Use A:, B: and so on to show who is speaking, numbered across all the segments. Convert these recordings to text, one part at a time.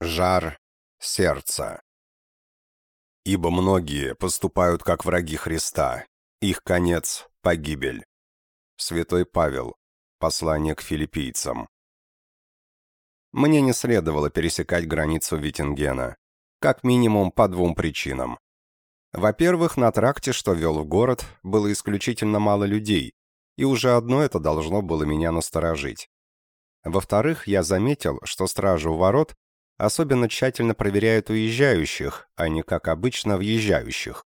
A: Жар сердца. Ибо многие поступают как враги Христа. Их конец – погибель. Святой Павел. Послание к филиппийцам. Мне не следовало пересекать границу Виттингена. Как минимум по двум причинам. Во-первых, на тракте, что вел в город, было исключительно мало людей, и уже одно это должно было меня насторожить. Во-вторых, я заметил, что стражи у ворот особенно тщательно проверяют уезжающих, а не, как обычно, въезжающих.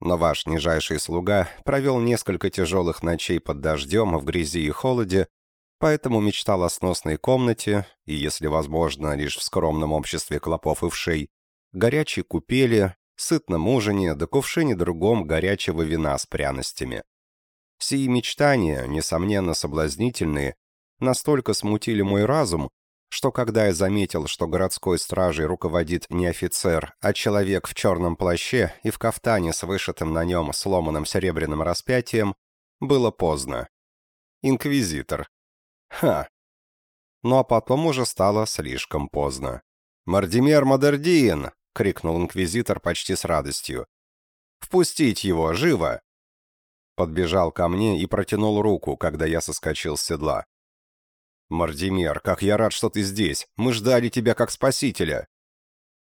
A: Но ваш нижайший слуга провел несколько тяжелых ночей под дождем в грязи и холоде, поэтому мечтал о сносной комнате и, если возможно, лишь в скромном обществе клопов и вшей, горячей купели, сытном ужине да кувшине другом горячего вина с пряностями. Сии мечтания, несомненно соблазнительные, настолько смутили мой разум, что когда я заметил, что городской стражей руководит не офицер, а человек в черном плаще и в кафтане с вышитым на нем сломанным серебряным распятием, было поздно. Инквизитор. Ха. Ну а потом уже стало слишком поздно. «Мардимер Модердиен!» — крикнул инквизитор почти с радостью. «Впустить его, живо!» Подбежал ко мне и протянул руку, когда я соскочил с седла. «Мардимер, как я рад, что ты здесь! Мы ждали тебя как спасителя!»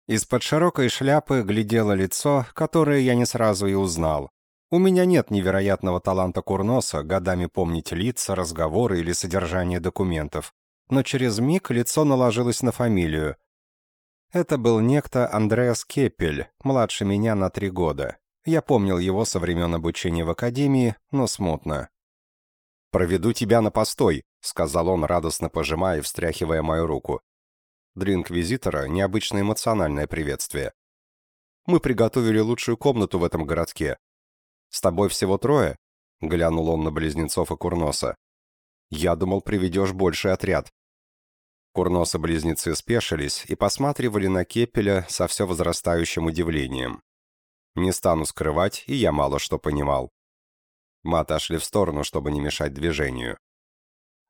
A: Из-под широкой шляпы глядело лицо, которое я не сразу и узнал. У меня нет невероятного таланта Курноса годами помнить лица, разговоры или содержание документов. Но через миг лицо наложилось на фамилию. Это был некто Андреас Кеппель, младше меня на три года. Я помнил его со времен обучения в академии, но смутно. «Проведу тебя на постой», — сказал он, радостно пожимая и встряхивая мою руку. Для инквизитора необычно эмоциональное приветствие. «Мы приготовили лучшую комнату в этом городке. С тобой всего трое?» — глянул он на близнецов и Курноса. «Я думал, приведешь больший отряд». Курносы-близнецы спешились и посматривали на Кепеля со все возрастающим удивлением. Не стану скрывать, и я мало что понимал. Мы отошли в сторону, чтобы не мешать движению.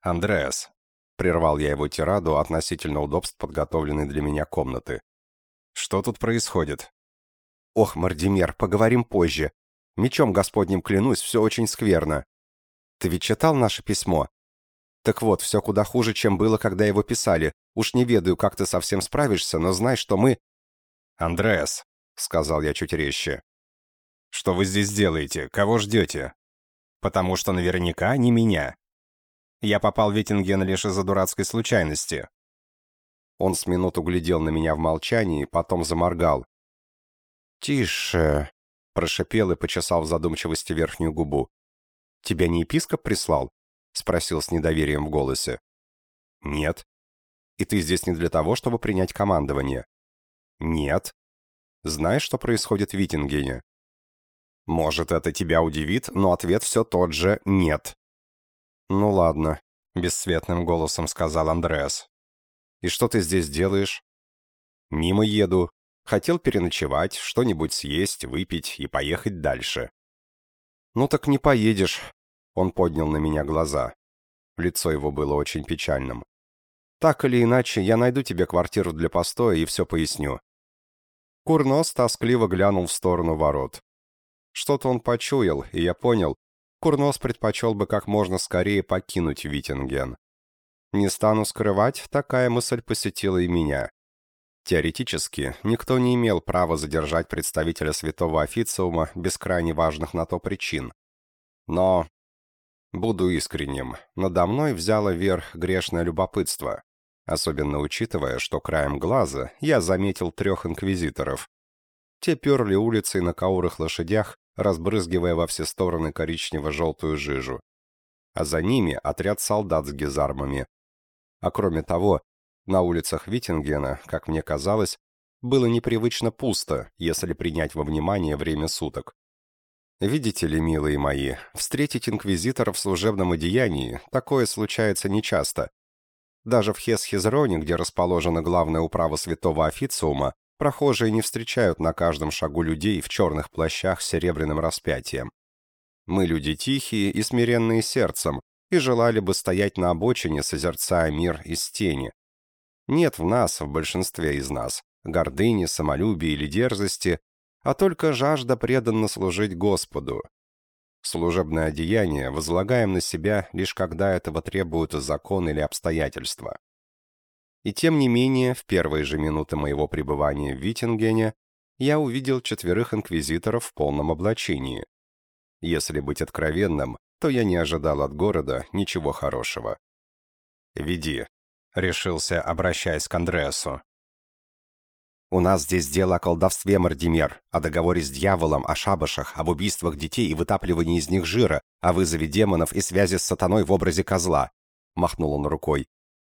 A: «Андреас», — прервал я его тираду относительно удобств подготовленной для меня комнаты. «Что тут происходит?» «Ох, Мардимер, поговорим позже. Мечом Господним клянусь, все очень скверно. Ты ведь читал наше письмо? Так вот, все куда хуже, чем было, когда его писали. Уж не ведаю, как ты совсем справишься, но знай, что мы...» «Андреас», — сказал я чуть резче. «Что вы здесь делаете? Кого ждете?» Потому что наверняка не меня. Я попал в Виттинген лишь из-за дурацкой случайности. Он с минуту глядел на меня в молчании, потом заморгал. «Тише», — прошипел и почесал в задумчивости верхнюю губу. «Тебя не епископ прислал?» — спросил с недоверием в голосе. «Нет». «И ты здесь не для того, чтобы принять командование?» «Нет». «Знаешь, что происходит в Виттингене?» Может, это тебя удивит, но ответ все тот же «нет». «Ну ладно», — бесцветным голосом сказал Андреас. «И что ты здесь делаешь?» «Мимо еду. Хотел переночевать, что-нибудь съесть, выпить и поехать дальше». «Ну так не поедешь», — он поднял на меня глаза. Лицо его было очень печальным. «Так или иначе, я найду тебе квартиру для постоя и все поясню». Курнос тоскливо глянул в сторону ворот. Что-то он почуял, и я понял, Курнос предпочел бы как можно скорее покинуть Виттинген. Не стану скрывать, такая мысль посетила и меня. Теоретически, никто не имел права задержать представителя святого официума без крайне важных на то причин. Но, буду искренним, надо мной взяло верх грешное любопытство, особенно учитывая, что краем глаза я заметил трех инквизиторов. Те перли улицей на каурых лошадях, разбрызгивая во все стороны коричнево-желтую жижу. А за ними отряд солдат с гизармами. А кроме того, на улицах Виттингена, как мне казалось, было непривычно пусто, если принять во внимание время суток. Видите ли, милые мои, встретить инквизитора в служебном одеянии такое случается нечасто. Даже в Хесхизроне, где расположена главная управа святого официума, Прохожие не встречают на каждом шагу людей в черных плащах с серебряным распятием. Мы люди тихие и смиренные сердцем, и желали бы стоять на обочине, созерцая мир из тени. Нет в нас, в большинстве из нас, гордыни, самолюбия или дерзости, а только жажда преданно служить Господу. Служебное одеяние возлагаем на себя, лишь когда этого требуют закон или обстоятельства. И тем не менее, в первые же минуты моего пребывания в Виттингене я увидел четверых инквизиторов в полном облачении. Если быть откровенным, то я не ожидал от города ничего хорошего. «Веди», — решился, обращаясь к Андреасу. «У нас здесь дело о колдовстве, Мардимер, о договоре с дьяволом, о шабашах, об убийствах детей и вытапливании из них жира, о вызове демонов и связи с сатаной в образе козла», — махнул он рукой.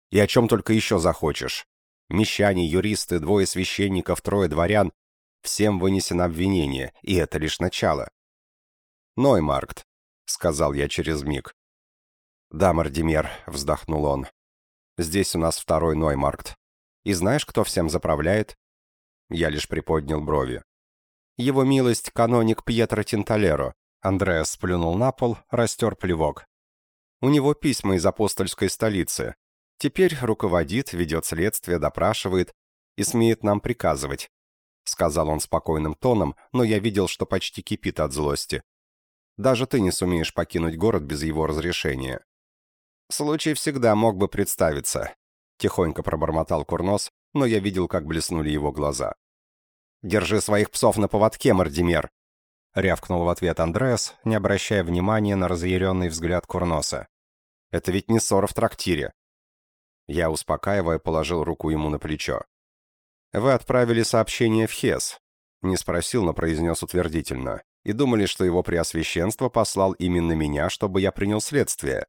A: «И о чем только еще захочешь. Мещане, юристы, двое священников, трое дворян. Всем вынесено обвинение, и это лишь начало». «Ноймаркт», — сказал я через миг. «Да, Мардимер», — вздохнул он. «Здесь у нас второй Ноймаркт. И знаешь, кто всем заправляет?» Я лишь приподнял брови. «Его милость — каноник Пьетро Тинталеро». Андреас сплюнул на пол, растер плевок. «У него письма из апостольской столицы. Теперь руководит, ведет следствие, допрашивает и смеет нам приказывать», — сказал он спокойным тоном, но я видел, что почти кипит от злости. «Даже ты не сумеешь покинуть город без его разрешения». «Случай всегда мог бы представиться», — тихонько пробормотал Курнос, но я видел, как блеснули его глаза. «Держи своих псов на поводке, Мардимер!» — рявкнул в ответ Андреас, не обращая внимания на разъяренный взгляд Курноса. «Это ведь не ссора в трактире». Я, успокаивая, положил руку ему на плечо. «Вы отправили сообщение в Хес», — не спросил, но произнес утвердительно, и думали, что его преосвященство послал именно меня, чтобы я принял следствие.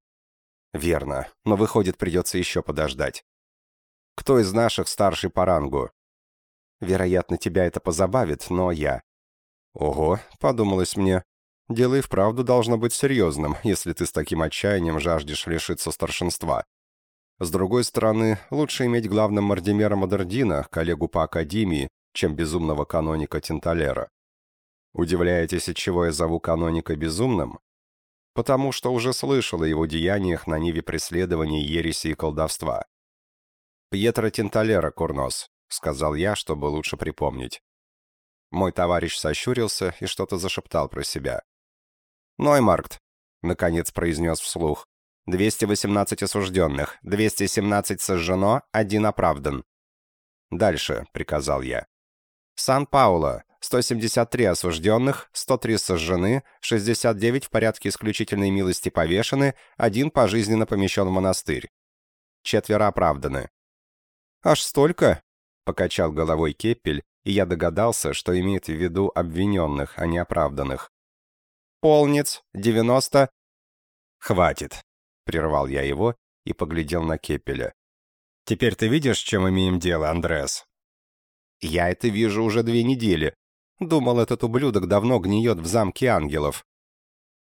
A: «Верно, но выходит, придется еще подождать. Кто из наших старший по рангу?» «Вероятно, тебя это позабавит, но я...» «Ого», — подумалось мне, — «дело и вправду должно быть серьезным, если ты с таким отчаянием жаждешь лишиться старшинства. С другой стороны, лучше иметь главным Мардимера Модердина, коллегу по Академии, чем безумного каноника Тинталера. Удивляетесь, от чего я зову каноника безумным? потому что уже слышал о его деяниях на ниве преследования ереси и колдовства. «Пьетро Тинталера, Курнос», — сказал я, чтобы лучше припомнить. Мой товарищ сощурился и что-то зашептал про себя. «Ноймаркт», — наконец произнес вслух. «218 осужденных, 217 сожжено, один оправдан». «Дальше», — приказал я. «Сан-Пауло, 173 осужденных, 103 сожжены, 69 в порядке исключительной милости повешены, один пожизненно помещен в монастырь. Четверо оправданы. «Аж столько?» — покачал головой Кеппель, и я догадался, что имеет в виду обвиненных, а не оправданных. «Полниц, 90...» «Хватит», — прервал я его и поглядел на Кеппеля. «Теперь ты видишь, чем имеем дело, Андреас?» «Я это вижу уже две недели», Думал, этот ублюдок давно гниет в замке ангелов.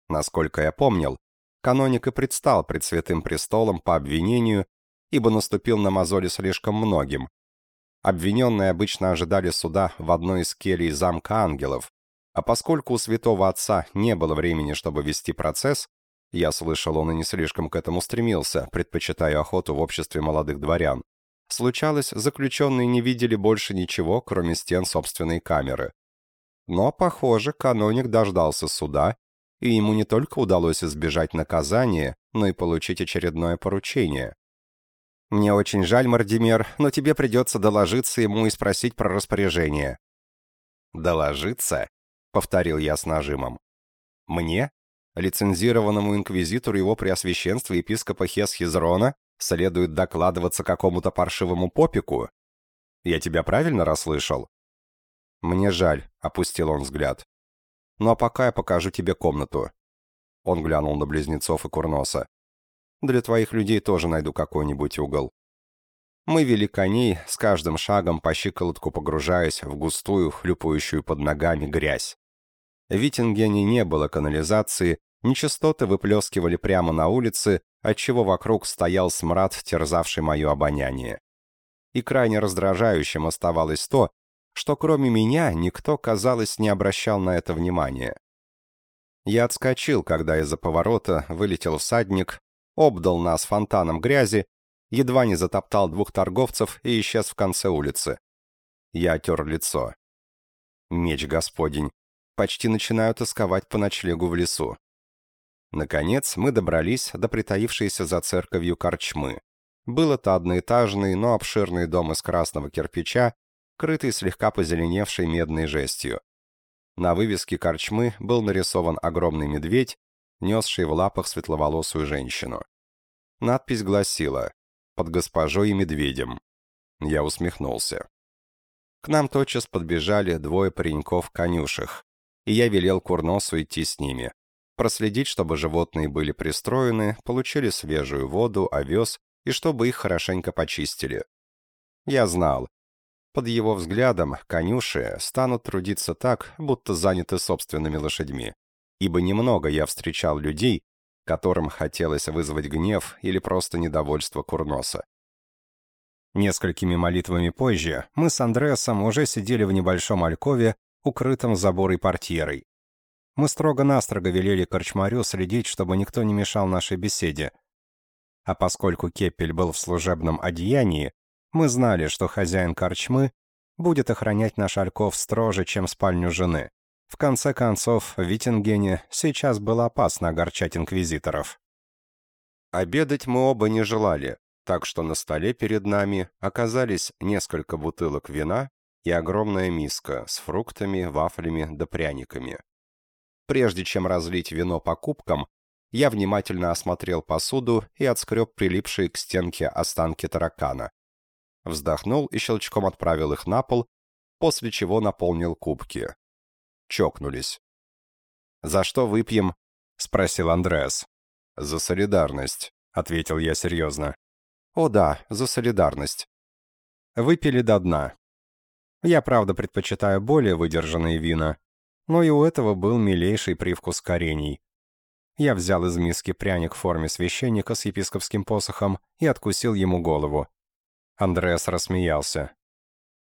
A: Насколько я помнил, каноник и предстал пред святым престолом по обвинению, ибо наступил на мозоли слишком многим. Обвиненные обычно ожидали суда в одной из келей замка ангелов, а поскольку у святого отца не было времени, чтобы вести процесс, я слышал, он и не слишком к этому стремился, предпочитая охоту в обществе молодых дворян. Случалось, заключенные не видели больше ничего, кроме стен собственной камеры. Но, похоже, каноник дождался суда, и ему не только удалось избежать наказания, но и получить очередное поручение. «Мне очень жаль, Мардимер, но тебе придется доложиться ему и спросить про распоряжение». «Доложиться?» — повторил я с нажимом. «Мне? Лицензированному инквизитору его преосвященства епископа Хесхизрона следует докладываться какому-то паршивому попику? Я тебя правильно расслышал?» «Мне жаль», — опустил он взгляд. «Ну а пока я покажу тебе комнату». Он глянул на близнецов и Курноса. «Для твоих людей тоже найду какой-нибудь угол». Мы вели коней, с каждым шагом по щиколотку погружаясь в густую, хлюпающую под ногами грязь. В Виттингене не было канализации, нечистоты выплескивали прямо на улице, отчего вокруг стоял смрад, терзавший мое обоняние. И крайне раздражающим оставалось то, что кроме меня никто, казалось, не обращал на это внимания. Я отскочил, когда из-за поворота вылетел всадник, обдал нас фонтаном грязи едва не затоптал двух торговцев и исчез в конце улицы. Я отер лицо. Меч господень. Почти начинаю тосковать по ночлегу в лесу. Наконец, мы добрались до притаившейся за церковью корчмы. Был это одноэтажный, но обширный дом из красного кирпича, крытый слегка позеленевшей медной жестью. На вывеске корчмы был нарисован огромный медведь, несший в лапах светловолосую женщину. Надпись гласила «Под госпожой и медведем». Я усмехнулся. К нам тотчас подбежали двое пареньков-конюшек, и я велел Курносу идти с ними. Проследить, чтобы животные были пристроены, получили свежую воду, овес и чтобы их хорошенько почистили. Я знал. Под его взглядом конюши станут трудиться так, будто заняты собственными лошадьми. Ибо немного я встречал людей, которым хотелось вызвать гнев или просто недовольство Курноса. Несколькими молитвами позже мы с Андреасом уже сидели в небольшом алькове, укрытом заборой портьерой. Мы строго-настрого велели корчмарю следить, чтобы никто не мешал нашей беседе. А поскольку Кеппель был в служебном одеянии, мы знали, что хозяин корчмы будет охранять наш альков строже, чем спальню жены. В конце концов, в Виттингене сейчас было опасно огорчать инквизиторов. Обедать мы оба не желали, так что на столе перед нами оказались несколько бутылок вина и огромная миска с фруктами, вафлями да пряниками. Прежде чем разлить вино по кубкам, я внимательно осмотрел посуду и отскреб прилипшие к стенке останки таракана. Вздохнул и щелчком отправил их на пол, после чего наполнил кубки. Чокнулись. «За что выпьем?» — спросил Андреас. «За солидарность», — ответил я серьезно. «О да, за солидарность». Выпили до дна. Я, правда, предпочитаю более выдержанные вина, но и у этого был милейший привкус корений. Я взял из миски пряник в форме священника с епископским посохом и откусил ему голову. Андреас рассмеялся.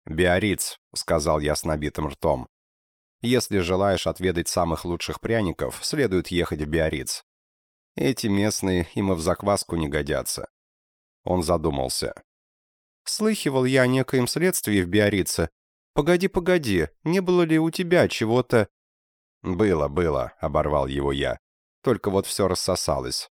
A: «Биориц», — сказал я с набитым ртом. «Если желаешь отведать самых лучших пряников, следует ехать в Биориц. Эти местные им и в закваску не годятся». Он задумался. «Слыхивал я о некоем следствии в Биорице. Погоди, погоди, не было ли у тебя чего-то...» «Было, было», — оборвал его я. Только вот все рассосалось.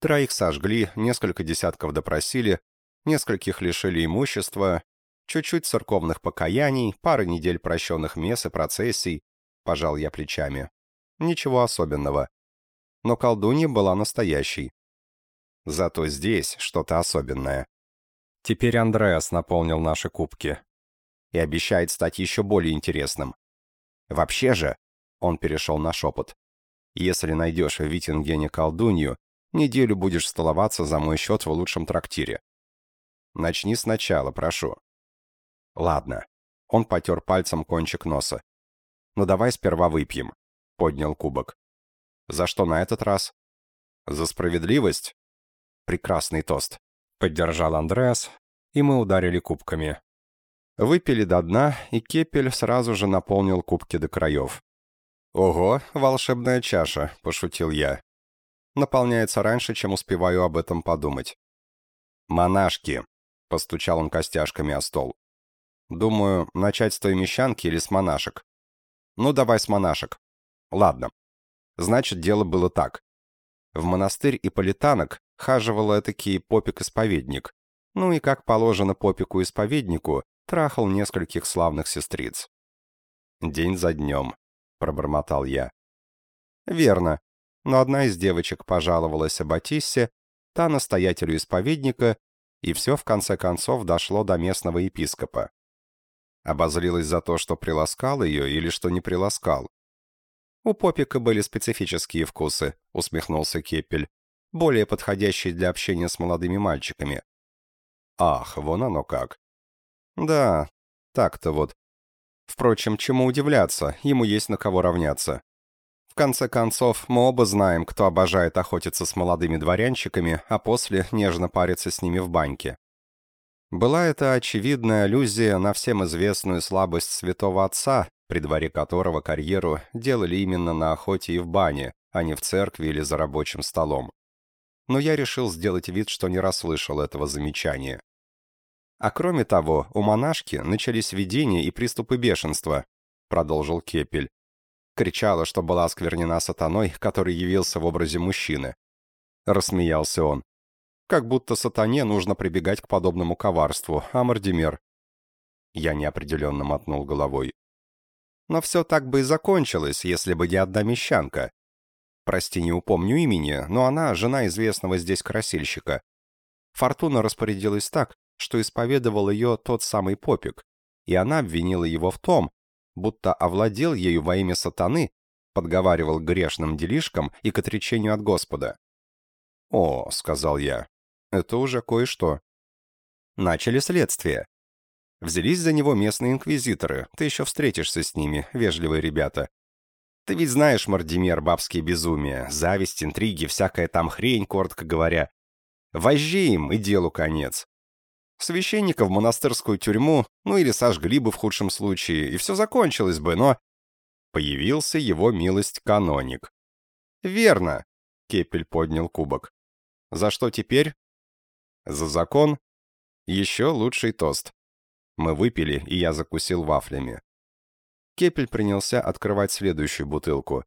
A: Троих сожгли, несколько десятков допросили, нескольких лишили имущества, чуть-чуть церковных покаяний, пары недель прощенных мес и процессий, пожал я плечами. Ничего особенного. Но колдунья была настоящей. Зато здесь что-то особенное. Теперь Андреас наполнил наши кубки. И обещает стать еще более интересным. Вообще же, он перешел на шепот, если найдешь в Витингене колдунью, неделю будешь столоваться за мой счет в лучшем трактире. Начни сначала, прошу. Ладно. Он потер пальцем кончик носа. Ну давай сперва выпьем. Поднял кубок. За что на этот раз? За справедливость? Прекрасный тост. Поддержал Андреас, и мы ударили кубками. Выпили до дна, и Кепель сразу же наполнил кубки до краев. «Ого, волшебная чаша», — пошутил я. «Наполняется раньше, чем успеваю об этом подумать». «Монашки», — постучал он костяшками о стол. «Думаю, начать с той мещанки или с монашек?» «Ну, давай с монашек». «Ладно. Значит, дело было так. В монастырь и политанок хаживал этакий попик-исповедник. Ну и, как положено попику-исповеднику, трахал нескольких славных сестриц. День за днем. — пробормотал я. «Верно. Но одна из девочек пожаловалась Аббатиссе, та настоятелю исповедника, и все в конце концов дошло до местного епископа. Обозлилась за то, что приласкал ее или что не приласкал. «У Попика были специфические вкусы», — усмехнулся Кепель, «более подходящие для общения с молодыми мальчиками». «Ах, вон оно как». «Да, так-то вот. Впрочем, чему удивляться, ему есть на кого равняться. В конце концов, мы оба знаем, кто обожает охотиться с молодыми дворянчиками, а после нежно париться с ними в баньке. Была это очевидная аллюзия на всем известную слабость святого отца, при дворе которого карьеру делали именно на охоте и в бане, а не в церкви или за рабочим столом. но я решил сделать вид, что не расслышал этого замечания. А кроме того, у монашки начались видения и приступы бешенства, продолжил Кепель. Кричала, что была осквернена сатаной, который явился в образе мужчины. Рассмеялся он. Как будто сатане нужно прибегать к подобному коварству, а Мардимер... Я неопределенно мотнул головой. Но все так бы и закончилось, если бы не одна мещанка. Прости, не упомню имени, но она жена известного здесь красильщика. Фортуна распорядилась так, что исповедовал ее тот самый Попик, и она обвинила его в том, будто овладел ею во имя сатаны, подговаривал грешным делишкам и к отречению от Господа. «О», — сказал я, — «это уже кое-что». Начали следствие. Взялись за него местные инквизиторы, ты еще встретишься с ними, вежливые ребята. Ты ведь знаешь, Мардимер, бабские безумия, зависть, интриги, всякая там хрень, коротко говоря. Вожжи им, и делу конец. Священника в монастырскую тюрьму, ну или сожгли бы в худшем случае, и все закончилось бы, но... Появился его милость каноник. «Верно», — Кепель поднял кубок. «За что теперь?» «За закон?» «Еще лучший тост». Мы выпили, и я закусил вафлями. Кепель принялся открывать следующую бутылку.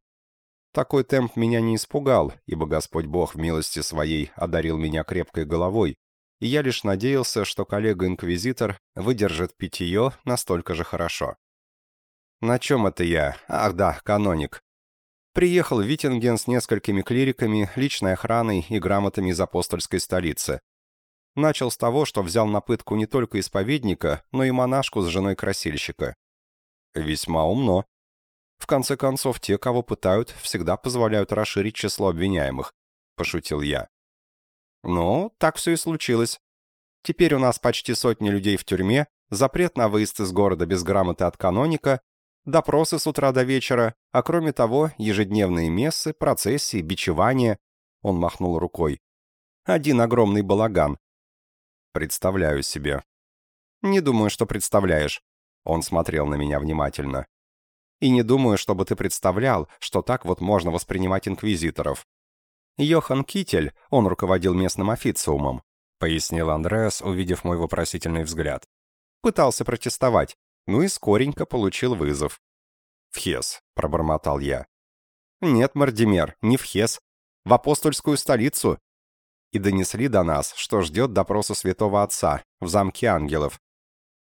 A: Такой темп меня не испугал, ибо Господь Бог в милости своей одарил меня крепкой головой, и я лишь надеялся, что коллега-инквизитор выдержит питье настолько же хорошо. На чем это я? Ах да, каноник. Приехал в Виттинген с несколькими клириками, личной охраной и грамотами из апостольской столицы. Начал с того, что взял на пытку не только исповедника, но и монашку с женой красильщика. Весьма умно. В конце концов, те, кого пытают, всегда позволяют расширить число обвиняемых, пошутил я. Ну, так все и случилось. Теперь у нас почти сотни людей в тюрьме, запрет на выезд из города без грамоты от каноника, допросы с утра до вечера, а кроме того, ежедневные мессы, процессии, бичевания. Он махнул рукой. Один огромный балаган. Представляю себе. Не думаю, что представляешь. Он смотрел на меня внимательно. И не думаю, чтобы ты представлял, что так вот можно воспринимать инквизиторов. Йохан Китель, он руководил местным официумом, пояснил Андреас, увидев мой вопросительный взгляд. Пытался протестовать, ну и скоренько получил вызов. «В Хес», — пробормотал я. «Нет, Мардимер, не в Хес. В апостольскую столицу». И донесли до нас, что ждет допроса святого отца в замке ангелов.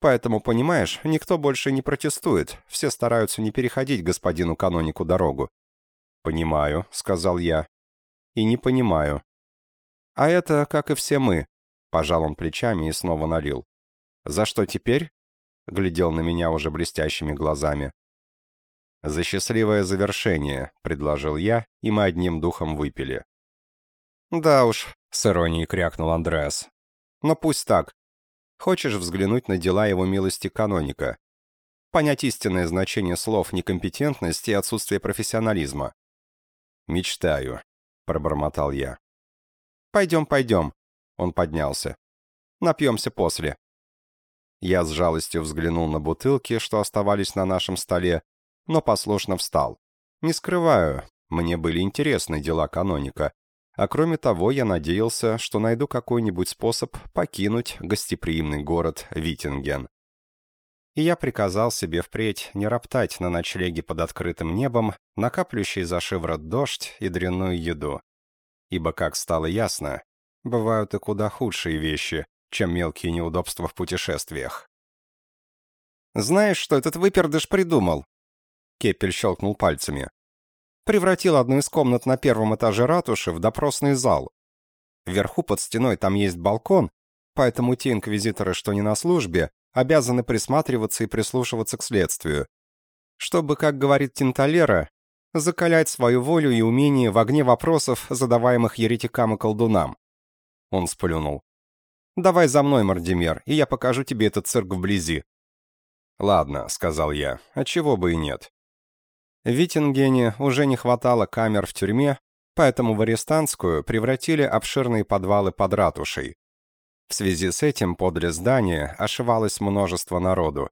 A: Поэтому, понимаешь, никто больше не протестует, все стараются не переходить господину канонику дорогу. «Понимаю», — сказал я, и не понимаю. А это, как и все мы. Пожал он плечами и снова налил. За что теперь? Глядел на меня уже блестящими глазами. «За счастливое завершение», — предложил я, и мы одним духом выпили. «Да уж», — с иронией крякнул Андреас. «Но пусть так. Хочешь взглянуть на дела его милости каноника? Понять истинное значение слов некомпетентность и отсутствие профессионализма?» «Мечтаю», пробормотал я. «Пойдем, пойдем», — он поднялся. «Напьемся после». Я с жалостью взглянул на бутылки, что оставались на нашем столе, но послушно встал. Не скрываю, мне были интересны дела каноника, а кроме того я надеялся, что найду какой-нибудь способ покинуть гостеприимный город Виттинген. И я приказал себе впредь не роптать на ночлеге под открытым небом, накаплющий за шиворот дождь и дрянную еду. Ибо, как стало ясно, бывают и куда худшие вещи, чем мелкие неудобства в путешествиях. «Знаешь, что этот выпердыш придумал?» Кеппель щелкнул пальцами. «Превратил одну из комнат на первом этаже ратуши в допросный зал. Вверху под стеной там есть балкон, поэтому те инквизиторы, что не на службе, обязаны присматриваться и прислушиваться к следствию. Чтобы, как говорит Тинталера, закалять свою волю и умение в огне вопросов, задаваемых еретикам и колдунам. Он сплюнул. «Давай за мной, Мардимер, и я покажу тебе этот цирк вблизи». «Ладно», — сказал я, — «а чего бы и нет». В Виттингене уже не хватало камер в тюрьме, поэтому в арестантскую превратили обширные подвалы под ратушей. В связи с этим подле здания ошивалось множество народу.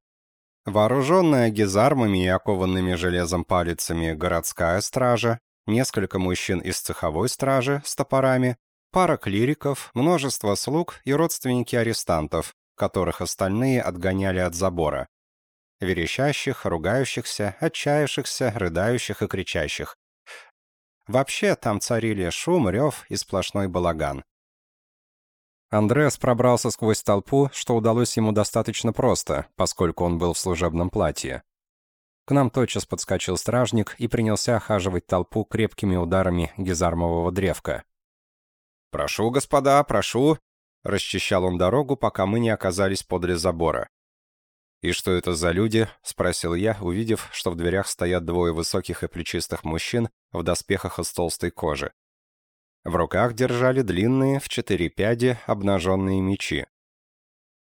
A: Вооруженная гизармами и окованными железом палицами городская стража, несколько мужчин из цеховой стражи с топорами, пара клириков, множество слуг и родственники арестантов, которых остальные отгоняли от забора. Верещащих, ругающихся, отчаявшихся, рыдающих и кричащих. Вообще, там царили шум, рев и сплошной балаган. Андреас пробрался сквозь толпу, что удалось ему достаточно просто, поскольку он был в служебном платье. К нам тотчас подскочил стражник и принялся охаживать толпу крепкими ударами гизармового древка. «Прошу, господа, прошу!» Расчищал он дорогу, пока мы не оказались подле забора. «И что это за люди?» — спросил я, увидев, что в дверях стоят двое высоких и плечистых мужчин в доспехах из толстой кожи. В руках держали длинные, в четыре пяди, обнаженные мечи.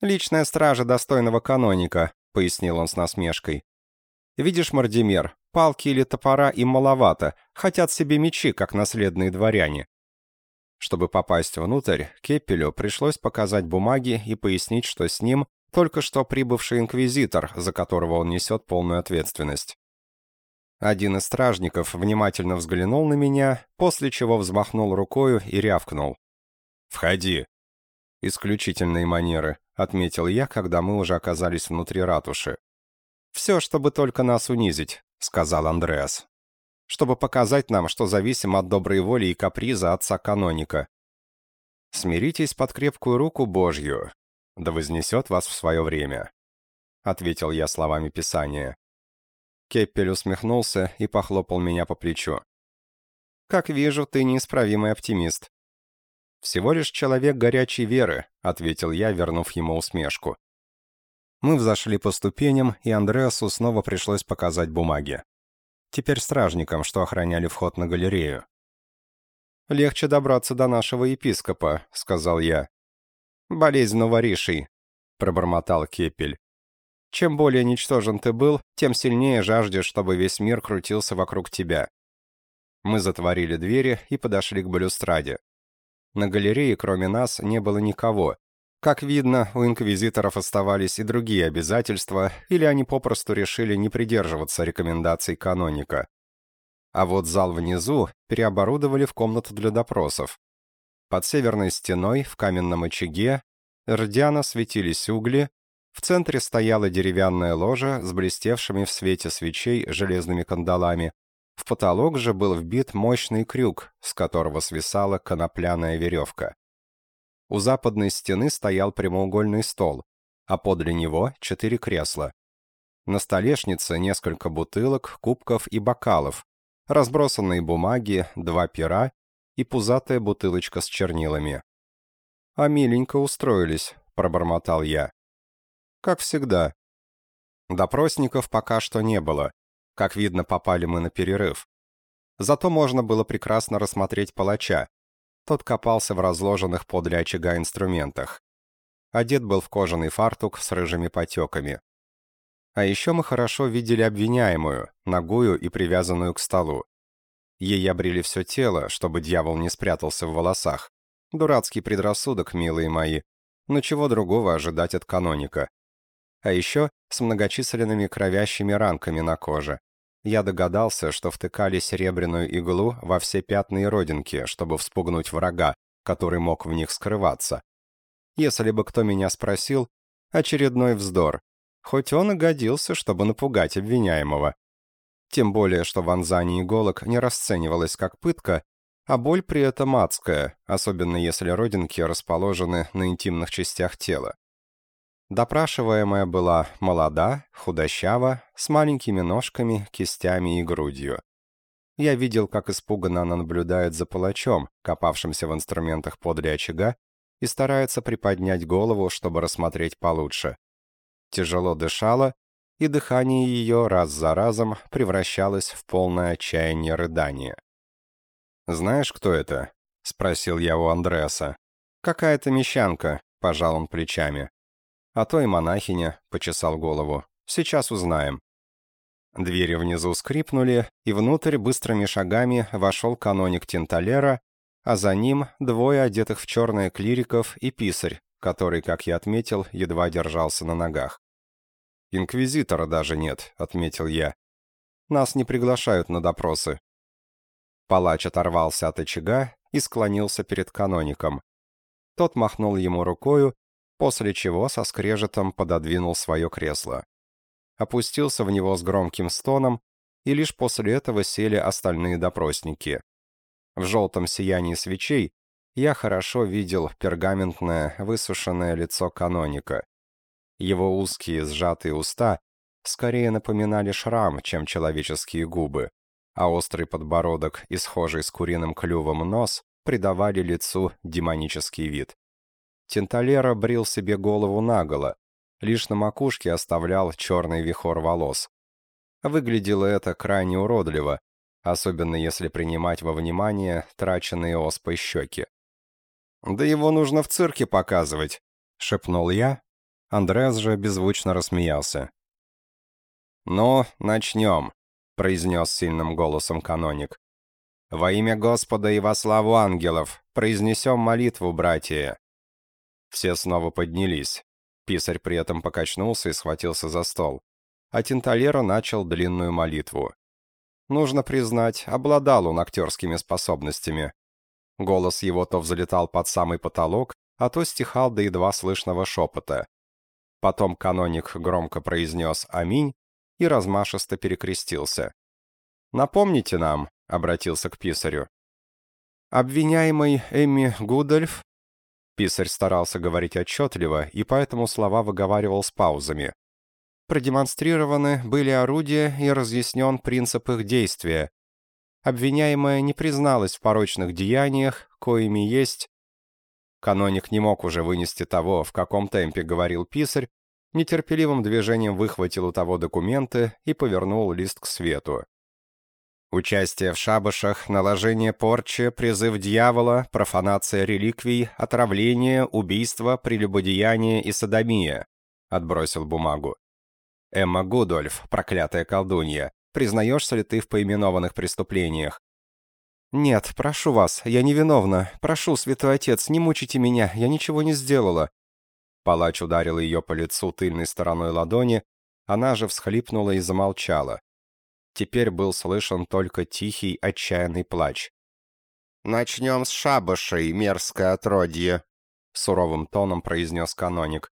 A: «Личная стража достойного каноника», — пояснил он с насмешкой. «Видишь, Мардимер, палки или топора им маловато, хотят себе мечи, как наследные дворяне. Чтобы попасть внутрь, Кеппелю пришлось показать бумаги и пояснить, что с ним только что прибывший инквизитор, за которого он несет полную ответственность. Один из стражников внимательно взглянул на меня, после чего взмахнул рукою и рявкнул. «Входи!» «Исключительные манеры», — отметил я, когда мы уже оказались внутри ратуши. «Все, чтобы только нас унизить», — сказал Андреас чтобы показать нам, что зависим от доброй воли и каприза отца-каноника. Смиритесь под крепкую руку Божью, да вознесет вас в свое время», — ответил я словами Писания. Кеппель усмехнулся и похлопал меня по плечу. «Как вижу, ты неисправимый оптимист». «Всего лишь человек горячей веры», — ответил я, вернув ему усмешку. Мы взошли по ступеням, и Андреасу снова пришлось показать бумаги. Теперь стражникам, что охраняли вход на галерею. «Легче добраться до нашего епископа», — сказал я. «Болезнь новоришей», — пробормотал Кепель. «Чем более ничтожен ты был, тем сильнее жаждешь, чтобы весь мир крутился вокруг тебя». Мы затворили двери и подошли к балюстраде. На галерее, кроме нас, не было никого, как видно, у инквизиторов оставались и другие обязательства, или они попросту решили не придерживаться рекомендаций каноника. А вот зал внизу переоборудовали в комнату для допросов. Под северной стеной, в каменном очаге, рдяно светились угли, в центре стояла деревянная ложа с блестевшими в свете свечей железными кандалами, в потолок же был вбит мощный крюк, с которого свисала конопляная веревка. У западной стены стоял прямоугольный стол, а подле него четыре кресла. На столешнице несколько бутылок, кубков и бокалов, разбросанные бумаги, два пера и пузатая бутылочка с чернилами. «А миленько устроились», — пробормотал я. «Как всегда». Допросников пока что не было. Как видно, попали мы на перерыв. Зато можно было прекрасно рассмотреть палача, тот копался в разложенных подле очага инструментах. Одет был в кожаный фартук с рыжими потеками. А еще мы хорошо видели обвиняемую, ногую и привязанную к столу. Ей обрили все тело, чтобы дьявол не спрятался в волосах. Дурацкий предрассудок, милые мои. Но чего другого ожидать от каноника? А еще с многочисленными кровящими ранками на коже. Я догадался, что втыкали серебряную иглу во все пятна и родинки, чтобы вспугнуть врага, который мог в них скрываться. Если бы кто меня спросил, очередной вздор, хоть он и годился, чтобы напугать обвиняемого. Тем более, что вонзание иголок не расценивалось как пытка, а боль при этом адская, особенно если родинки расположены на интимных частях тела. Допрашиваемая была молода, худощава, с маленькими ножками, кистями и грудью. Я видел, как испуганно она наблюдает за палачом, копавшимся в инструментах подле очага, и старается приподнять голову, чтобы рассмотреть получше. Тяжело дышала, и дыхание ее раз за разом превращалось в полное отчаяние рыдания. «Знаешь, кто это?» — спросил я у Андреаса. «Какая-то мещанка», — пожал он плечами. «А то и монахиня», — почесал голову. «Сейчас узнаем». Двери внизу скрипнули, и внутрь быстрыми шагами вошел каноник Тинталера, а за ним двое одетых в черное клириков и писарь, который, как я отметил, едва держался на ногах. «Инквизитора даже нет», — отметил я. «Нас не приглашают на допросы». Палач оторвался от очага и склонился перед каноником. Тот махнул ему рукою, после чего со скрежетом пододвинул свое кресло. Опустился в него с громким стоном, и лишь после этого сели остальные допросники. В желтом сиянии свечей я хорошо видел пергаментное, высушенное лицо каноника. Его узкие сжатые уста скорее напоминали шрам, чем человеческие губы, а острый подбородок и схожий с куриным клювом нос придавали лицу демонический вид. Тинталера брил себе голову наголо, лишь на макушке оставлял черный вихор волос. Выглядело это крайне уродливо, особенно если принимать во внимание траченные оспой щеки. «Да его нужно в цирке показывать», — шепнул я. Андреас же беззвучно рассмеялся. «Ну, начнем», — произнес сильным голосом каноник. «Во имя Господа и во славу ангелов произнесем молитву, братья». Все снова поднялись. Писарь при этом покачнулся и схватился за стол. А Тинталера начал длинную молитву. Нужно признать, обладал он актерскими способностями. Голос его то взлетал под самый потолок, а то стихал до едва слышного шепота. Потом каноник громко произнес «Аминь» и размашисто перекрестился. «Напомните нам», — обратился к писарю. «Обвиняемый Эмми Гудольф...» Писарь старался говорить отчетливо, и поэтому слова выговаривал с паузами. Продемонстрированы были орудия и разъяснен принцип их действия, Обвиняемая не призналась в порочных деяниях, коими есть... Каноник не мог уже вынести того, в каком темпе говорил писарь, нетерпеливым движением выхватил у того документы и повернул лист к свету. Участие в шабашах, наложение порчи, призыв дьявола, профанация реликвий, отравление, убийство, прелюбодеяние и садомия. Отбросил бумагу. Эмма Гудольф, проклятая колдунья, Признаешься ли ты в поименованных преступлениях?» «Нет, прошу вас, я невиновна. Прошу, святой отец, не мучите меня, я ничего не сделала». Палач ударил ее по лицу тыльной стороной ладони, она же всхлипнула и замолчала. Теперь был слышен только тихий, отчаянный плач.
B: «Начнем с шабашей, мерзкое отродье», — суровым тоном произнес каноник.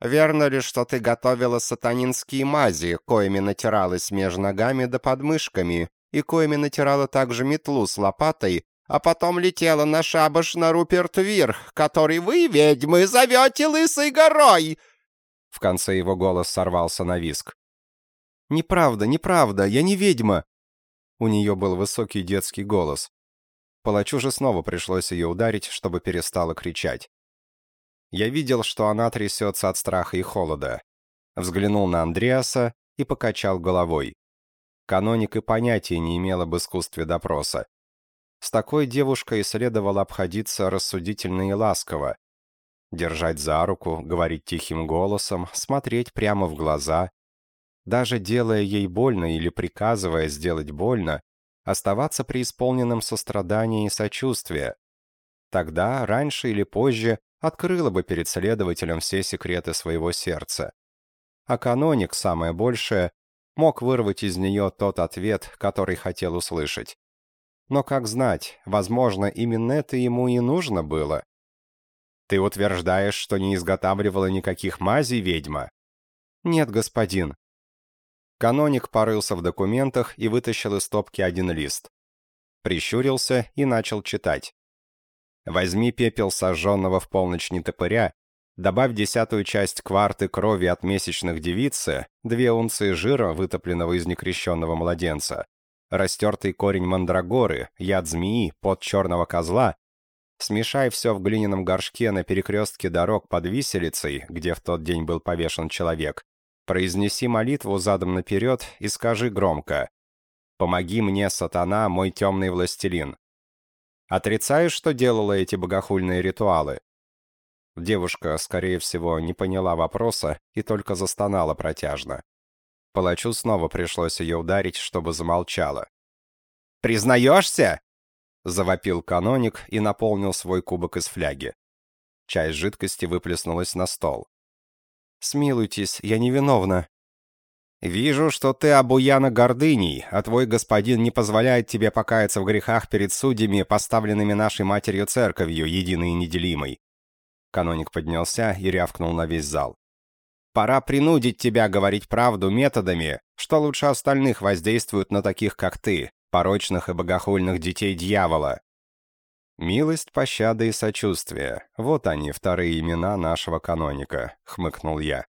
B: Верно ли, что ты готовила сатанинские мази, коими натиралась между ногами да подмышками, и коими натирала также метлу с лопатой, а потом летела на шабаш на Руперт-Вир, который вы, ведьмы, зовете Лысой горой?»
A: В конце его голос сорвался на виск. «Неправда, неправда, я не ведьма!» У нее был высокий детский голос. Палачу же снова пришлось ее ударить, чтобы перестала кричать. Я видел, что она трясется от страха и холода. Взглянул на Андреаса и покачал головой. Каноник и понятия не имел об искусстве допроса. С такой девушкой следовало обходиться рассудительно и ласково. Держать за руку, говорить тихим голосом, смотреть прямо в глаза. Даже делая ей больно или приказывая сделать больно, оставаться преисполненным сострадания и сочувствия. Тогда, раньше или позже, открыла бы перед следователем все секреты своего сердца. А каноник, самое большее, мог вырвать из нее тот ответ, который хотел услышать. Но как знать, возможно, именно это ему и нужно было. «Ты утверждаешь, что не изготавливала никаких мазей, ведьма?» «Нет, господин». Каноник порылся в документах и вытащил из стопки один лист. Прищурился и начал читать. Возьми пепел сожженного в полночь нетопыря, добавь десятую часть кварты крови от месячных девицы, две унции жира, вытопленного из некрещенного младенца, растертый корень мандрагоры, яд змеи, пот черного козла, Смешай все в глиняном горшке на перекрестке дорог под виселицей, где в тот день был повешен человек. Произнеси молитву задом наперед и скажи громко «Помоги мне, сатана, мой темный властелин». Отрицаешь, что делала эти богохульные ритуалы?» Девушка, скорее всего, не поняла вопроса и только застонала протяжно. Палачу снова пришлось ее ударить, чтобы замолчала. «Признаешься?» — завопил каноник и наполнил свой кубок из фляги. Часть жидкости выплеснулась на стол. «Смилуйтесь, я невиновна». «Вижу, что ты обуяна гордыней, а твой господин не позволяет тебе покаяться в грехах перед судьями, поставленными нашей матерью церковью, единой и неделимой». Каноник поднялся и рявкнул на весь зал. «Пора принудить тебя говорить правду методами, что лучше остальных воздействуют на таких, как ты, порочных и богохульных детей дьявола». «Милость, пощада и сочувствие. Вот они, вторые имена нашего каноника», — хмыкнул я.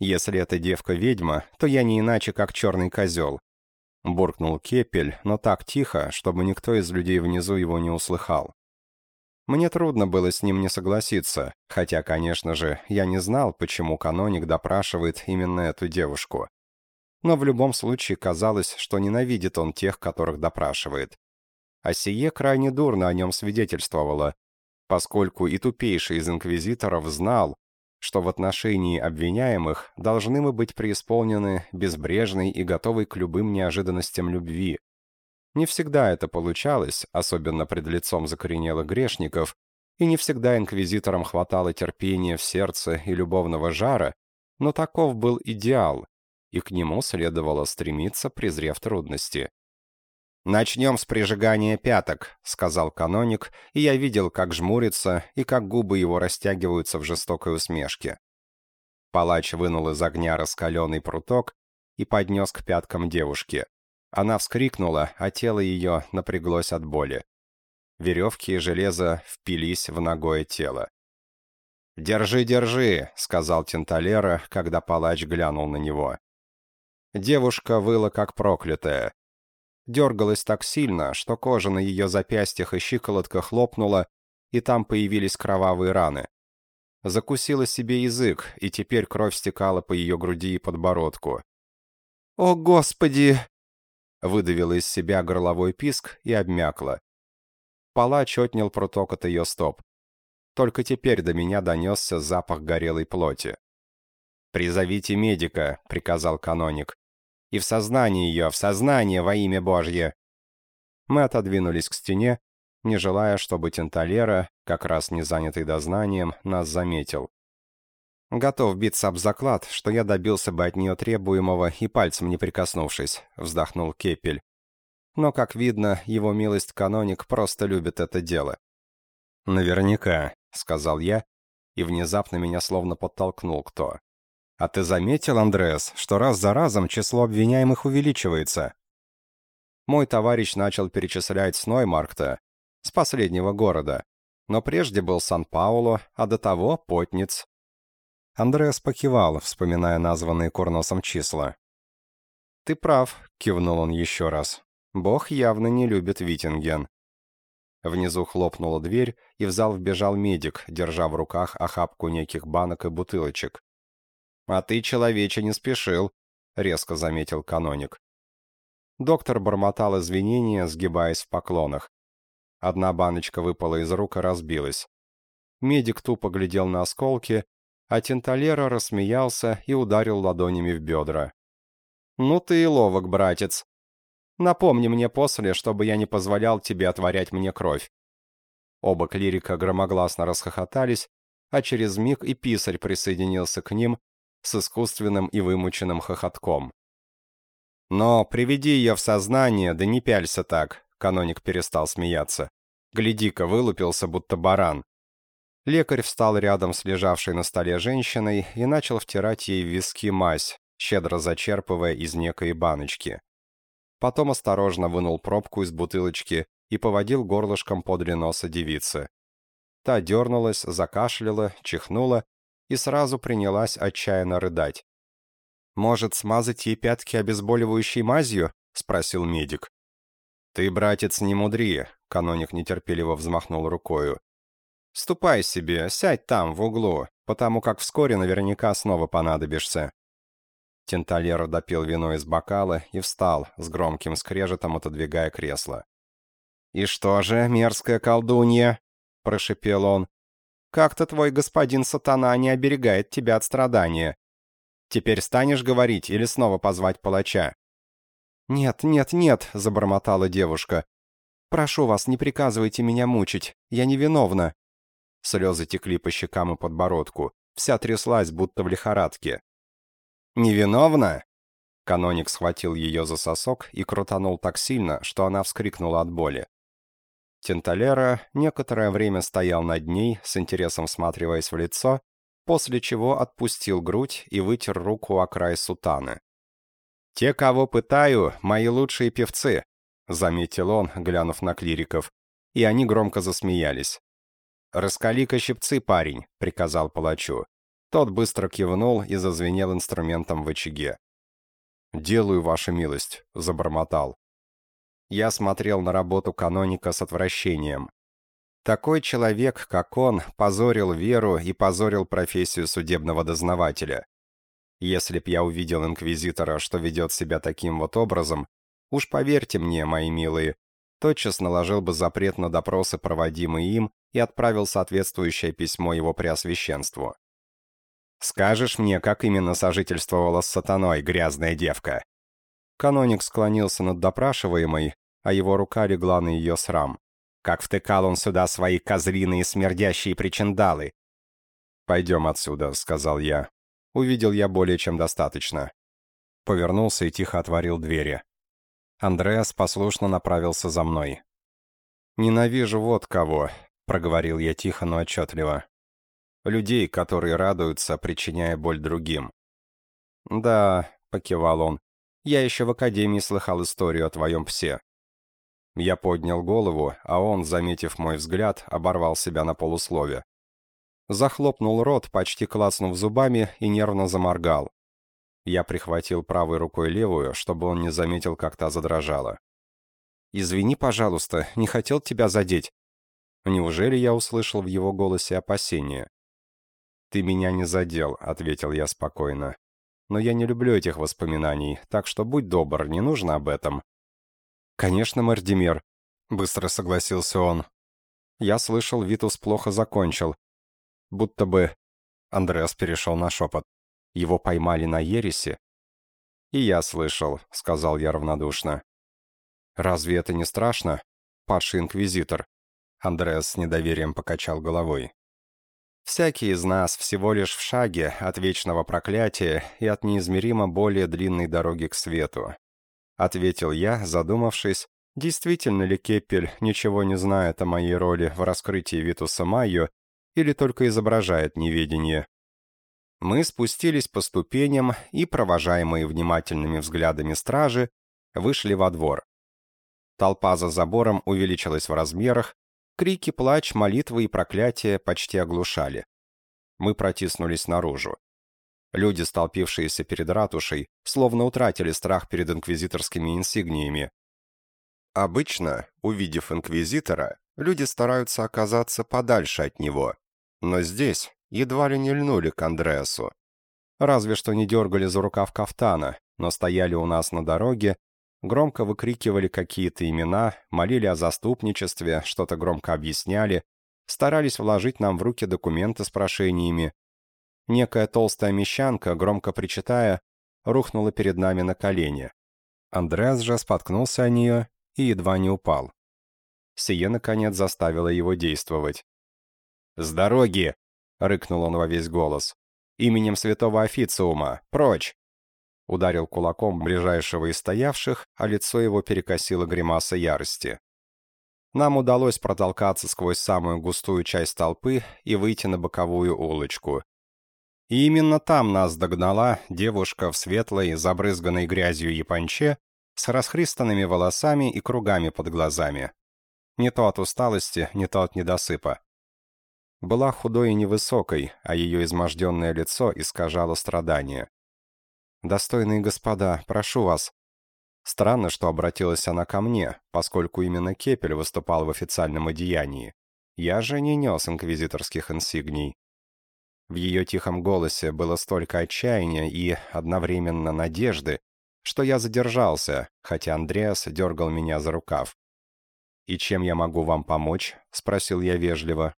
A: Если эта девка ведьма, то я не иначе, как черный козел. Буркнул Кепель, но так тихо, чтобы никто из людей внизу его не услыхал. Мне трудно было с ним не согласиться, хотя, конечно же, я не знал, почему каноник допрашивает именно эту девушку. Но в любом случае казалось, что ненавидит он тех, которых допрашивает. А сие крайне дурно о нем свидетельствовало, поскольку и тупейший из инквизиторов знал, что в отношении обвиняемых должны мы быть преисполнены безбрежной и готовой к любым неожиданностям любви. Не всегда это получалось, особенно пред лицом закоренелых грешников, и не всегда инквизиторам хватало терпения в сердце и любовного жара, но таков был идеал, и к нему следовало стремиться, презрев трудности. «Начнем с прижигания пяток», — сказал каноник, и я видел, как жмурится и как губы его растягиваются в жестокой усмешке. Палач вынул из огня раскаленный пруток и поднес к пяткам девушки. Она вскрикнула, а тело ее напряглось от боли. Веревки и железо впились в ногое тело. «Держи, держи», — сказал Тенталера, когда палач глянул на него. Девушка выла как проклятая дергалась так сильно, что кожа на ее запястьях и щиколотках лопнула, и там появились кровавые раны. Закусила себе язык, и теперь кровь стекала по ее груди и подбородку. «О, Господи!» Выдавила из себя горловой писк и обмякла. Палач отнял пруток от ее стоп. Только теперь до меня донесся запах горелой плоти. «Призовите медика», — приказал каноник. И в сознании ее, в сознание во имя Божье!» Мы отодвинулись к стене, не желая, чтобы Тенталера, как раз не занятый дознанием, нас заметил. «Готов биться об заклад, что я добился бы от нее требуемого и пальцем не прикоснувшись», — вздохнул Кепель. «Но, как видно, его милость каноник просто любит это дело». «Наверняка», — сказал я, и внезапно меня словно подтолкнул кто. А ты заметил, Андреас, что раз за разом число обвиняемых увеличивается? Мой товарищ начал перечислять с Ноймаркта, с последнего города, но прежде был Сан-Пауло, а до того Потниц. Андреас покивал, вспоминая названные Курносом числа. «Ты прав», — кивнул он еще раз. «Бог явно не любит Витинген». Внизу хлопнула дверь, и в зал вбежал медик, держа в руках охапку неких банок и бутылочек. «А ты, человече, не спешил», — резко заметил каноник. Доктор бормотал извинения, сгибаясь в поклонах. Одна баночка выпала из рук и разбилась. Медик тупо глядел на осколки, а Тенталера рассмеялся и ударил ладонями в бедра. «Ну ты и ловок, братец. Напомни мне после, чтобы я не позволял тебе отворять мне кровь». Оба клирика громогласно расхохотались, а через миг и писарь присоединился к ним, с искусственным и вымученным хохотком. «Но приведи ее в сознание, да не пялься так», — каноник перестал смеяться. «Гляди-ка, вылупился, будто баран». Лекарь встал рядом с лежавшей на столе женщиной и начал втирать ей в виски мазь, щедро зачерпывая из некой баночки. Потом осторожно вынул пробку из бутылочки и поводил горлышком подле носа девицы. Та дернулась, закашляла, чихнула и сразу принялась отчаянно рыдать. «Может, смазать ей пятки обезболивающей мазью?» — спросил медик. «Ты, братец, не мудри», — каноник нетерпеливо взмахнул рукою. «Ступай себе, сядь там, в углу, потому как вскоре наверняка снова понадобишься». Тенталер допил вино из бокала и встал, с громким скрежетом отодвигая кресло. «И что же, мерзкая колдунья?» — прошипел он. Как-то твой господин сатана не оберегает тебя от страдания. Теперь станешь говорить или снова позвать палача?» «Нет, нет, нет», — забормотала девушка. «Прошу вас, не приказывайте меня мучить. Я невиновна». Слезы текли по щекам и подбородку. Вся тряслась, будто в лихорадке. «Невиновна? Каноник схватил ее за сосок и крутанул так сильно, что она вскрикнула от боли. Тенталера некоторое время стоял над ней, с интересом всматриваясь в лицо, после чего отпустил грудь и вытер руку о край сутаны. «Те, кого пытаю, мои лучшие певцы», — заметил он, глянув на клириков, и они громко засмеялись. «Раскали-ка щипцы, парень», — приказал палачу. Тот быстро кивнул и зазвенел инструментом в очаге. «Делаю, ваша милость», — забормотал. Я смотрел на работу каноника с отвращением. Такой человек, как он, позорил веру и позорил профессию судебного дознавателя. Если б я увидел инквизитора, что ведет себя таким вот образом, уж поверьте мне, мои милые, тотчас наложил бы запрет на допросы, проводимые им, и отправил соответствующее письмо его преосвященству. «Скажешь мне, как именно сожительствовала с сатаной, грязная девка?» Каноник склонился над допрашиваемой, а его рука легла на ее срам. Как втыкал он сюда свои козлиные смердящие причиндалы. «Пойдем отсюда», — сказал я. Увидел я более чем достаточно. Повернулся и тихо отворил двери. Андреас послушно направился за мной. «Ненавижу вот кого», — проговорил я тихо, но отчетливо людей, которые радуются, причиняя боль другим. «Да», — покивал он, — «я еще в академии слыхал историю о твоем псе». Я поднял голову, а он, заметив мой взгляд, оборвал себя на полуслове. Захлопнул рот, почти клацнув зубами, и нервно заморгал. Я прихватил правой рукой левую, чтобы он не заметил, как та задрожала. «Извини, пожалуйста, не хотел тебя задеть». Неужели я услышал в его голосе опасение? «Ты меня не задел», — ответил я спокойно. «Но я не люблю этих воспоминаний, так что будь добр, не нужно об этом». «Конечно, Мардимер», — быстро согласился он. Я слышал, Витус плохо закончил. Будто бы... Андреас перешел на шепот. Его поймали на ересе. «И я слышал», — сказал я равнодушно. «Разве это не страшно? Падший инквизитор». Андреас с недоверием покачал головой. Всякий из нас всего лишь в шаге от вечного проклятия и от неизмеримо более длинной дороги к свету. Ответил я, задумавшись, действительно ли Кеппель ничего не знает о моей роли в раскрытии Витуса Майо или только изображает неведение. Мы спустились по ступеням и, провожаемые внимательными взглядами стражи, вышли во двор. Толпа за забором увеличилась в размерах, Крики, плач, молитвы и проклятия почти оглушали. Мы протиснулись наружу. Люди, столпившиеся перед ратушей, словно утратили страх перед инквизиторскими инсигниями. Обычно, увидев инквизитора, люди стараются оказаться подальше от него. Но здесь едва ли не льнули к Андреасу. Разве что не дергали за рукав кафтана, но стояли у нас на дороге громко выкрикивали какие-то имена, молили о заступничестве, что-то громко объясняли, старались вложить нам в руки документы с прошениями. Некая толстая мещанка, громко причитая, рухнула перед нами на колени. Андреас же споткнулся о нее и едва не упал. Сие, наконец, заставило его действовать. «С дороги!» — рыкнул он во весь голос. «Именем святого официума! Прочь!» Ударил кулаком ближайшего из стоявших, а лицо его перекосило гримаса ярости. Нам удалось протолкаться сквозь самую густую часть толпы и выйти на боковую улочку. И именно там нас догнала девушка в светлой, забрызганной грязью японче, с расхристанными волосами и кругами под глазами. Не то от усталости, не то от недосыпа. Была худой и невысокой, а ее изможденное лицо искажало страдание. «Достойные господа, прошу вас». Странно, что обратилась она ко мне, поскольку именно Кепель выступал в официальном одеянии. Я же не нес инквизиторских инсигний. В ее тихом голосе было столько отчаяния и одновременно надежды, что я задержался, хотя Андреас дергал меня за рукав. «И чем я могу вам помочь?» — спросил я вежливо.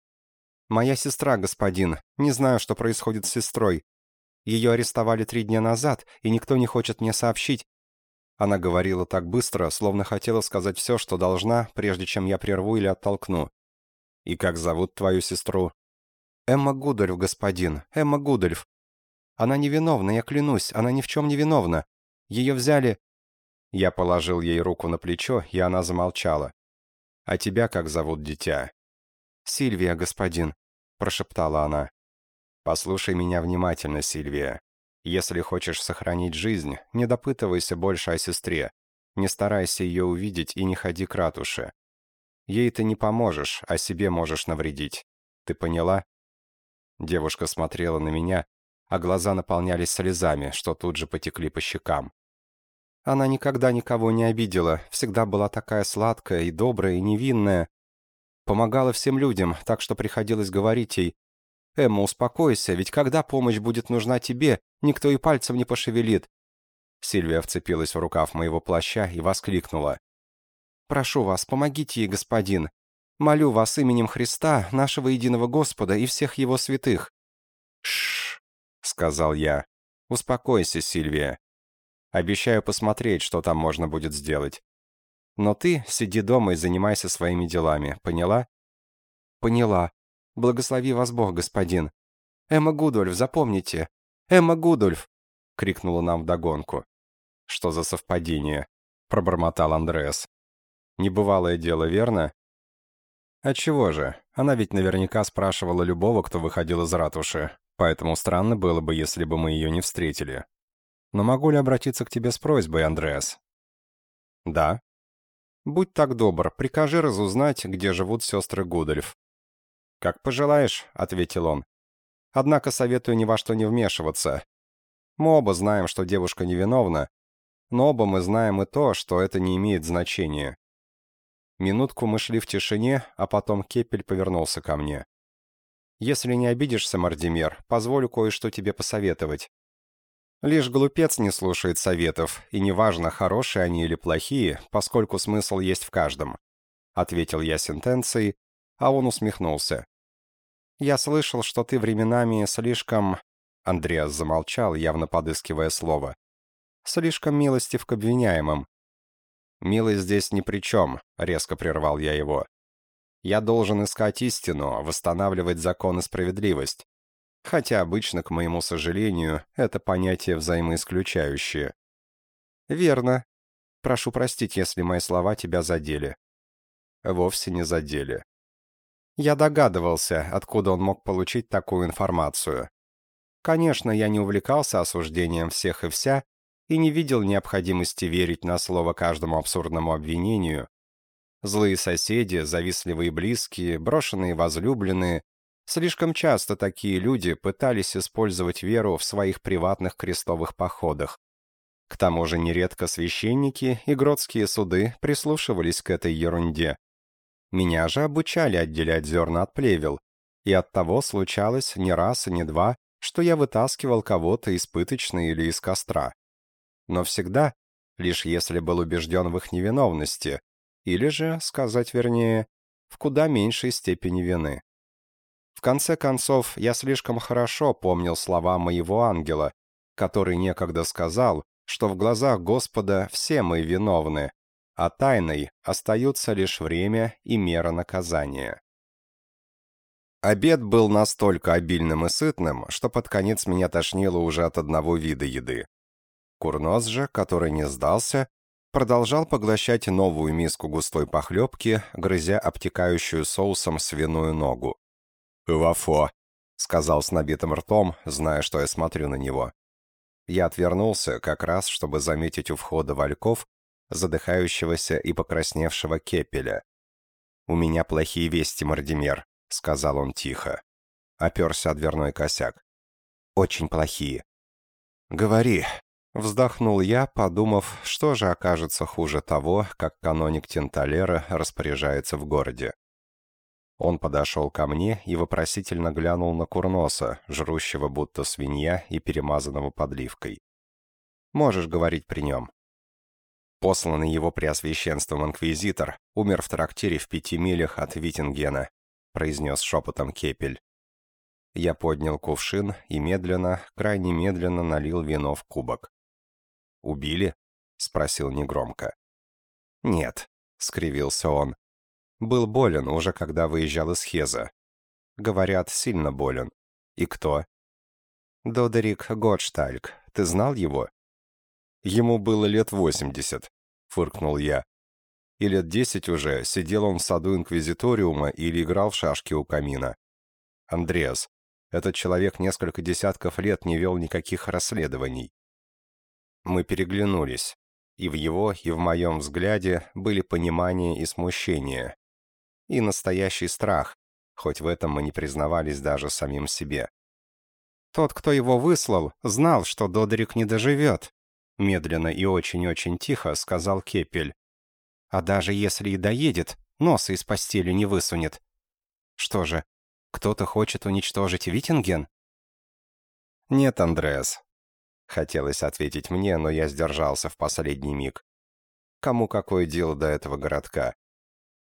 A: «Моя сестра, господин. Не знаю, что происходит с сестрой. Ее арестовали три дня назад, и никто не хочет мне сообщить». Она говорила так быстро, словно хотела сказать все, что должна, прежде чем я прерву или оттолкну. «И как зовут твою сестру?» «Эмма Гудольф, господин, Эмма Гудольф. Она невиновна, я клянусь, она ни в чем не виновна. Ее взяли...» Я положил ей руку на плечо, и она замолчала. «А тебя как зовут, дитя?» «Сильвия, господин», — прошептала она. «Послушай меня внимательно, Сильвия. Если хочешь сохранить жизнь, не допытывайся больше о сестре. Не старайся ее увидеть и не ходи к ратуше. Ей ты не поможешь, а себе можешь навредить. Ты поняла?» Девушка смотрела на меня, а глаза наполнялись слезами, что тут же потекли по щекам. Она никогда никого не обидела, всегда была такая сладкая и добрая и невинная. Помогала всем людям, так что приходилось говорить ей, «Эмма, успокойся, ведь когда помощь будет нужна тебе, никто и пальцем не пошевелит». Сильвия вцепилась в рукав моего плаща и воскликнула. «Прошу вас, помогите ей, господин. Молю вас именем Христа, нашего единого Господа и всех его святых». «Шш», — сказал я. «Успокойся, Сильвия. Обещаю посмотреть, что там можно будет сделать. Но ты сиди дома и занимайся своими делами, поняла?» «Поняла. Благослови вас Бог, господин. Эмма Гудольф, запомните. Эмма Гудольф!» — крикнула нам вдогонку. «Что за совпадение?» — пробормотал Андреас. Небывалое дело, верно? Отчего же? Она ведь наверняка спрашивала любого, кто выходил из ратуши, поэтому странно было бы, если бы мы ее не встретили. Но могу ли обратиться к тебе с просьбой, Андреас? Да. Будь так добр, прикажи разузнать, где живут сестры Гудольф. Как пожелаешь, ответил он. Однако советую ни во что не вмешиваться. Мы оба знаем, что девушка невиновна, но оба мы знаем и то, что это не имеет значения. Минутку мы шли в тишине, а потом Кепель повернулся ко мне. «Если не обидишься, Мардимер, позволю кое-что тебе посоветовать. Лишь глупец не слушает советов, и неважно, хорошие они или плохие, поскольку смысл есть в каждом», — ответил я сентенцией, а он усмехнулся. «Я слышал, что ты временами слишком...» Андреас замолчал, явно подыскивая слово. «Слишком милостив к обвиняемым. «Милый здесь ни при чем», — резко прервал я его. «Я должен искать истину, восстанавливать закон и справедливость. Хотя обычно, к моему сожалению, это понятие взаимоисключающее». «Верно. Прошу простить, если мои слова тебя задели». «Вовсе не задели». Я догадывался, откуда он мог получить такую информацию. Конечно, я не увлекался осуждением всех и вся, и не видел необходимости верить на слово каждому абсурдному обвинению. Злые соседи, завистливые близкие, брошенные возлюбленные — слишком часто такие люди пытались использовать веру в своих приватных крестовых походах. К тому же нередко священники и гродские суды прислушивались к этой ерунде. Меня же обучали отделять зерна от плевел, и оттого случалось не раз и не два, что я вытаскивал кого-то из пыточной или из костра но всегда, лишь если был убежден в их невиновности, или же, сказать вернее, в куда меньшей степени вины. В конце концов, я слишком хорошо помнил слова моего ангела, который некогда сказал, что в глазах Господа все мы виновны, а тайной остаются лишь время и мера наказания. Обед был настолько обильным и сытным, что под конец меня тошнило уже от одного вида еды. Курнос же, который не сдался, продолжал поглощать новую миску густой похлебки, грызя обтекающую соусом свиную ногу. «Вафо», — сказал с набитым ртом, зная, что я смотрю на него. Я отвернулся, как раз, чтобы заметить у входа вальков, задыхающегося и покрасневшего кепеля. «У меня плохие вести, Мардимер», — сказал он тихо. Оперся о дверной косяк. «Очень плохие». «Говори», Вздохнул я, подумав, что же окажется хуже того, как каноник Тенталера распоряжается в городе. Он подошел ко мне и вопросительно глянул на Курноса, жрущего будто свинья и перемазанного подливкой. «Можешь говорить при нем». Посланный его преосвященством инквизитор умер в трактире в пяти милях от Виттингена, произнес шепотом Кепель. Я поднял кувшин и медленно, крайне медленно налил вино в кубок. Убили?» — спросил негромко. «Нет», — скривился он. «Был болен уже, когда выезжал из Хеза. Говорят, сильно болен. И кто?» «Додерик Готштальк. Ты знал его?» Ему было лет восемьдесят, фыркнул я. И лет десять уже сидел он в саду Инквизиториума или играл в шашки у камина. Андреас, этот человек несколько десятков лет не вел никаких расследований. Мы переглянулись, и в его, и в моем взгляде были понимание и смущение, и настоящий страх, хоть в этом мы не признавались даже самим себе.
B: Тот, кто его выслал, знал, что Додерик не доживет, медленно и очень-очень тихо сказал Кепель. А даже если и доедет, носа из постели не высунет. Что же, кто-то хочет уничтожить Витинген?
A: Нет, Андреас. Хотелось ответить мне, но я сдержался в последний миг. Кому какое дело до этого городка?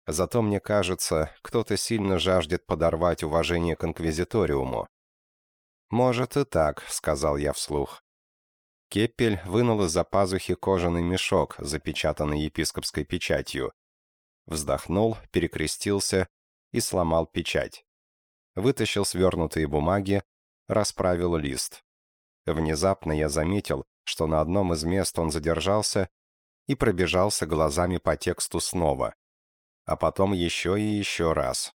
A: Зато, мне кажется, кто-то сильно жаждет подорвать уважение к Инквизиториуму. «Может и так», — сказал я вслух. Кеппель вынул из-за пазухи кожаный мешок, запечатанный епископской печатью. Вздохнул, перекрестился и сломал печать. Вытащил свернутые бумаги, расправил лист. Внезапно я заметил, что на одном из мест он задержался и пробежался глазами по тексту снова а потом еще и еще раз.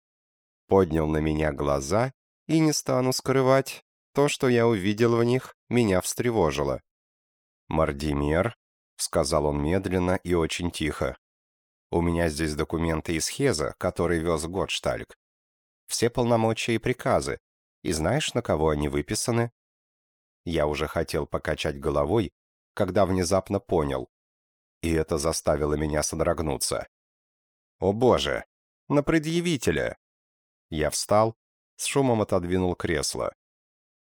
A: Поднял на меня глаза и не стану скрывать, то, что я увидел в них, меня встревожило. «Мардимер», — сказал он медленно и очень тихо. «У меня здесь документы из Хеза, который вез Готштальк. Все полномочия и приказы. И знаешь, на кого они выписаны?» Я уже хотел покачать головой, когда внезапно понял. И это заставило меня содрогнуться. «О боже! На предъявителя!» Я встал, с шумом отодвинул кресло.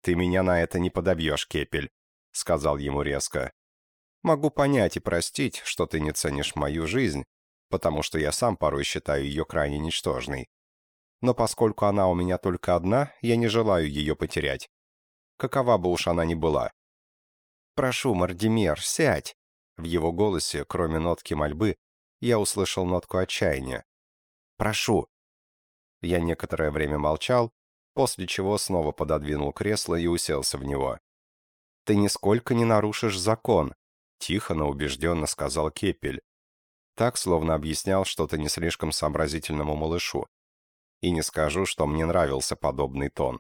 A: «Ты меня на это не подобьешь, Кепель», — сказал ему резко. «Могу понять и простить, что ты не ценишь мою жизнь, потому что я сам порой считаю ее крайне ничтожной. Но поскольку она у меня только одна, я не желаю ее потерять. Какова бы уж она ни была. «Прошу, Мардимер, сядь!» В его голосе, кроме нотки мольбы, я услышал нотку отчаяния. «Прошу». Я некоторое время молчал, после чего снова пододвинул кресло и уселся в него. «Ты нисколько не нарушишь закон», — тихо, но убежденно сказал Кепель. Так, словно объяснял что-то не слишком сообразительному малышу. И не скажу, что мне нравился подобный тон.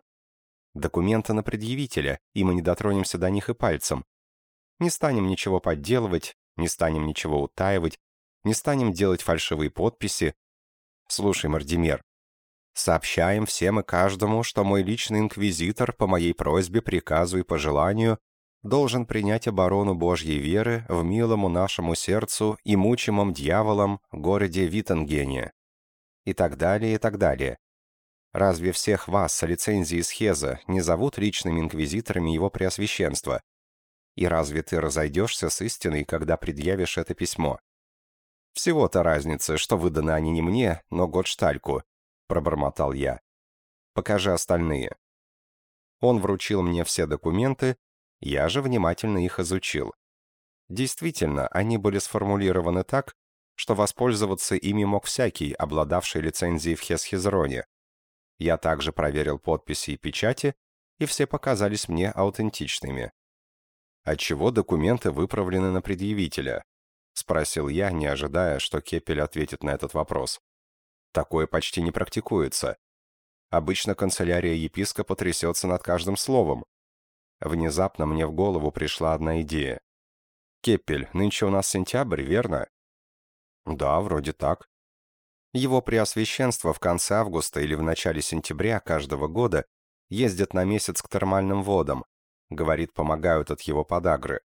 A: Документы на предъявителя, и мы не дотронемся до них и пальцем. Не станем ничего подделывать, не станем ничего утаивать, не станем делать фальшивые подписи. Слушай, Мардимер, сообщаем всем и каждому, что мой личный инквизитор по моей просьбе, приказу и пожеланию должен принять оборону Божьей веры в милому нашему сердцу и мучимом дьяволом городе Виттенгене. И так далее, и так далее. Разве всех вас с лицензией Схеза не зовут личными инквизиторами его преосвященства? И разве ты разойдешься с истиной, когда предъявишь это письмо? «Всего-то разница, что выданы они не мне, но Готштальку», — пробормотал я. «Покажи остальные». Он вручил мне все документы, я же внимательно их изучил. Действительно, они были сформулированы так, что воспользоваться ими мог всякий, обладавший лицензией в Хесхизроне. Я также проверил подписи и печати, и все показались мне аутентичными. Отчего документы выправлены на предъявителя? — спросил я, не ожидая, что Кепель ответит на этот вопрос. «Такое почти не практикуется. Обычно канцелярия епископа трясется над каждым словом. Внезапно мне в голову пришла одна идея. «Кеппель, нынче у нас сентябрь, верно?» «Да, вроде так». Его Преосвященство в конце августа или в начале сентября каждого года ездят на месяц к термальным водам. Говорит, помогают от его подагры.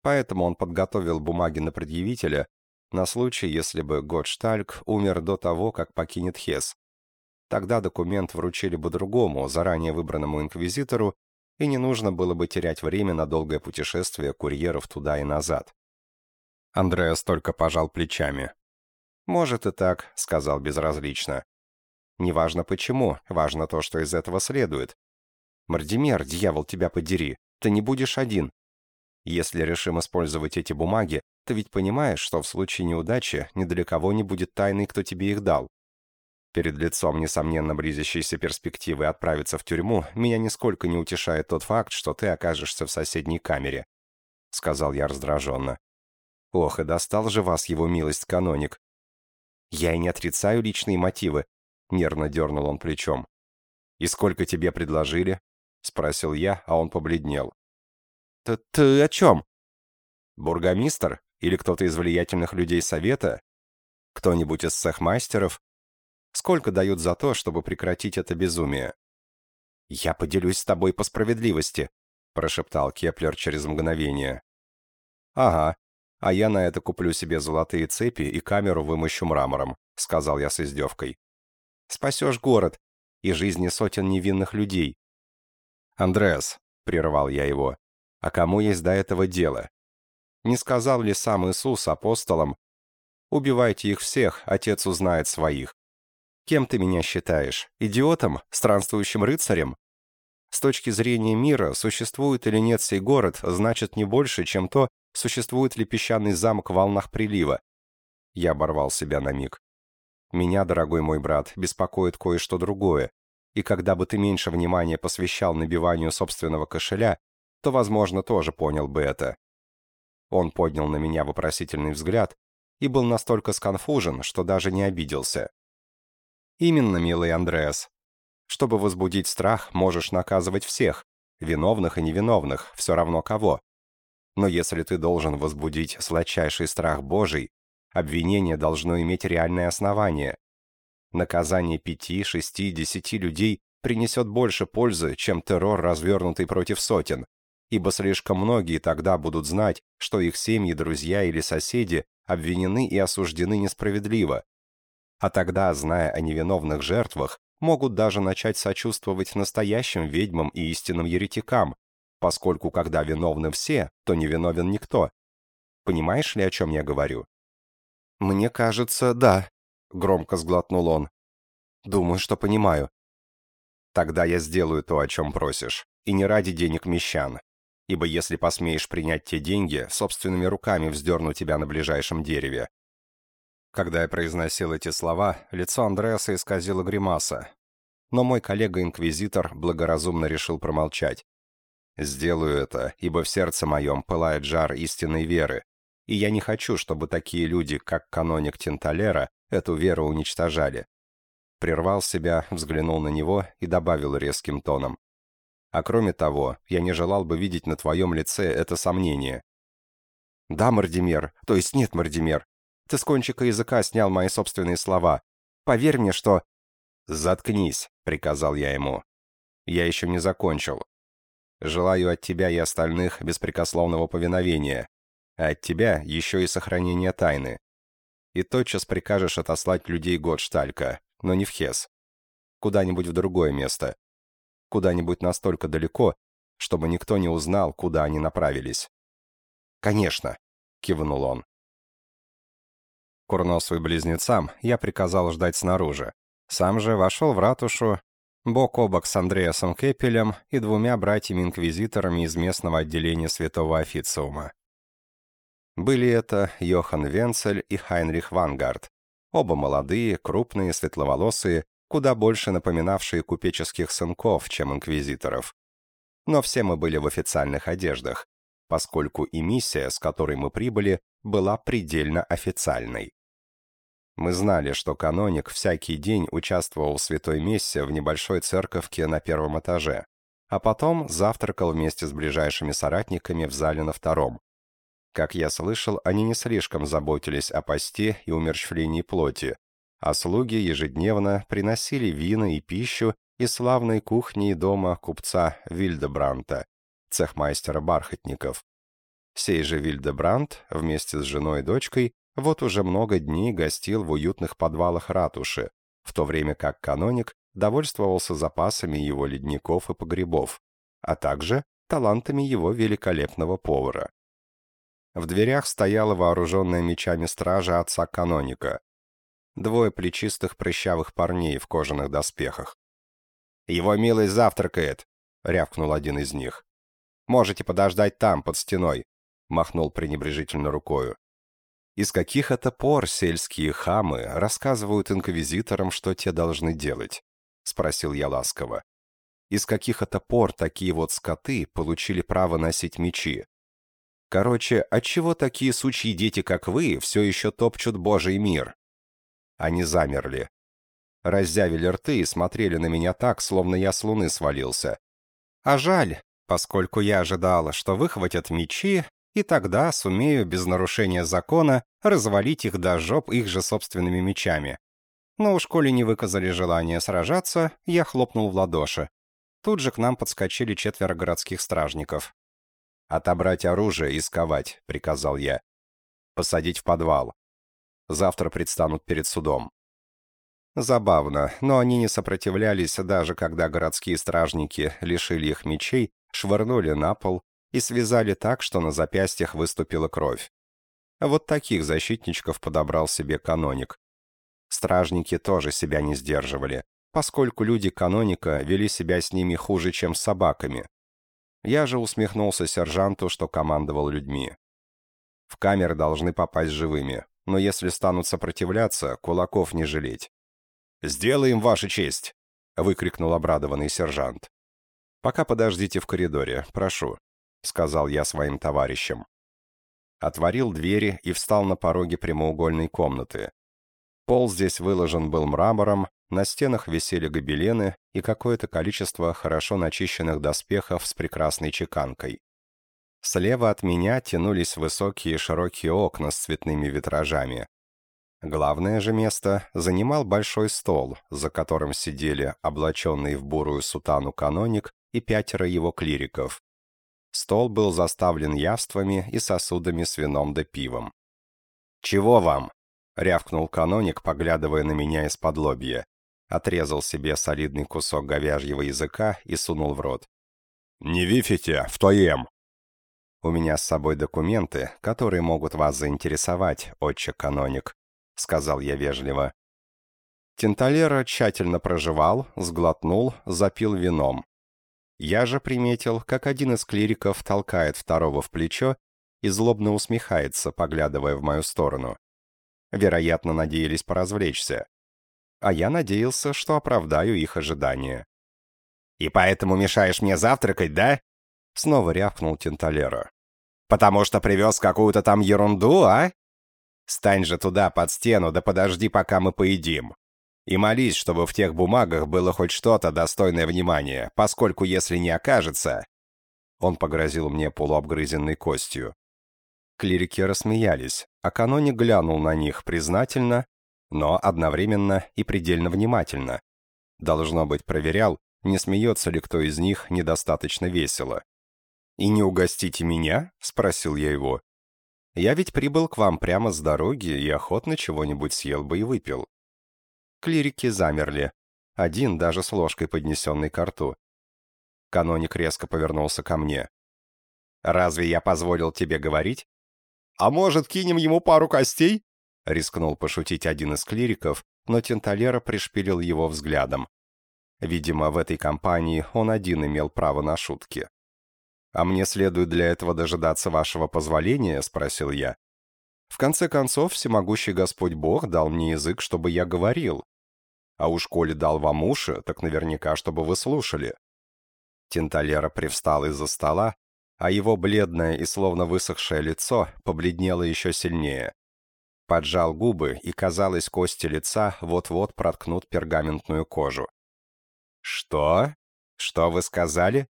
A: Поэтому он подготовил бумаги на предъявителя на случай, если бы Готштальк умер до того, как покинет Хес. Тогда документ вручили бы другому, заранее выбранному инквизитору, и не нужно было бы терять время на долгое путешествие курьеров туда и назад. Андреас только пожал плечами. «Может и так», — сказал безразлично. «Неважно почему, важно то, что из этого следует. Мардимер, дьявол, тебя подери, ты не будешь один. Если решим использовать эти бумаги, ты ведь понимаешь, что в случае неудачи ни для кого не будет тайны, кто тебе их дал. Перед лицом, несомненно, близящейся перспективы отправиться в тюрьму, меня нисколько не утешает тот факт, что ты окажешься в соседней камере. сказал я раздраженно. Ох, и достал же вас его милость, каноник. Я и не отрицаю личные мотивы, нервно дернул он плечом. И сколько тебе предложили? Спросил я, а он побледнел. Ты, ты о чем? Бургомистр? Или кто-то из влиятельных людей совета? Кто-нибудь из цехмастеров? Сколько дают за то, чтобы прекратить это безумие? Я поделюсь с тобой по справедливости, прошептал Кеплер через мгновение. Ага, а я на это куплю себе золотые цепи и камеру вымощу мрамором, сказал я с издевкой. Спасешь город и жизни сотен невинных людей. Андреас, прервал я его, а кому есть до этого дело? Не сказал ли сам Иисус апостолам, «Убивайте их всех, Отец узнает своих». Кем ты меня считаешь? Идиотом? Странствующим рыцарем? С точки зрения мира, существует или нет сей город, значит не больше, чем то, существует ли песчаный замок в волнах прилива. Я оборвал себя на миг. Меня, дорогой мой брат, беспокоит кое-что другое. И когда бы ты меньше внимания посвящал набиванию собственного кошеля, то, возможно, тоже понял бы это. Он поднял на меня вопросительный взгляд и был настолько сконфужен, что даже не обиделся. «Именно, милый Андреас. Чтобы возбудить страх, можешь наказывать всех, виновных и невиновных, все равно кого. Но если ты должен возбудить сладчайший страх Божий, обвинение должно иметь реальное основание. Наказание пяти, шести, десяти людей принесет больше пользы, чем террор, развернутый против сотен, ибо слишком многие тогда будут знать, что их семьи, друзья или соседи обвинены и осуждены несправедливо. А тогда, зная о невиновных жертвах, могут даже начать сочувствовать настоящим ведьмам и истинным еретикам, поскольку когда виновны все, то не виновен никто. Понимаешь ли, о чем я говорю? «Мне кажется, да», — громко сглотнул он. «Думаю, что понимаю». «Тогда я сделаю то, о чем просишь, и не ради денег мещан, ибо если посмеешь принять те деньги, собственными руками вздерну тебя на ближайшем дереве». Когда я произносил эти слова, лицо Андреаса исказило гримаса. Но мой коллега-инквизитор благоразумно решил промолчать. «Сделаю это, ибо в сердце моем пылает жар истинной веры, и я не хочу, чтобы такие люди, как каноник Тинталера, эту веру уничтожали». Прервал себя, взглянул на него и добавил резким тоном. А кроме того, я не желал бы видеть на твоем лице это сомнение. Да, Мардимер, то есть нет, Мардимер. Ты с кончика языка снял мои собственные слова. Поверь мне, что... Заткнись, приказал я ему. Я еще не закончил. Желаю от тебя и остальных беспрекословного повиновения, а от тебя еще и сохранения тайны. И тотчас прикажешь отослать людей Готшталька, но не в Хес. Куда-нибудь в другое место куда-нибудь настолько далеко, чтобы никто не узнал, куда они направились. «Конечно», — кивнул он. Курносу и близнецам я приказал ждать снаружи. Сам же вошел в ратушу, бок о бок с Андреасом Кепелем и двумя братьями-инквизиторами из местного отделения святого официума. Были это Йохан Венцель и Хайнрих Вангард, оба молодые, крупные, светловолосые, куда больше напоминавшие купеческих сынков, чем инквизиторов. Но все мы были в официальных одеждах, поскольку и миссия, с которой мы прибыли, была предельно официальной. Мы знали, что каноник всякий день участвовал в святой мессе в небольшой церковке на первом этаже, а потом завтракал вместе с ближайшими соратниками в зале на втором. Как я слышал, они не слишком заботились о посте и умерщвлении плоти, а слуги ежедневно приносили вина и пищу из славной кухни дома купца Вильдебранта, цехмайстера бархатников. Сей же Вильдебрант вместе с женой и дочкой вот уже много дней гостил в уютных подвалах ратуши, в то время как каноник довольствовался запасами его ледников и погребов, а также талантами его великолепного повара. В дверях стояла вооруженная мечами стража отца каноника, Двое плечистых прыщавых парней в кожаных доспехах. «Его милость завтракает!» — рявкнул один из них. «Можете подождать там, под стеной», — махнул пренебрежительно рукою. Из каких это пор сельские хамы рассказывают инквизиторам, что те должны делать? Спросил я ласково. Из каких это пор такие вот скоты получили право носить мечи? Короче, отчего такие сучьи дети, как вы, все еще топчут Божий мир? Они замерли. Раззявили рты и смотрели на меня так, словно я с луны свалился. А жаль, поскольку я ожидала, что выхватят мечи, и тогда сумею без нарушения закона развалить их до жоп их же собственными мечами. Но уж коли не выказали желания сражаться, я хлопнул в ладоши. Тут же к нам подскочили четверо городских стражников. «Отобрать оружие и сковать», — приказал я. «Посадить в подвал. Завтра предстанут перед судом». Забавно, но они не сопротивлялись, даже когда городские стражники лишили их мечей, швырнули на пол и связали так, что на запястьях выступила кровь. Вот таких защитничков подобрал себе каноник. Стражники тоже себя не сдерживали, поскольку люди каноника вели себя с ними хуже, чем с собаками. Я же усмехнулся сержанту, что командовал людьми. В камеры должны попасть живыми, но если станут сопротивляться, кулаков не жалеть. «Сделаем, Ваша честь!» — выкрикнул обрадованный сержант. «Пока подождите в коридоре, прошу», — сказал я своим товарищам. Отворил двери и встал на пороге прямоугольной комнаты. Пол здесь выложен был мрамором, на стенах висели гобелены и какое-то количество хорошо начищенных доспехов с прекрасной чеканкой. Слева от меня тянулись высокие широкие окна с цветными витражами. Главное же место занимал большой стол, за которым сидели облаченный в бурую сутану каноник и пятеро его клириков. Стол был заставлен явствами и сосудами с вином да пивом. «Чего вам?» — рявкнул каноник, поглядывая на меня из-под лобья отрезал себе солидный кусок говяжьего языка и сунул в рот. «Не вифите, в твоем!» «У меня с собой документы, которые могут вас заинтересовать, отче каноник», — сказал я вежливо. Тенталера тщательно проживал, сглотнул, запил вином. Я же приметил, как один из клириков толкает второго в плечо и злобно усмехается, поглядывая в мою сторону. Вероятно, надеялись поразвлечься а я надеялся, что оправдаю их ожидания. «И поэтому мешаешь мне завтракать, да?» Снова рявкнул Тенталера. «Потому что привез какую-то там ерунду, а? Стань же туда, под стену, да подожди, пока мы поедим. И молись, чтобы в тех бумагах было хоть что-то достойное внимания, поскольку если не окажется...» Он погрозил мне полуобгрызенной костью. Клирики рассмеялись, а каноник глянул на них признательно но одновременно и предельно внимательно. Должно быть, проверял, не смеется ли кто из них недостаточно весело. «И не угостите меня?» — спросил я его. «Я ведь прибыл к вам прямо с дороги и охотно чего-нибудь съел бы и выпил». Клирики замерли, один даже с ложкой, поднесенной к рту. Каноник резко повернулся ко мне. «Разве я позволил тебе говорить?» «А может, кинем ему пару костей?» — рискнул пошутить один из клириков, но Тенталера пришпилил его взглядом. Видимо, в этой компании он один имел право на шутки. «А мне следует для этого дожидаться вашего позволения?» — спросил я. «В конце концов, всемогущий Господь Бог дал мне язык, чтобы я говорил. А уж коли дал вам уши, так наверняка, чтобы вы слушали». Тенталера привстал из-за стола, а его бледное и словно высохшее лицо побледнело еще сильнее поджал губы, и, казалось, кости лица вот-вот проткнут пергаментную кожу. «Что? Что вы сказали?»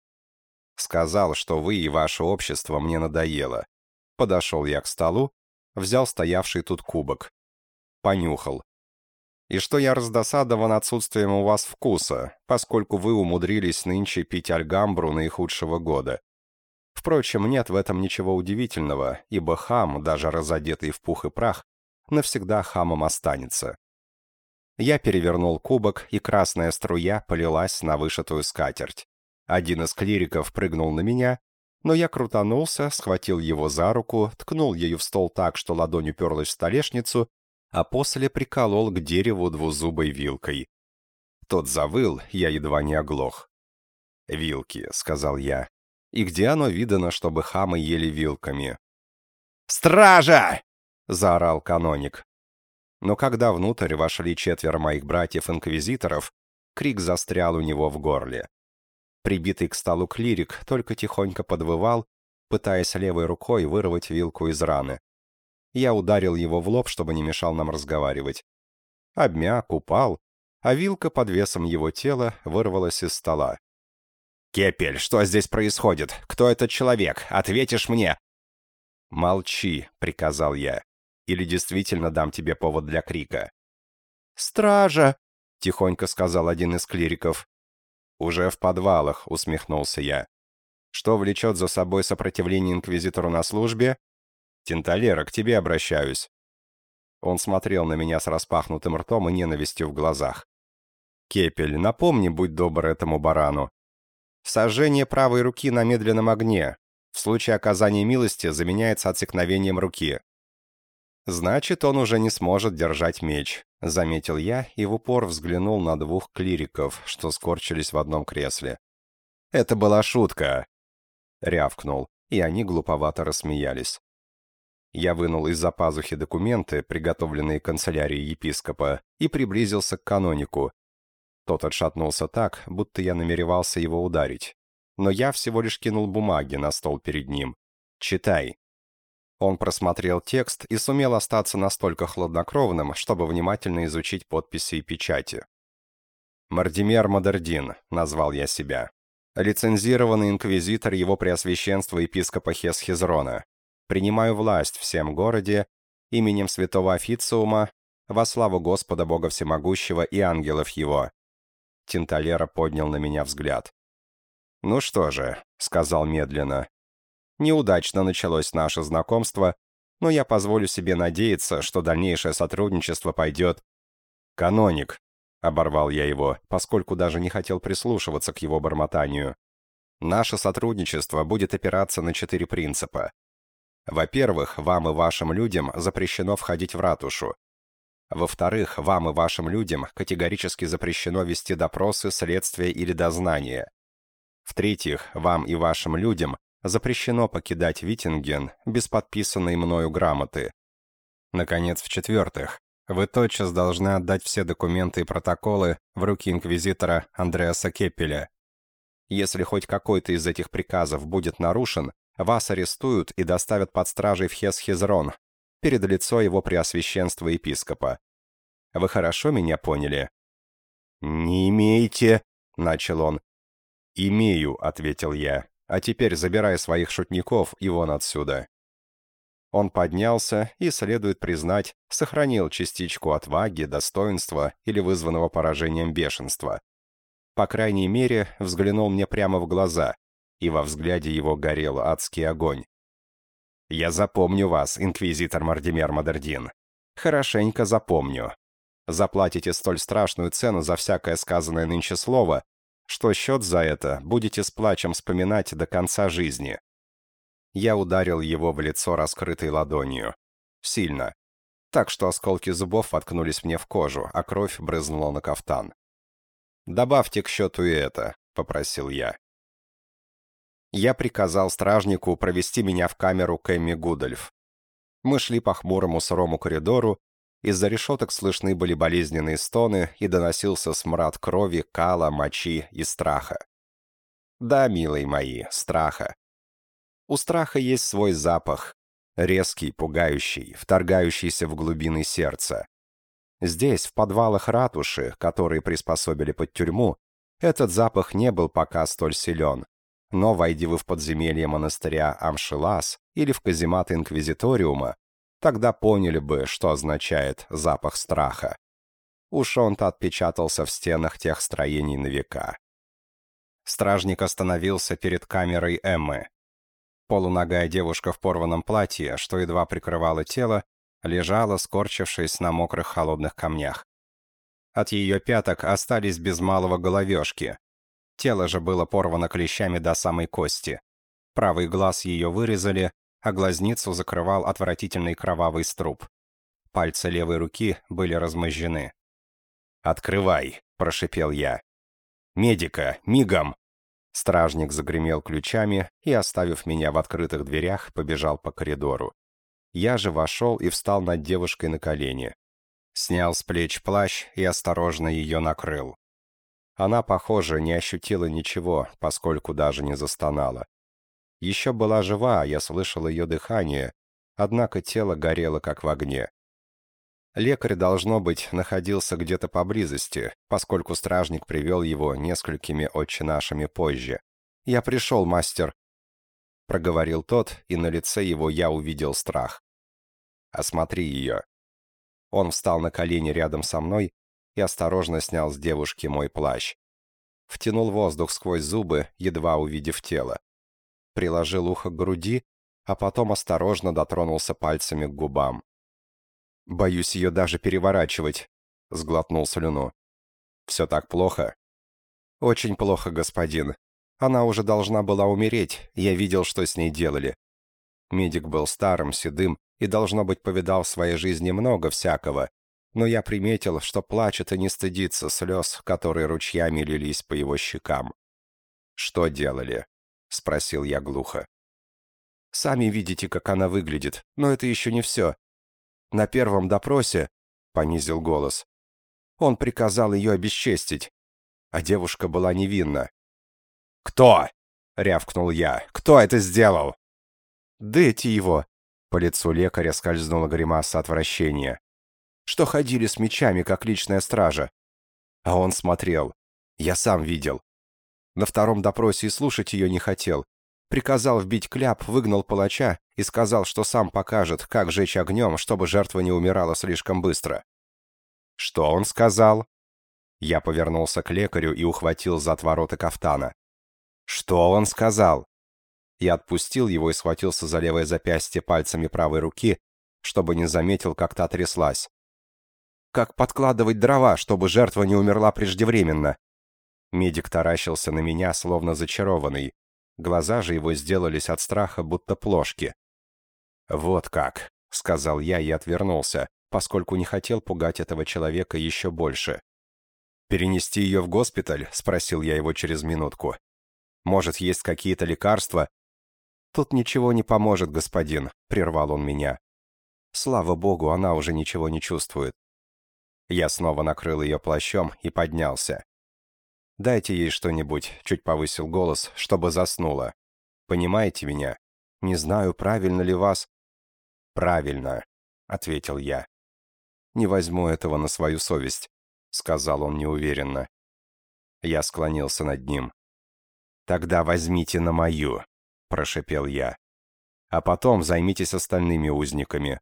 A: «Сказал, что вы и ваше общество мне надоело. Подошел я к столу, взял стоявший тут кубок. Понюхал. И что я раздосадован отсутствием у вас вкуса, поскольку вы умудрились нынче пить альгамбру наихудшего года. Впрочем, нет в этом ничего удивительного, ибо хам, даже разодетый в пух и прах, навсегда хамом останется. Я перевернул кубок, и красная струя полилась на вышитую скатерть. Один из клириков прыгнул на меня, но я крутанулся, схватил его за руку, ткнул ею в стол так, что ладонь уперлась в столешницу, а после приколол к дереву двузубой вилкой. Тот завыл, я едва не оглох. «Вилки», — сказал я. «И где оно видано, чтобы хамы ели вилками?» «Стража!» — заорал каноник. Но когда внутрь вошли четверо моих братьев-инквизиторов, крик застрял у него в горле. Прибитый к столу клирик только тихонько подвывал, пытаясь левой рукой вырвать вилку из раны. Я ударил его в лоб, чтобы не мешал нам разговаривать. Обмяк, упал, а вилка под весом его тела вырвалась из стола. «Кепель, что здесь происходит? Кто этот человек? Ответишь мне!» «Молчи», — приказал я, — «или действительно дам тебе повод для крика».
B: «Стража!»
A: — тихонько сказал один из клириков. «Уже в подвалах», — усмехнулся я. «Что влечет за собой сопротивление инквизитору на службе?» «Тинталера, к тебе обращаюсь». Он смотрел на меня с распахнутым ртом и ненавистью в глазах. «Кепель, напомни, будь добр этому барану. Сожжение правой руки на медленном огне. В случае оказания милости заменяется отсекновением руки. Значит, он уже не сможет держать меч, заметил я и в упор взглянул на двух клириков, что скорчились в одном кресле. Это была шутка, рявкнул, и они глуповато рассмеялись. Я вынул из-за пазухи документы, приготовленные канцелярией епископа, и приблизился к канонику, тот отшатнулся так, будто я намеревался его ударить. Но я всего лишь кинул бумаги на стол перед ним. «Читай». Он просмотрел текст и сумел остаться настолько хладнокровным, чтобы внимательно изучить подписи и печати. «Мардимер Модердин», — назвал я себя. «Лицензированный инквизитор его преосвященства епископа Хесхизрона. Принимаю власть всем городе именем святого Официума во славу Господа Бога Всемогущего и ангелов его, Тинталера поднял на меня взгляд. «Ну что же», — сказал медленно, — «неудачно началось наше знакомство, но я позволю себе надеяться, что дальнейшее сотрудничество пойдет...» «Каноник», — оборвал я его, поскольку даже не хотел прислушиваться к его бормотанию. «Наше сотрудничество будет опираться на четыре принципа. Во-первых, вам и вашим людям запрещено входить в ратушу. Во-вторых, вам и вашим людям категорически запрещено вести допросы, следствия или дознания. В-третьих, вам и вашим людям запрещено покидать Виттинген без подписанной мною грамоты. Наконец, в-четвертых, вы тотчас должны отдать все документы и протоколы в руки инквизитора Андреаса Кеппеля. Если хоть какой-то из этих приказов будет нарушен, вас арестуют и доставят под стражей в Хесхизрон, перед лицо его преосвященства епископа. Вы хорошо меня поняли?» «Не имеете...» — начал он. «Имею», — ответил я. «А теперь забирай своих шутников и вон отсюда». Он поднялся и, следует признать, сохранил частичку отваги, достоинства или вызванного поражением бешенства. По крайней мере, взглянул мне прямо в глаза, и во взгляде его горел адский огонь. Я запомню вас, инквизитор Мардимер Мадердин. Хорошенько запомню. Заплатите столь страшную цену за всякое сказанное нынче слово, что счет за это будете с плачем вспоминать до конца жизни. Я ударил его в лицо раскрытой ладонью. Сильно. Так что осколки зубов воткнулись мне в кожу, а кровь брызнула на кафтан. «Добавьте к счету и это», — попросил я. Я приказал стражнику провести меня в камеру Кэмми Гудальф. Мы шли по хмурому сырому коридору, из-за решеток слышны были болезненные стоны и доносился смрад крови, кала, мочи и страха. Да, милые мои, страха. У страха есть свой запах, резкий, пугающий, вторгающийся в глубины сердца. Здесь, в подвалах ратуши, которые приспособили под тюрьму, этот запах не был пока столь силен, но, войди вы в подземелье монастыря Амшилас или в казематы Инквизиториума, тогда поняли бы, что означает запах страха. Уж он-то отпечатался в стенах тех строений на века. Стражник остановился перед камерой Эммы. Полуногая девушка в порванном платье, что едва прикрывало тело, лежала, скорчившись на мокрых холодных камнях. От ее пяток остались без малого головешки, Тело же было порвано клещами до самой кости. Правый глаз ее вырезали, а глазницу закрывал отвратительный кровавый струп. Пальцы левой руки были размозжены. «Открывай!» – прошипел я. «Медика! Мигом!» Стражник загремел ключами и, оставив меня в открытых дверях, побежал по коридору. Я же вошел и встал над девушкой на колени. Снял с плеч плащ и осторожно ее накрыл. Она, похоже, не ощутила ничего, поскольку даже не застонала. Еще была жива, я слышал ее дыхание, однако тело горело как в огне. Лекарь, должно быть, находился где-то поблизости, поскольку стражник привел его несколькими отче позже. «Я пришел, мастер», — проговорил тот, и на лице его я увидел страх. «Осмотри ее». Он встал на колени рядом со мной и осторожно снял с девушки мой плащ. Втянул воздух сквозь зубы, едва увидев тело. Приложил ухо к груди, а потом осторожно дотронулся пальцами к губам. Боюсь ее даже переворачивать», — сглотнул слюну. «Все так плохо?» «Очень плохо, господин. Она уже должна была умереть, я видел, что с ней делали». Медик был старым, седым и, должно быть, повидал в своей жизни много всякого, но я приметил, что плачет и не стыдится слез, которые ручьями лились по его щекам. «Что делали?» — спросил я глухо. «Сами видите, как она выглядит, но это еще не все. На первом допросе, — понизил голос, — он приказал ее обесчестить, а девушка была невинна. «Кто?» — рявкнул я. «Кто это сделал?» «Дайте его!» — по лицу лекаря скользнула гримаса отвращения. «Что ходили с мечами, как личная стража?» А он смотрел. Я сам видел. На втором допросе и слушать ее не хотел, приказал вбить кляп, выгнал палача и сказал, что сам покажет, как жечь огнем, чтобы жертва не умирала слишком быстро. «Что он сказал?» Я повернулся к лекарю и ухватил за отвороты кафтана. «Что он сказал?» Я отпустил его и схватился за левое запястье пальцами правой руки, чтобы не заметил, как та тряслась. «Как подкладывать дрова, чтобы жертва не умерла преждевременно?» Медик таращился на меня, словно зачарованный. Глаза же его сделались от страха, будто плошки. «Вот как», — сказал я и отвернулся, поскольку не хотел пугать этого человека еще больше. «Перенести ее в госпиталь?» — спросил я его через минутку. «Может, есть какие-то лекарства?» «Тут ничего не поможет, господин», — прервал он меня. «Слава богу, она уже ничего не чувствует». Я снова накрыл ее плащом и поднялся. «Дайте ей что-нибудь», — чуть повысил голос, чтобы заснула. «Понимаете меня? Не знаю, правильно ли вас...» «Правильно», — ответил я. «Не возьму этого на свою совесть», — сказал он неуверенно. Я склонился над ним. «Тогда возьмите на мою», — прошепел я. «А потом займитесь остальными узниками.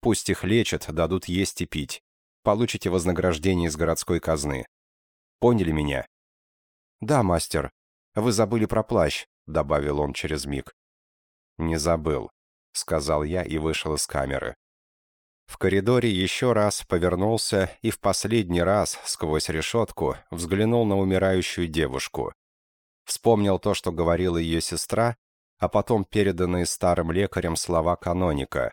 A: Пусть их лечат, дадут есть и пить. Получите вознаграждение из городской казны. Поняли меня?» «Да, мастер. Вы забыли про плащ», — добавил он через миг. «Не забыл», — сказал я и вышел из камеры. В коридоре еще раз повернулся и в последний раз, сквозь решетку, взглянул на умирающую девушку. Вспомнил то, что говорила ее сестра, а потом переданные старым лекарем слова каноника.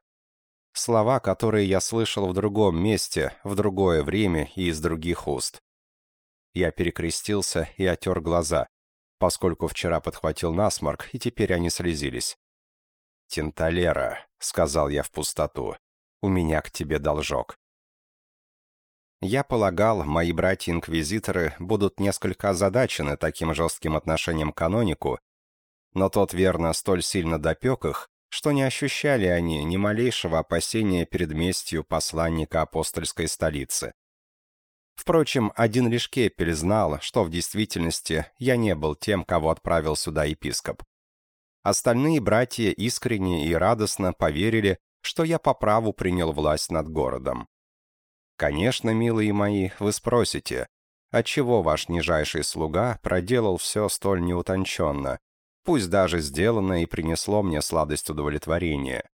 A: Слова, которые я слышал в другом месте, в другое время и из других уст. Я перекрестился и отер глаза, поскольку вчера подхватил насморк, и теперь они слезились. «Тинталера», — сказал я в пустоту, — «у меня к тебе должок». Я полагал, мои братья-инквизиторы будут несколько озадачены таким жестким отношением к канонику, но тот верно столь сильно допек их, что не ощущали они ни малейшего опасения перед местью посланника апостольской столицы. Впрочем, один лишь Кеппель знал, что в действительности я не был тем, кого отправил сюда епископ. Остальные братья искренне и радостно поверили, что я по праву принял власть над городом. Конечно, милые мои, вы спросите, отчего ваш нижайший слуга проделал все столь неутонченно, пусть даже сделано и принесло мне сладость удовлетворения.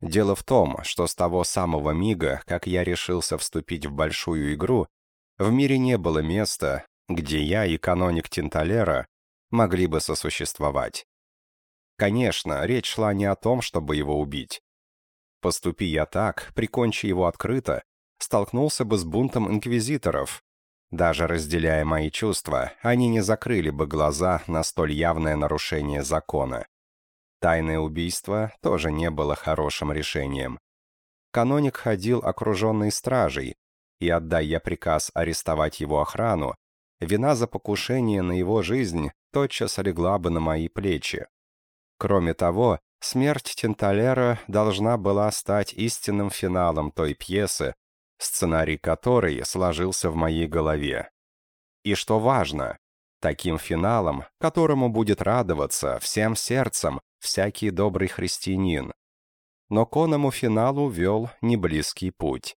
A: Дело в том, что с того самого мига, как я решился вступить в большую игру, в мире не было места, где я и каноник Тинталера могли бы сосуществовать. Конечно, речь шла не о том, чтобы его убить. Поступи я так, прикончи его открыто, столкнулся бы с бунтом инквизиторов. Даже разделяя мои чувства, они не закрыли бы глаза на столь явное нарушение закона. Тайное убийство тоже не было хорошим решением. Каноник ходил окруженный стражей, и отдай я приказ арестовать его охрану, вина за покушение на его жизнь тотчас легла бы на мои плечи. Кроме того, смерть Тенталера должна была стать истинным финалом той пьесы, сценарий которой сложился в моей голове. И что важно, таким финалом, которому будет радоваться всем сердцем всякий добрый христианин. Но к оному финалу вел неблизкий путь.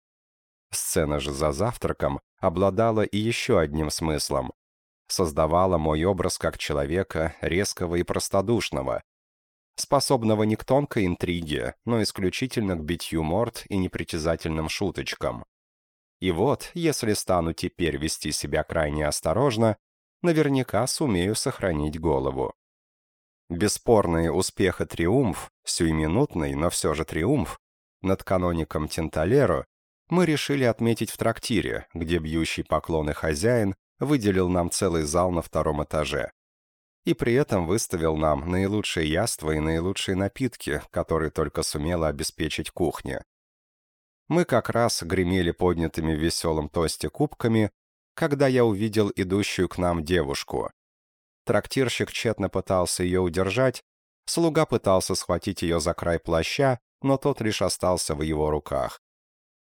A: Сцена же за завтраком обладала и еще одним смыслом. Создавала мой образ как человека резкого и простодушного, способного не к тонкой интриге, но исключительно к битью морд и непритязательным шуточкам. И вот, если стану теперь вести себя крайне осторожно, наверняка сумею сохранить голову. Бесспорный успех и триумф, сиюминутный, но все же триумф, над каноником Тенталеро мы решили отметить в трактире, где бьющий поклоны хозяин выделил нам целый зал на втором этаже. И при этом выставил нам наилучшие яства и наилучшие напитки, которые только сумела обеспечить кухня. Мы как раз гремели поднятыми в веселом тосте кубками, когда я увидел идущую к нам девушку. Трактирщик тщетно пытался ее удержать, слуга пытался схватить ее за край плаща, но тот лишь остался в его руках.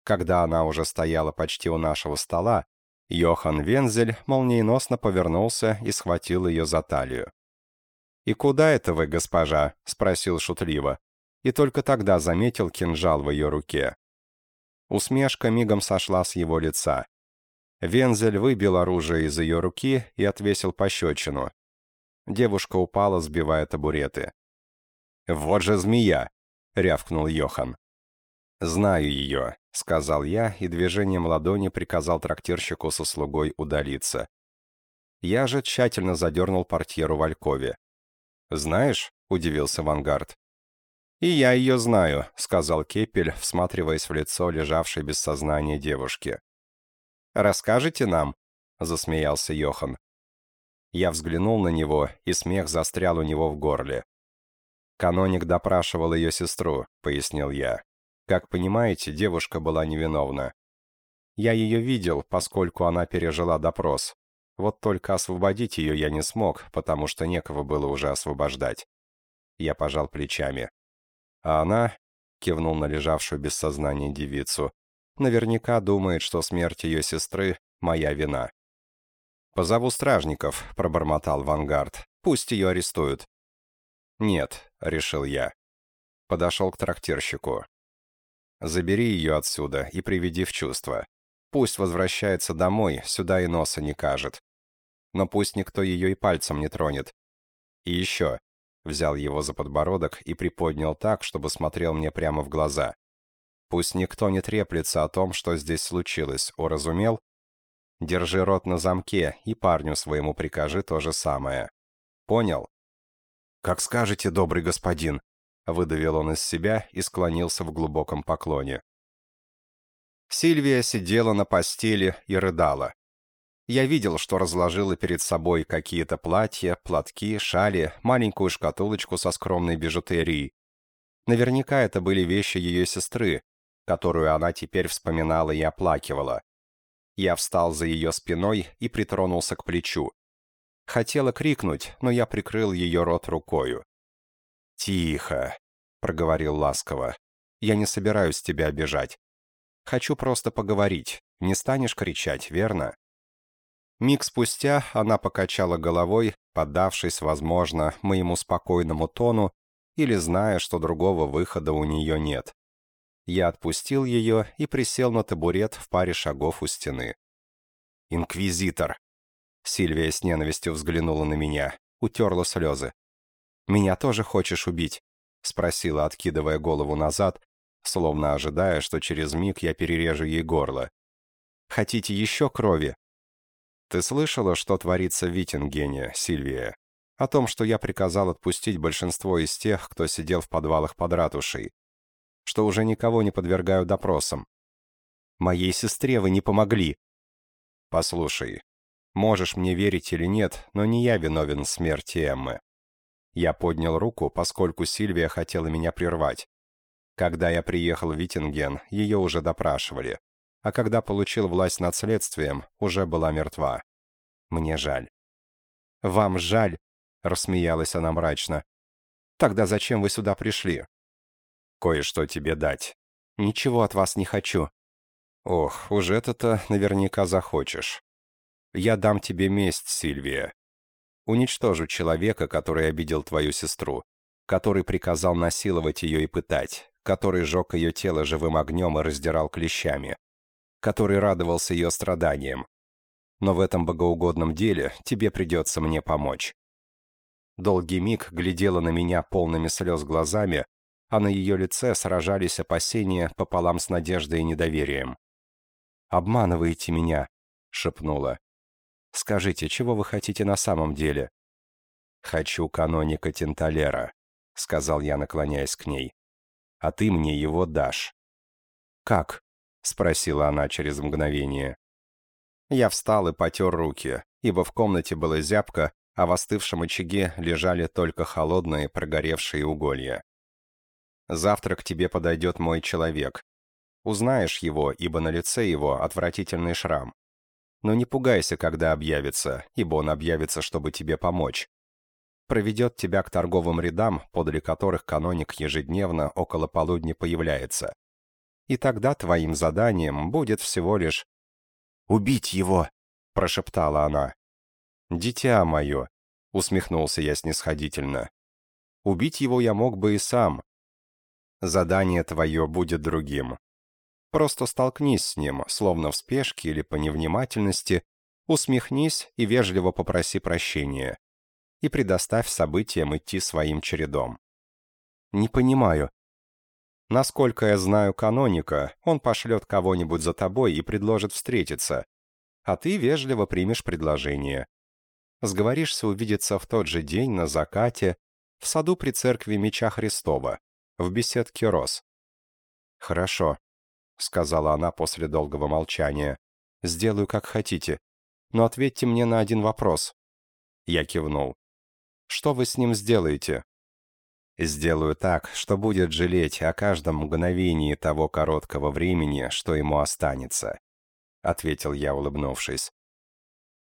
A: Когда она уже стояла почти у нашего стола, Йохан Вензель молниеносно повернулся и схватил ее за талию. «И куда это вы, госпожа?» — спросил шутливо. И только тогда заметил кинжал в ее руке. Усмешка мигом сошла с его лица. Вензель выбил оружие из ее руки и отвесил пощечину. Девушка упала, сбивая табуреты. «Вот же змея!» — рявкнул Йохан. «Знаю ее», — сказал я, и движением ладони приказал трактирщику со слугой удалиться. Я же тщательно задернул портьеру в Алькове. «Знаешь?» — удивился Вангард. «И я ее знаю», — сказал Кепель, всматриваясь в лицо лежавшей без сознания девушки. «Расскажете нам?» — засмеялся Йохан. Я взглянул на него, и смех застрял у него в горле. «Каноник допрашивал ее сестру», — пояснил я. Как понимаете, девушка была невиновна. Я ее видел, поскольку она пережила допрос. Вот только освободить ее я не смог, потому что некого было уже освобождать. Я пожал плечами. А она, кивнул на лежавшую без сознания девицу, наверняка думает, что смерть ее сестры — моя вина. «Позову стражников», — пробормотал Вангард. «Пусть ее арестуют». «Нет», — решил я. Подошел к трактирщику. Забери ее отсюда и приведи в чувство. Пусть возвращается домой, сюда и носа не кажет. Но пусть никто ее и пальцем не тронет. И еще. Взял его за подбородок и приподнял так, чтобы смотрел мне прямо в глаза. Пусть никто не треплется о том, что здесь случилось, уразумел? Держи рот на замке и парню своему прикажи то же самое. Понял? «Как скажете, добрый господин», Выдавил он из себя и склонился в глубоком поклоне. Сильвия сидела на постели и рыдала. Я видел, что разложила перед собой какие-то платья, платки, шали, маленькую шкатулочку со скромной бижутерией. Наверняка это были вещи ее сестры, которую она теперь вспоминала и оплакивала. Я встал за ее спиной и притронулся к плечу. Хотела крикнуть, но я прикрыл ее рот рукою. «Тихо», — проговорил ласково. «Я не собираюсь тебя обижать. Хочу просто поговорить. Не станешь кричать, верно?» Миг спустя она покачала головой, поддавшись, возможно, моему спокойному тону или зная, что другого выхода у нее нет. Я отпустил ее и присел на табурет в паре шагов у стены. «Инквизитор!» Сильвия с ненавистью взглянула на меня, утерла слезы. «Меня тоже хочешь убить?» — спросила, откидывая голову назад, словно ожидая, что через миг я перережу ей горло. «Хотите еще крови?» «Ты слышала, что творится в Виттингене, Сильвия? О том, что я приказал отпустить большинство из тех, кто сидел в подвалах под ратушей. Что уже никого не подвергаю допросам. Моей сестре вы не помогли!» «Послушай, можешь мне верить или нет, но не я виновен в смерти Эммы. Я поднял руку, поскольку Сильвия хотела меня прервать. Когда я приехал в Виттинген, ее уже допрашивали. А когда получил власть над следствием, уже была мертва. Мне жаль. «Вам жаль?» — рассмеялась она мрачно. Тогда зачем вы сюда пришли? Кое-что тебе дать. Ничего от вас не хочу. Ох, уж это-то наверняка захочешь. Я дам тебе месть, Сильвия. Уничтожу человека, который обидел твою сестру, который приказал насиловать ее и пытать, который жег ее тело живым огнем и раздирал клещами, который радовался ее страданиям. Но в этом богоугодном деле тебе придется мне помочь. Долгий миг глядела на меня полными слез глазами, а на ее лице сражались опасения пополам с надеждой и недоверием. «Обманываете меня», — шепнула. «Скажите, чего вы хотите на самом деле?» «Хочу каноника Тенталера», — сказал я, наклоняясь к ней. «А ты мне его дашь». «Как?» — спросила она через мгновение. Я встал и потер руки, ибо в комнате была зябко, а в остывшем очаге лежали только холодные прогоревшие уголья. «Завтра к тебе подойдет мой человек. Узнаешь его, ибо на лице его отвратительный шрам. Но не пугайся, когда объявится, ибо он объявится, чтобы тебе помочь. Проведет тебя к торговым рядам, подле которых каноник ежедневно около полудня появляется. И тогда твоим заданием будет всего лишь «Убить его!» — прошептала она. «Дитя мое», — усмехнулся я снисходительно. «Убить его я мог бы и сам. Задание твое будет другим. Просто столкнись с ним, словно в спешке или по невнимательности, усмехнись и вежливо попроси прощения. И предоставь событиям идти своим чередом. Не понимаю. Насколько я знаю каноника, он пошлет кого-нибудь за тобой и предложит встретиться, а ты вежливо примешь предложение. Сговоришься увидеться в тот же день на закате в саду при церкви Меча Христова, в беседке роз. «Хорошо», — сказала она после долгого молчания. «Сделаю, как хотите. Но ответьте мне на один вопрос». Я кивнул. «Что вы с ним сделаете?» «Сделаю так, что будет жалеть о каждом мгновении того короткого времени, что ему останется», — ответил я, улыбнувшись.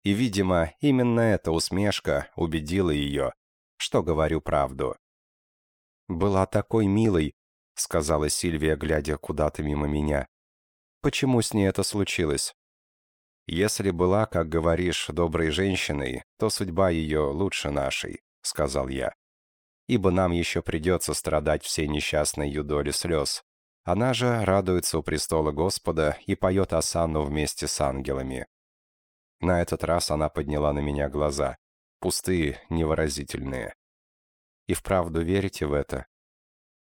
A: И, видимо, именно эта усмешка убедила ее, что говорю правду. «Была такой милой», — сказала Сильвия, глядя куда-то мимо меня. «Почему с ней это случилось?» «Если была, как говоришь, доброй женщиной, то судьба ее лучше нашей», — сказал я. «Ибо нам еще придется страдать всей несчастной юдоли слез. Она же радуется у престола Господа и поет осанну вместе с ангелами. На этот раз она подняла на меня глаза. Пустые, невыразительные. И вправду верите в это?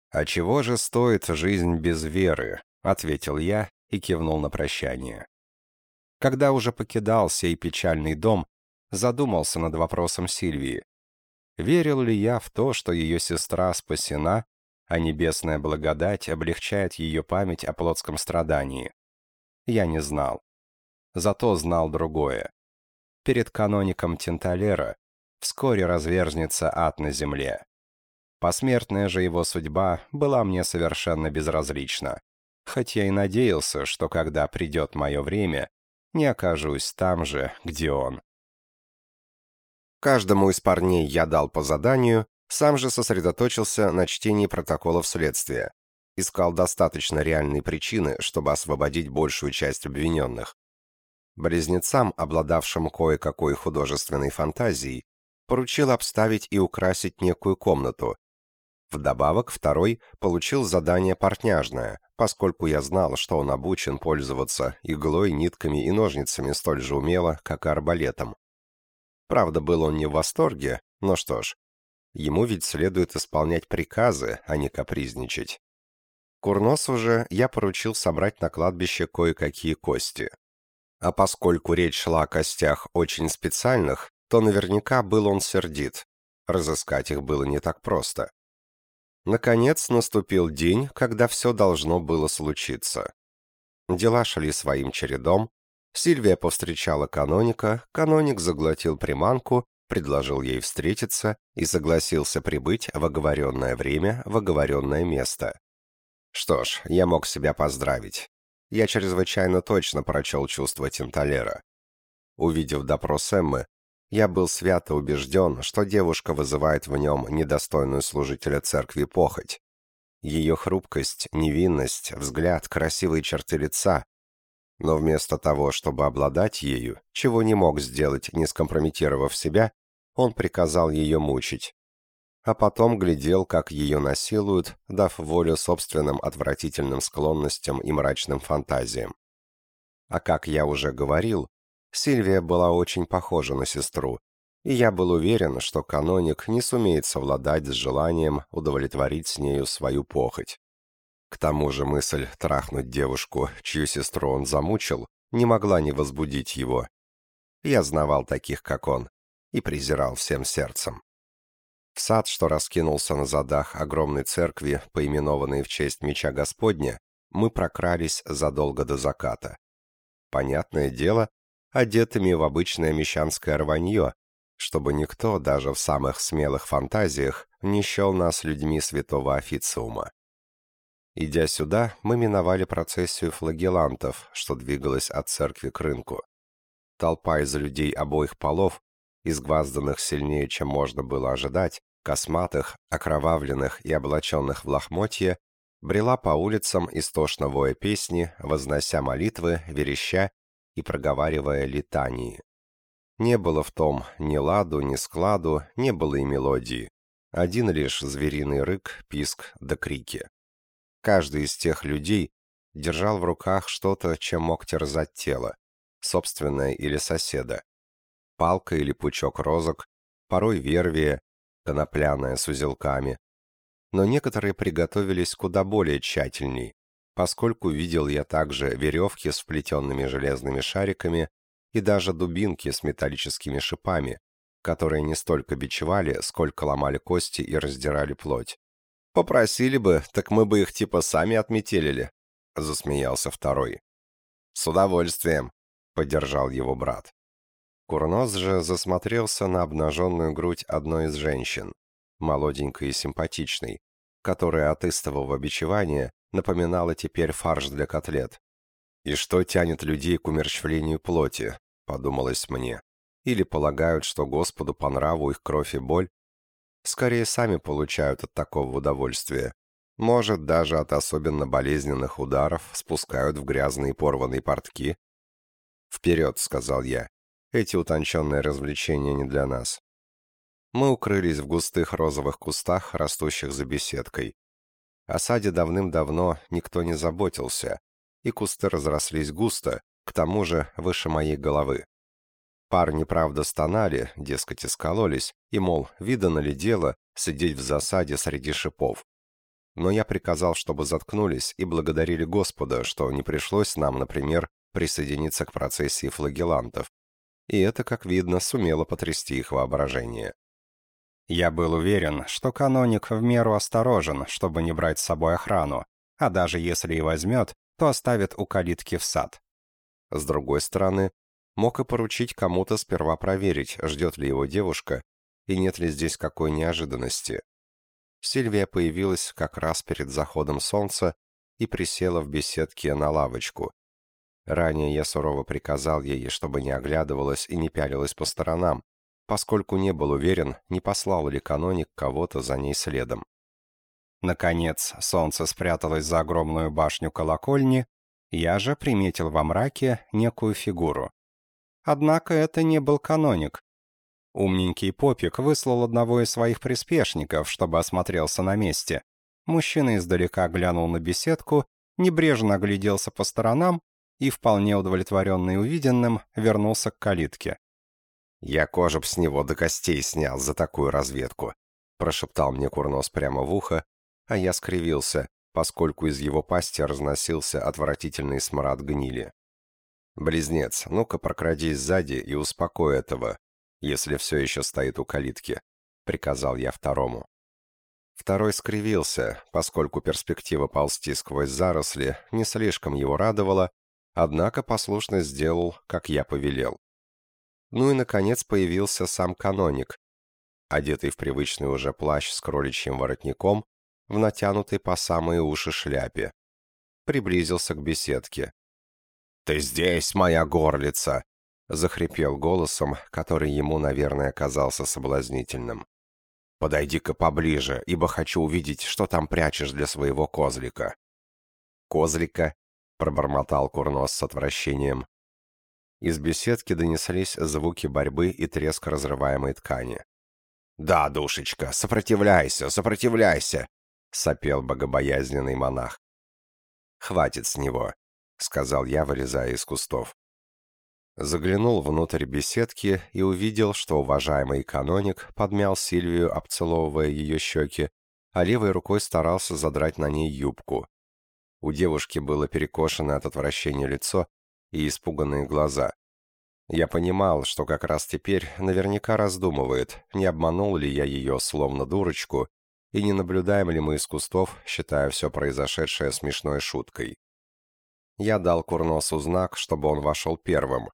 A: «А чего же стоит жизнь без веры?» — ответил я и кивнул на прощание. Когда уже покидал сей печальный дом, задумался над вопросом Сильвии. Верил ли я в то, что ее сестра спасена, а небесная благодать облегчает ее память о плотском страдании? Я не знал зато знал другое. Перед каноником Тенталера вскоре разверзнется ад на земле. Посмертная же его судьба была мне совершенно безразлична, хоть я и надеялся, что когда придет мое время, не окажусь там же, где он.
B: Каждому из парней я дал по заданию, сам же сосредоточился на чтении протоколов следствия. Искал достаточно реальные причины, чтобы освободить большую часть обвиненных. Близнецам, обладавшим кое-какой художественной фантазией, поручил обставить и украсить некую комнату. Вдобавок, второй получил задание портняжное, поскольку я знал, что он обучен пользоваться иглой, нитками и ножницами столь же умело, как и арбалетом. Правда, был он не в восторге, но что ж, ему ведь следует исполнять приказы, а не капризничать. Курносу же я поручил собрать на кладбище кое-какие кости. А поскольку речь шла о костях очень специальных, то наверняка был он сердит. Разыскать их было не так просто. Наконец наступил день, когда все должно было случиться. Дела шли своим чередом. Сильвия повстречала каноника, каноник заглотил приманку, предложил ей встретиться и согласился прибыть в оговоренное время в оговоренное место. Что ж, я мог себя поздравить я чрезвычайно точно прочел чувства Тинталера. Увидев допрос Эммы,
A: Я был свято убежден, что девушка вызывает в нем недостойную служителя церкви похоть. Ее хрупкость, невинность, взгляд, красивые черты лица. Но вместо того, чтобы обладать ею, чего не мог сделать, не скомпрометировав себя, он приказал ее мучить. А потом глядел, как ее насилуют, дав волю собственным отвратительным склонностям и мрачным фантазиям. А как я уже говорил, Сильвия была очень похожа на сестру, и я был уверен, что каноник не сумеет совладать с желанием удовлетворить с нею свою похоть. К тому же мысль трахнуть девушку, чью сестру он замучил, не могла не возбудить его. Я знавал таких, как он, и презирал всем сердцем. В сад, что раскинулся на задах огромной церкви, поименованной в честь меча Господня, мы прокрались задолго до заката. Понятное дело, одетыми в обычное мещанское рванье, чтобы никто, даже в самых смелых фантазиях, не счел нас людьми святого официума. Идя сюда, мы миновали процессию флагелантов, что двигалась от церкви к рынку. Толпа из людей обоих полов, изгвазданных сильнее, чем можно было ожидать, косматых, окровавленных и облаченных в лохмотье, брела по улицам, истошно воя песни, вознося молитвы, вереща и проговаривая литании. Не было в том ни ладу, ни складу, не было и мелодии. Один лишь звериный рык, писк да крики. Каждый из тех людей держал в руках что-то, чем мог терзать тело, собственное или соседа. Палка или пучок розок, порой вервия, конопляная с узелками. Но некоторые приготовились куда более тщательней, поскольку видел я также веревки с вплетенными железными шариками и даже дубинки с металлическими шипами, которые не столько бичевали, сколько ломали кости и раздирали плоть. «Попросили бы, так мы бы их типа сами отметелили», — засмеялся второй. «С удовольствием», — поддержал его брат. Курнос же засмотрелся на обнаженную грудь одной из женщин, молоденькой и симпатичной, которая от истового бичевания напоминала теперь фарш для котлет. «И что тянет людей к умерщвлению плоти?» — подумалось мне. Или полагают, что Господу по нраву их кровь и боль? Скорее, сами получают от такого удовольствия. Может, даже от особенно болезненных ударов спускают в грязные порванные портки? «Вперед», — сказал я. «Эти утонченные развлечения не для нас». Мы укрылись в густых розовых кустах, растущих за беседкой. О саде давным-давно никто не заботился, и кусты разрослись густо, к тому же выше моей головы. Парни, правда, стонали, дескать, искололись, и, мол, видано ли дело сидеть в засаде среди шипов. Но я приказал, чтобы заткнулись и благодарили Господа, что не пришлось нам, например, присоединиться к процессии флагелантов. И это, как видно, сумело потрясти их воображение. Я был уверен, что каноник в меру осторожен, чтобы не брать с собой охрану, а даже если и возьмет, то оставит у калитки в сад. С другой стороны, мог и поручить кому-то сперва проверить, ждет ли его девушка, и нет ли здесь какой неожиданности. Сильвия появилась как раз перед заходом солнца и присела в беседке на лавочку. Ранее я сурово приказал ей, чтобы не оглядывалась и не пялилась по сторонам, поскольку не был уверен, не послал ли каноник кого-то за ней следом. Наконец, солнце спряталось за огромную башню колокольни, я же приметил во мраке некую фигуру. Однако это не был каноник. Умненький попик выслал одного из своих приспешников, чтобы осмотрелся на месте. Мужчина издалека глянул на беседку, небрежно огляделся по сторонам и, вполне удовлетворенный увиденным, вернулся к калитке. «Я кожу б с него до костей снял за такую разведку», прошептал мне Курнос прямо в ухо, а я скривился, поскольку из его пасти разносился отвратительный смрад гнили. «Близнец, ну-ка прокрадись сзади и успокой этого, если все еще стоит у калитки», — приказал я второму. Второй скривился, поскольку перспектива ползти сквозь заросли не слишком его радовала, однако послушно сделал, как я повелел. Ну и, наконец, появился сам каноник, одетый в привычный уже плащ с кроличьим воротником, в натянутой по самые уши шляпе. Приблизился к беседке. «Ты здесь, моя горлица!» Захрипел голосом, который ему, наверное, казался соблазнительным. «Подойди-ка поближе, ибо хочу увидеть, что там прячешь для своего козлика». «Козлика?» — пробормотал Курнос с отвращением. Из беседки донеслись звуки борьбы и треск разрываемой ткани. «Да, душечка, сопротивляйся, сопротивляйся!» — сопел богобоязненный монах. «Хватит с него», — сказал я, вылезая из кустов. Заглянул внутрь беседки и увидел, что уважаемый каноник подмял Сильвию, обцеловывая ее щеки, а левой рукой старался задрать на ней юбку. У девушки было перекошено от отвращения лицо и испуганные глаза. Я понимал, что как раз теперь наверняка раздумывает, не обманул ли я ее словно дурочку, и не наблюдаем ли мы из кустов, считая все произошедшее смешной шуткой. Я дал Курносу знак, чтобы он вошел первым,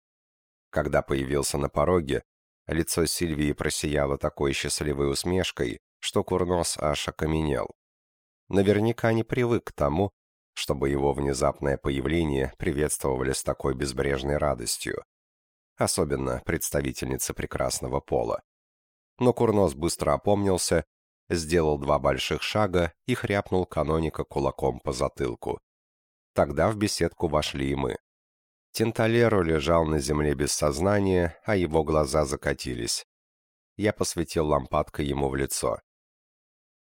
A: когда появился на пороге, лицо Сильвии просияло такой счастливой усмешкой, что Курнос аж окаменел. Наверняка не привык к тому, чтобы его внезапное появление приветствовали с такой безбрежной радостью. Особенно представительницы прекрасного пола. Но Курнос быстро опомнился, сделал два больших шага и хряпнул каноника кулаком по затылку. Тогда в беседку вошли и мы. Тенталеру лежал на земле без сознания, а его глаза закатились. Я посветил лампадкой ему в лицо.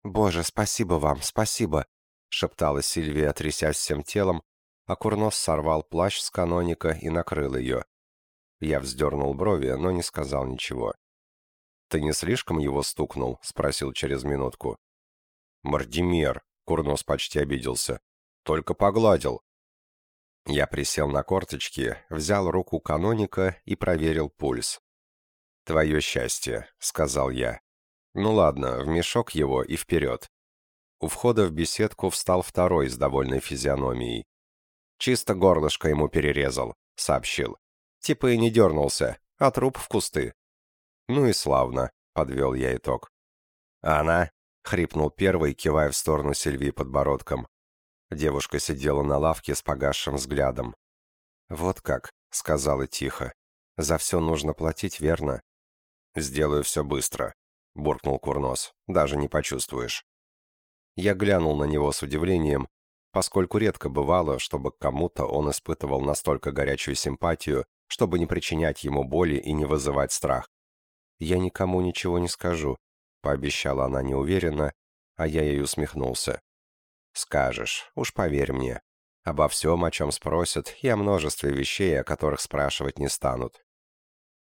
A: «Боже, спасибо вам, спасибо!» — шептала Сильвия, трясясь всем телом, а Курнос сорвал плащ с каноника и накрыл ее. Я вздернул брови, но не сказал ничего. «Ты не слишком его стукнул?» — спросил через минутку. «Мардимер!» — Курнос почти обиделся. «Только погладил. Я присел на корточки, взял руку каноника и проверил пульс. «Твое счастье», — сказал я. «Ну ладно, в мешок его и вперед». У входа в беседку встал второй с довольной физиономией. «Чисто горлышко ему перерезал», — сообщил. Типа и не дернулся, а труп в кусты. «Ну и славно», — подвел я итог. «Она?» — хрипнул первый, кивая в сторону Сильвии подбородком. Девушка сидела на лавке с погасшим взглядом. «Вот как», — сказала тихо. «За все нужно платить, верно?» «Сделаю все быстро», — буркнул Курнос. «Даже не почувствуешь». Я глянул на него с удивлением, поскольку редко бывало, чтобы к кому-то он испытывал настолько горячую симпатию, чтобы не причинять ему боли и не вызывать страх. «Я никому ничего не скажу», — пообещала она неуверенно, а я ей усмехнулся. Скажешь, уж поверь мне. Обо всем, о чем спросят, и о множестве вещей, о которых спрашивать не станут.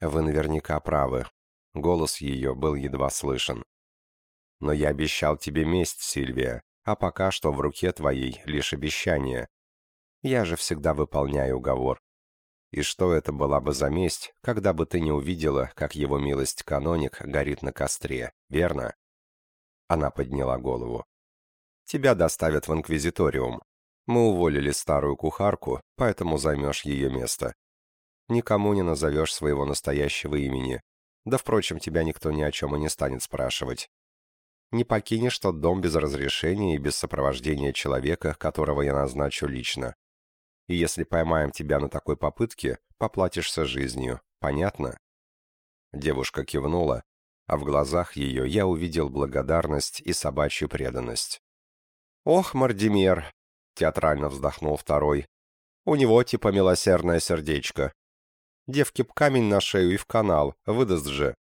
A: Вы наверняка правы. Голос ее был едва слышен. Но я обещал тебе месть, Сильвия, а пока что в руке твоей лишь обещание. Я же всегда выполняю уговор. И что это была бы за месть, когда бы ты не увидела, как его милость каноник горит на костре, верно? Она подняла голову. Тебя доставят в инквизиториум. Мы уволили старую кухарку, поэтому займешь ее место. Никому не назовешь своего настоящего имени. Да, впрочем, тебя никто ни о чем и не станет спрашивать. Не покинешь тот дом без разрешения и без сопровождения человека, которого я назначу лично. И если поймаем тебя на такой попытке, поплатишься жизнью. Понятно?» Девушка кивнула, а в глазах ее я увидел благодарность и собачью преданность. «Ох, Мардимер!» — театрально вздохнул второй. «У него типа милосердное сердечко. Девке б камень на шею и в канал, выдаст же».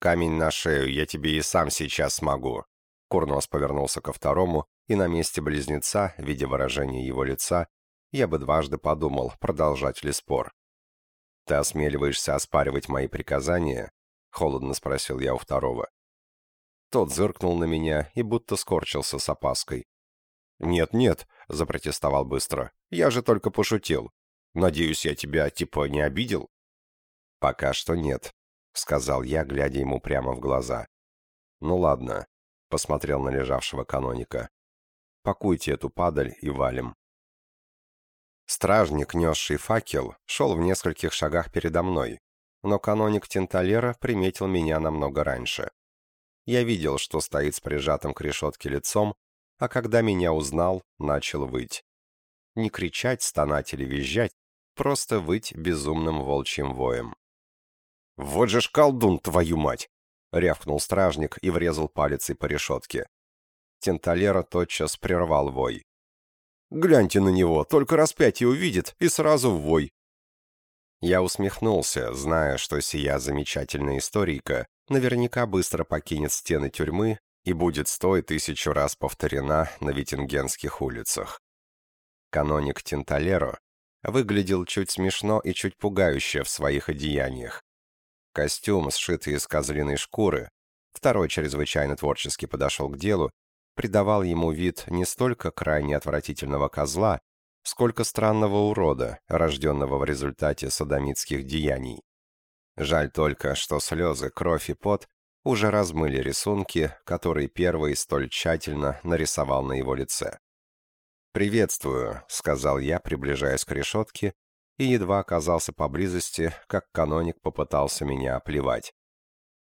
A: «Камень на шею я тебе и сам сейчас смогу». Курнос повернулся ко второму, и на месте близнеца, видя выражение его лица, я бы дважды подумал, продолжать ли спор. «Ты осмеливаешься оспаривать мои приказания?» — холодно спросил я у второго. Тот зыркнул на меня и будто скорчился с опаской. «Нет-нет», — запротестовал быстро, — «я же только пошутил. Надеюсь, я тебя, типа, не обидел?» «Пока что нет», — сказал я, глядя ему прямо в глаза. «Ну ладно», — посмотрел на лежавшего каноника. «Пакуйте эту падаль и валим». Стражник, несший факел, шел в нескольких шагах передо мной, но каноник Тенталера приметил меня намного раньше. Я видел, что стоит с прижатым к решетке лицом, а когда меня узнал, начал выть. Не кричать, стонать или визжать, просто выть безумным волчьим воем. «Вот же ж колдун, твою мать!» — рявкнул стражник и врезал палицей по решетке. Тенталера тотчас прервал вой. «Гляньте на него, только распятие увидит, и сразу в вой!» Я усмехнулся, зная, что сия замечательная историка наверняка быстро покинет стены тюрьмы и будет сто и тысячу раз повторена на витингенских улицах. Каноник Тинталеро выглядел чуть смешно и чуть пугающе в своих одеяниях. Костюм, сшитый из козлиной шкуры, второй чрезвычайно творчески подошел к делу, придавал ему вид не столько крайне отвратительного козла, сколько странного урода, рожденного в результате садомитских деяний. Жаль только, что слезы, кровь и пот уже размыли рисунки, которые первый столь тщательно нарисовал на его лице. «Приветствую», — сказал я, приближаясь к решетке, и едва оказался поблизости, как каноник попытался меня оплевать.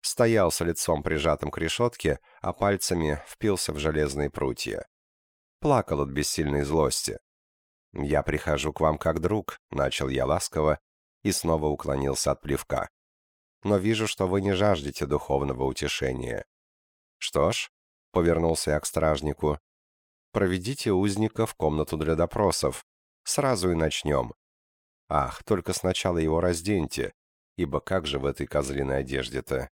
A: Стоял с лицом прижатым к решетке, а пальцами впился в железные прутья. Плакал от бессильной злости. «Я прихожу к вам как друг», — начал я ласково и снова уклонился от плевка но вижу, что вы не жаждете духовного утешения. Что ж, повернулся я к стражнику, проведите узника в комнату для допросов. Сразу и начнем. Ах, только сначала его разденьте, ибо как же в этой козлиной одежде-то?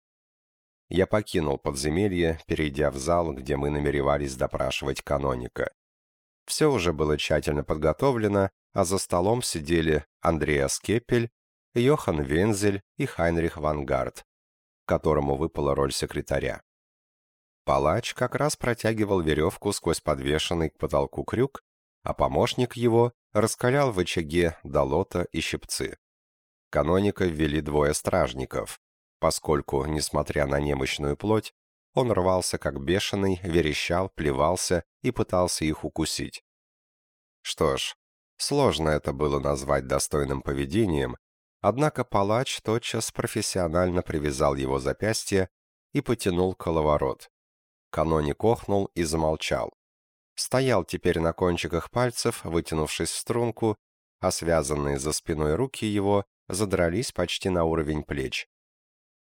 A: Я покинул подземелье, перейдя в зал, где мы намеревались допрашивать каноника. Все уже было тщательно подготовлено, а за столом сидели Андреас Кепель Йохан Вензель и Хайнрих Вангард, которому выпала роль секретаря. Палач как раз протягивал веревку сквозь подвешенный к потолку крюк, а помощник его раскалял в очаге долота и щипцы. Каноника ввели двое стражников, поскольку, несмотря на немощную плоть, он рвался как бешеный, верещал, плевался и пытался их укусить. Что ж, сложно это было назвать достойным поведением, Однако палач тотчас профессионально привязал его запястье и потянул коловорот. Каноник охнул и замолчал. Стоял теперь на кончиках пальцев, вытянувшись в струнку, а связанные за спиной руки его задрались почти на уровень плеч.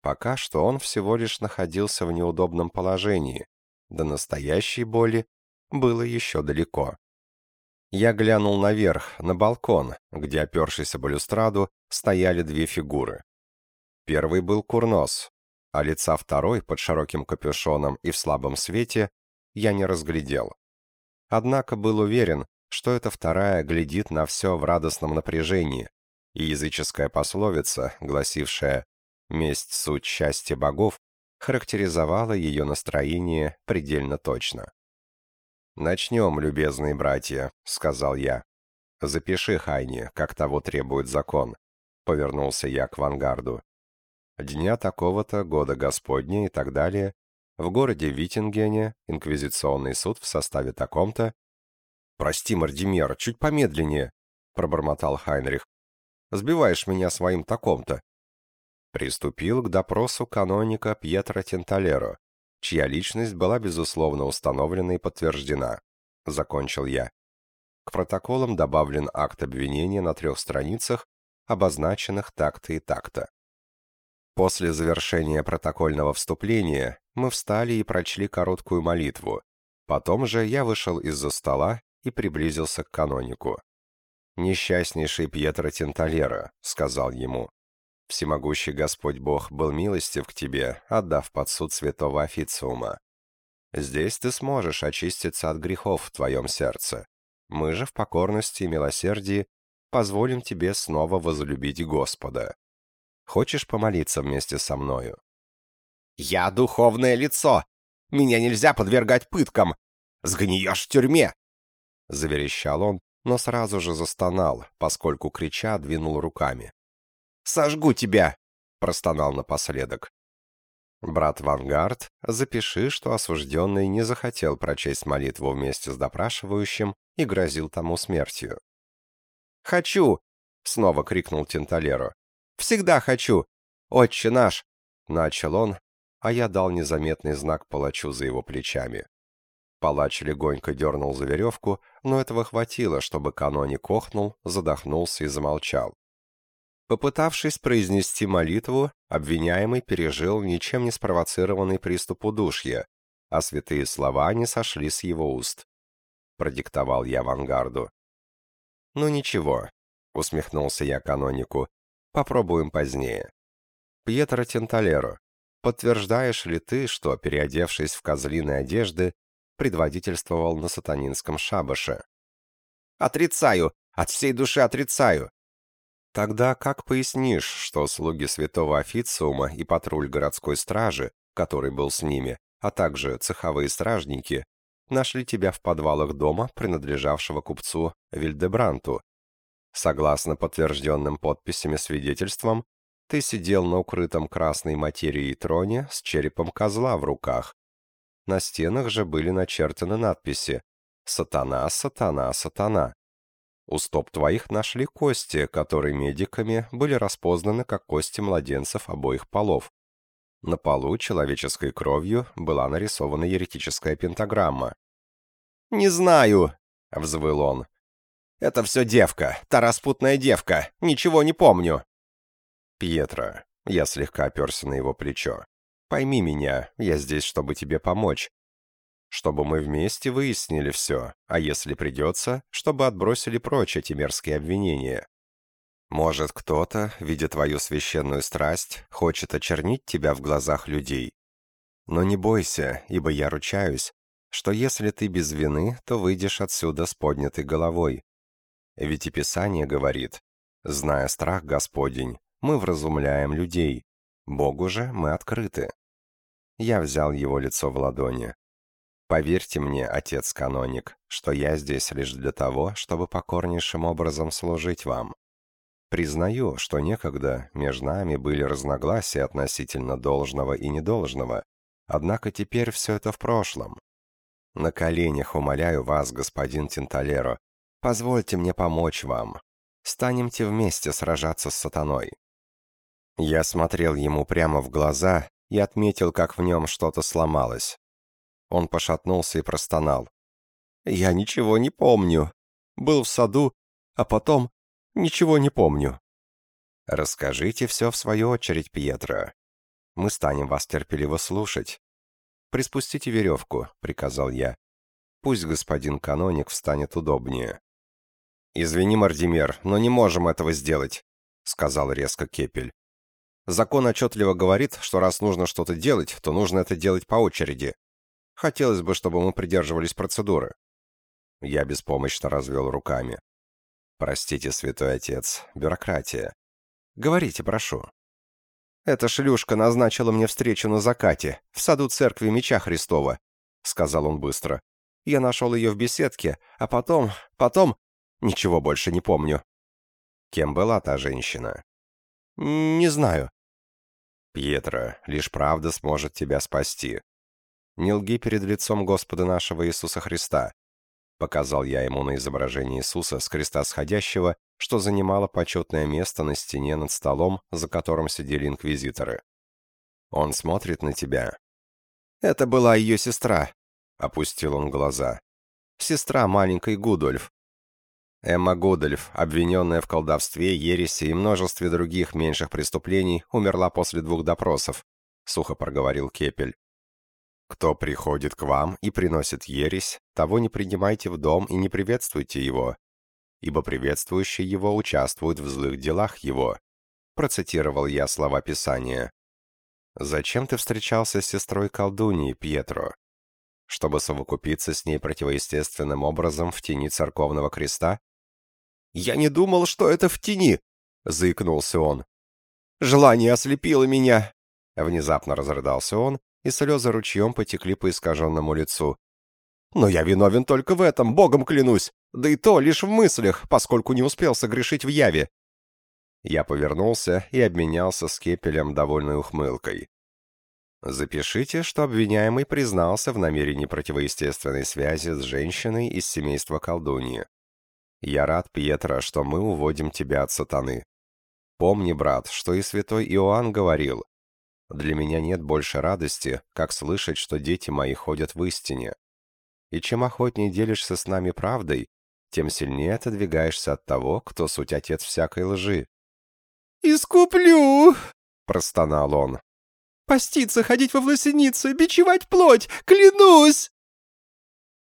A: Пока что он всего лишь находился в неудобном положении, до настоящей боли было еще далеко. Я глянул наверх, на балкон, где, опершись о балюстраду, стояли две фигуры. Первый был курнос, а лица второй, под широким капюшоном и в слабом свете, я не разглядел. Однако был уверен, что эта вторая глядит на все в радостном напряжении, и языческая пословица, гласившая «месть суть счастья богов», характеризовала ее настроение предельно точно. «Начнем, любезные братья», — сказал я. «Запиши, Хайни, как того требует закон», — повернулся я к Вангарду. «Дня такого-то, года Господня и так далее. В городе Виттингене инквизиционный суд в составе таком-то...» «Прости, Мардимер, чуть помедленнее», — пробормотал Хайнрих. «Сбиваешь меня своим таком-то». Приступил к допросу каноника Пьетро Тенталеро, чья личность была безусловно установлена и подтверждена. Закончил я. К протоколам добавлен акт обвинения на трех страницах, обозначенных так-то и так-то. После завершения протокольного вступления мы встали и прочли короткую молитву. Потом же я вышел из-за стола и приблизился к канонику. «Несчастнейший Пьетро Тенталера», — сказал ему, Всемогущий Господь Бог был милостив к тебе, отдав под суд святого официума. Здесь ты сможешь очиститься от грехов в твоем сердце. Мы же в покорности и милосердии позволим тебе снова возлюбить Господа. Хочешь помолиться вместе со мною?
B: «Я духовное лицо! Меня нельзя подвергать пыткам! Сгниешь в тюрьме!»
A: Заверещал он, но сразу же застонал, поскольку крича двинул руками.
B: Сожгу тебя!» — простонал
A: напоследок. «Брат Вангард, запиши, что осужденный не захотел прочесть молитву вместе с допрашивающим и грозил тому смертью».
B: «Хочу!» — снова крикнул Тенталеро. «Всегда хочу! Отче наш!»
A: — начал он, а я дал незаметный знак палачу за его плечами. Палач легонько дернул за веревку, но этого хватило, чтобы каноник охнул, задохнулся и замолчал. Попытавшись произнести молитву, обвиняемый пережил ничем не спровоцированный приступ удушья, а святые слова не сошли с его уст. Продиктовал я авангарду. «Ну ничего», — усмехнулся я канонику, — «попробуем позднее». «Пьетро Тенталеро, подтверждаешь ли ты, что, переодевшись в козлиные одежды, предводительствовал на сатанинском шабаше?» «Отрицаю! От всей души отрицаю!» Тогда как пояснишь, что слуги святого официума и патруль городской стражи, который был с ними, а также цеховые стражники, нашли тебя в подвалах дома, принадлежавшего купцу Вильдебранту? Согласно подтвержденным подписями свидетельствам, ты сидел на укрытом красной материей троне с черепом козла в руках. На стенах же были начертаны надписи «Сатана, сатана, сатана». У стоп твоих нашли кости, которые медиками были распознаны как кости младенцев обоих полов. На полу человеческой кровью была нарисована еретическая пентаграмма. «Не знаю», — взвыл он. «Это все девка, та распутная девка, ничего не помню». «Пьетро», — я слегка оперся на его плечо, — «пойми меня, я здесь, чтобы тебе помочь чтобы мы вместе выяснили все, а если придется, чтобы отбросили прочь эти мерзкие обвинения. Может, кто-то, видя твою священную страсть, хочет очернить тебя в глазах людей. Но не бойся, ибо я ручаюсь, что если ты без вины, то выйдешь отсюда с поднятой головой. Ведь и Писание говорит, зная страх Господень, мы вразумляем людей, Богу же мы открыты. Я взял его лицо в ладони. Поверьте мне, отец-каноник, что я здесь лишь для того, чтобы покорнейшим образом служить вам. Признаю, что некогда между нами были разногласия относительно должного и недолжного, однако теперь все это в прошлом. На коленях умоляю вас, господин Тинталеро, позвольте мне помочь вам. Станемте вместе сражаться с сатаной. Я смотрел ему прямо в глаза и отметил, как в нем что-то сломалось. Он пошатнулся и простонал. «Я ничего не помню. Был в саду, а потом ничего не помню». «Расскажите все в свою очередь, Пьетро. Мы станем вас терпеливо слушать. Приспустите веревку», — приказал я. «Пусть господин каноник встанет удобнее». «Извини, Мардимер, но не можем этого сделать», — сказал резко Кепель. «Закон отчетливо говорит, что раз нужно что-то делать, то нужно это делать по очереди. Хотелось бы, чтобы мы придерживались процедуры». Я беспомощно развел руками. «Простите, святой отец, бюрократия. Говорите, прошу». «Эта шлюшка назначила мне встречу на закате, в саду церкви Меча Христова», — сказал он быстро. «Я нашел ее в беседке, а потом... потом... ничего больше не помню». «Кем была та женщина?» «Не знаю». «Пьетро, лишь правда сможет тебя спасти. Не лги перед лицом Господа нашего Иисуса Христа. Показал я ему на изображение Иисуса с креста сходящего, что занимало почетное место на стене над столом, за которым сидели инквизиторы. Он смотрит на тебя. Это была ее сестра, опустил он глаза. Сестра маленькой Гудольф. Эмма Гудольф, обвиненная в колдовстве, ереси и множестве других меньших преступлений, умерла после двух допросов, сухо проговорил Кепель. Кто приходит к вам и приносит ересь, того не принимайте в дом и не приветствуйте его, ибо приветствующий его участвует в злых делах его. Процитировал я слова Писания. «Зачем ты встречался с сестрой колдуньи, Пьетро? Чтобы совокупиться с ней противоестественным образом в тени церковного креста?» «Я не думал, что это в тени!» — заикнулся он. «Желание ослепило меня!» Внезапно разрыдался он и слезы ручьем потекли по искаженному лицу. «Но я виновен только в этом, богом клянусь! Да и то лишь в мыслях, поскольку не успел согрешить в яве!» Я повернулся и обменялся с Кепелем довольной ухмылкой. Запишите, что обвиняемый признался в намерении противоестественной связи с женщиной из семейства колдуньи. Я рад, Пьетро, что мы уводим тебя от сатаны. Помни, брат, что и святой Иоанн говорил, для меня нет больше радости, как слышать, что дети мои ходят в истине. И чем охотнее делишься с нами правдой, тем сильнее отодвигаешься от того, кто суть отец всякой лжи.
B: «Искуплю!»
A: — простонал он.
B: «Поститься, ходить во власеницы, бичевать плоть! Клянусь!»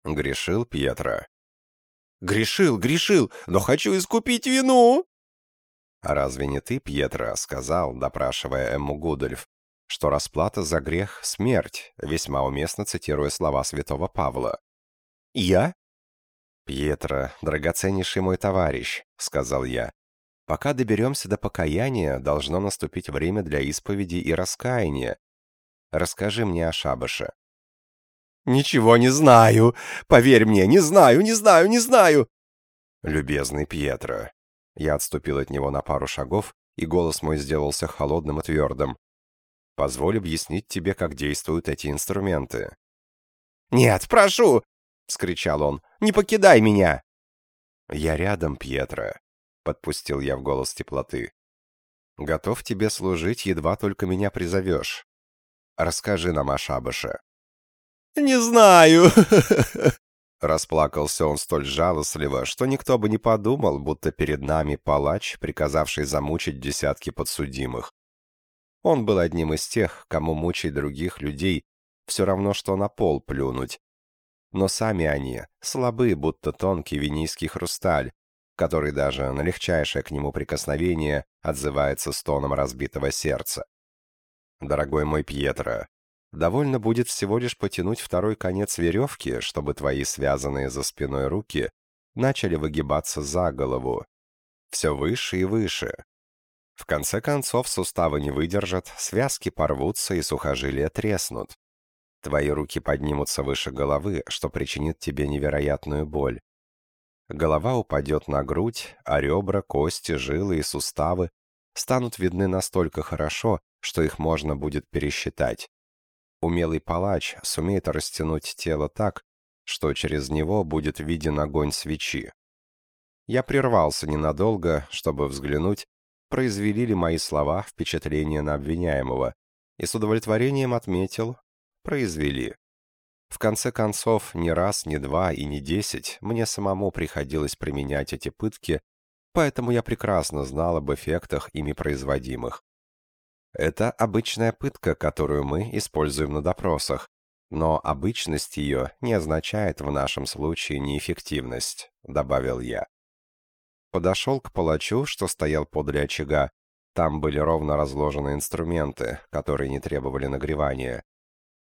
A: Грешил Пьетро.
B: «Грешил, грешил, но хочу искупить вину!»
A: «А разве не ты, Пьетро, сказал, допрашивая Эмму Гудольф, что расплата за грех — смерть, весьма уместно цитируя слова святого Павла?»
B: «Я?»
A: «Пьетро, драгоценнейший мой товарищ», — сказал я, Пока доберемся до покаяния, должно наступить время для исповеди и раскаяния. Расскажи мне о шабаше».
B: «Ничего не знаю. Поверь мне, не знаю, не знаю, не знаю!»
A: «Любезный Пьетро». Я отступил от него на пару шагов, и голос мой сделался холодным и твердым. «Позволь объяснить тебе, как действуют эти инструменты».
B: «Нет, прошу!» — вскричал он. «Не покидай меня!»
A: «Я рядом, Пьетро. — подпустил я в голос теплоты. «Готов тебе служить, едва только меня призовешь. Расскажи нам о шабаше».
B: «Не знаю!»
A: Расплакался он столь жалостливо, что никто бы не подумал, будто перед нами палач, приказавший замучить десятки подсудимых. Он был одним из тех, кому мучить других людей все равно, что на пол плюнуть. Но сами они слабы, будто тонкий винийский хрусталь, который даже на легчайшее к нему прикосновение отзывается стоном разбитого сердца. «Дорогой мой Пьетро, довольно будет всего лишь потянуть второй конец веревки, чтобы твои связанные за спиной руки начали выгибаться за голову. Все выше и выше. В конце концов суставы не выдержат, связки порвутся и сухожилия треснут. Твои руки поднимутся выше головы, что причинит тебе невероятную боль. Голова упадет на грудь, а ребра, кости, жилы и суставы станут видны настолько хорошо, что их можно будет пересчитать. Умелый палач сумеет растянуть тело так, что через него будет виден огонь свечи. Я прервался ненадолго, чтобы взглянуть, произвели ли мои слова впечатление на обвиняемого, и с удовлетворением отметил — произвели. В конце концов, ни раз, ни два и не десять мне самому приходилось применять эти пытки, поэтому я прекрасно знал об эффектах ими производимых. Это обычная пытка, которую мы используем на допросах, но обычность ее не означает в нашем случае неэффективность, добавил я. Подошел к палачу, что стоял подле очага. Там были ровно разложены инструменты, которые не требовали нагревания.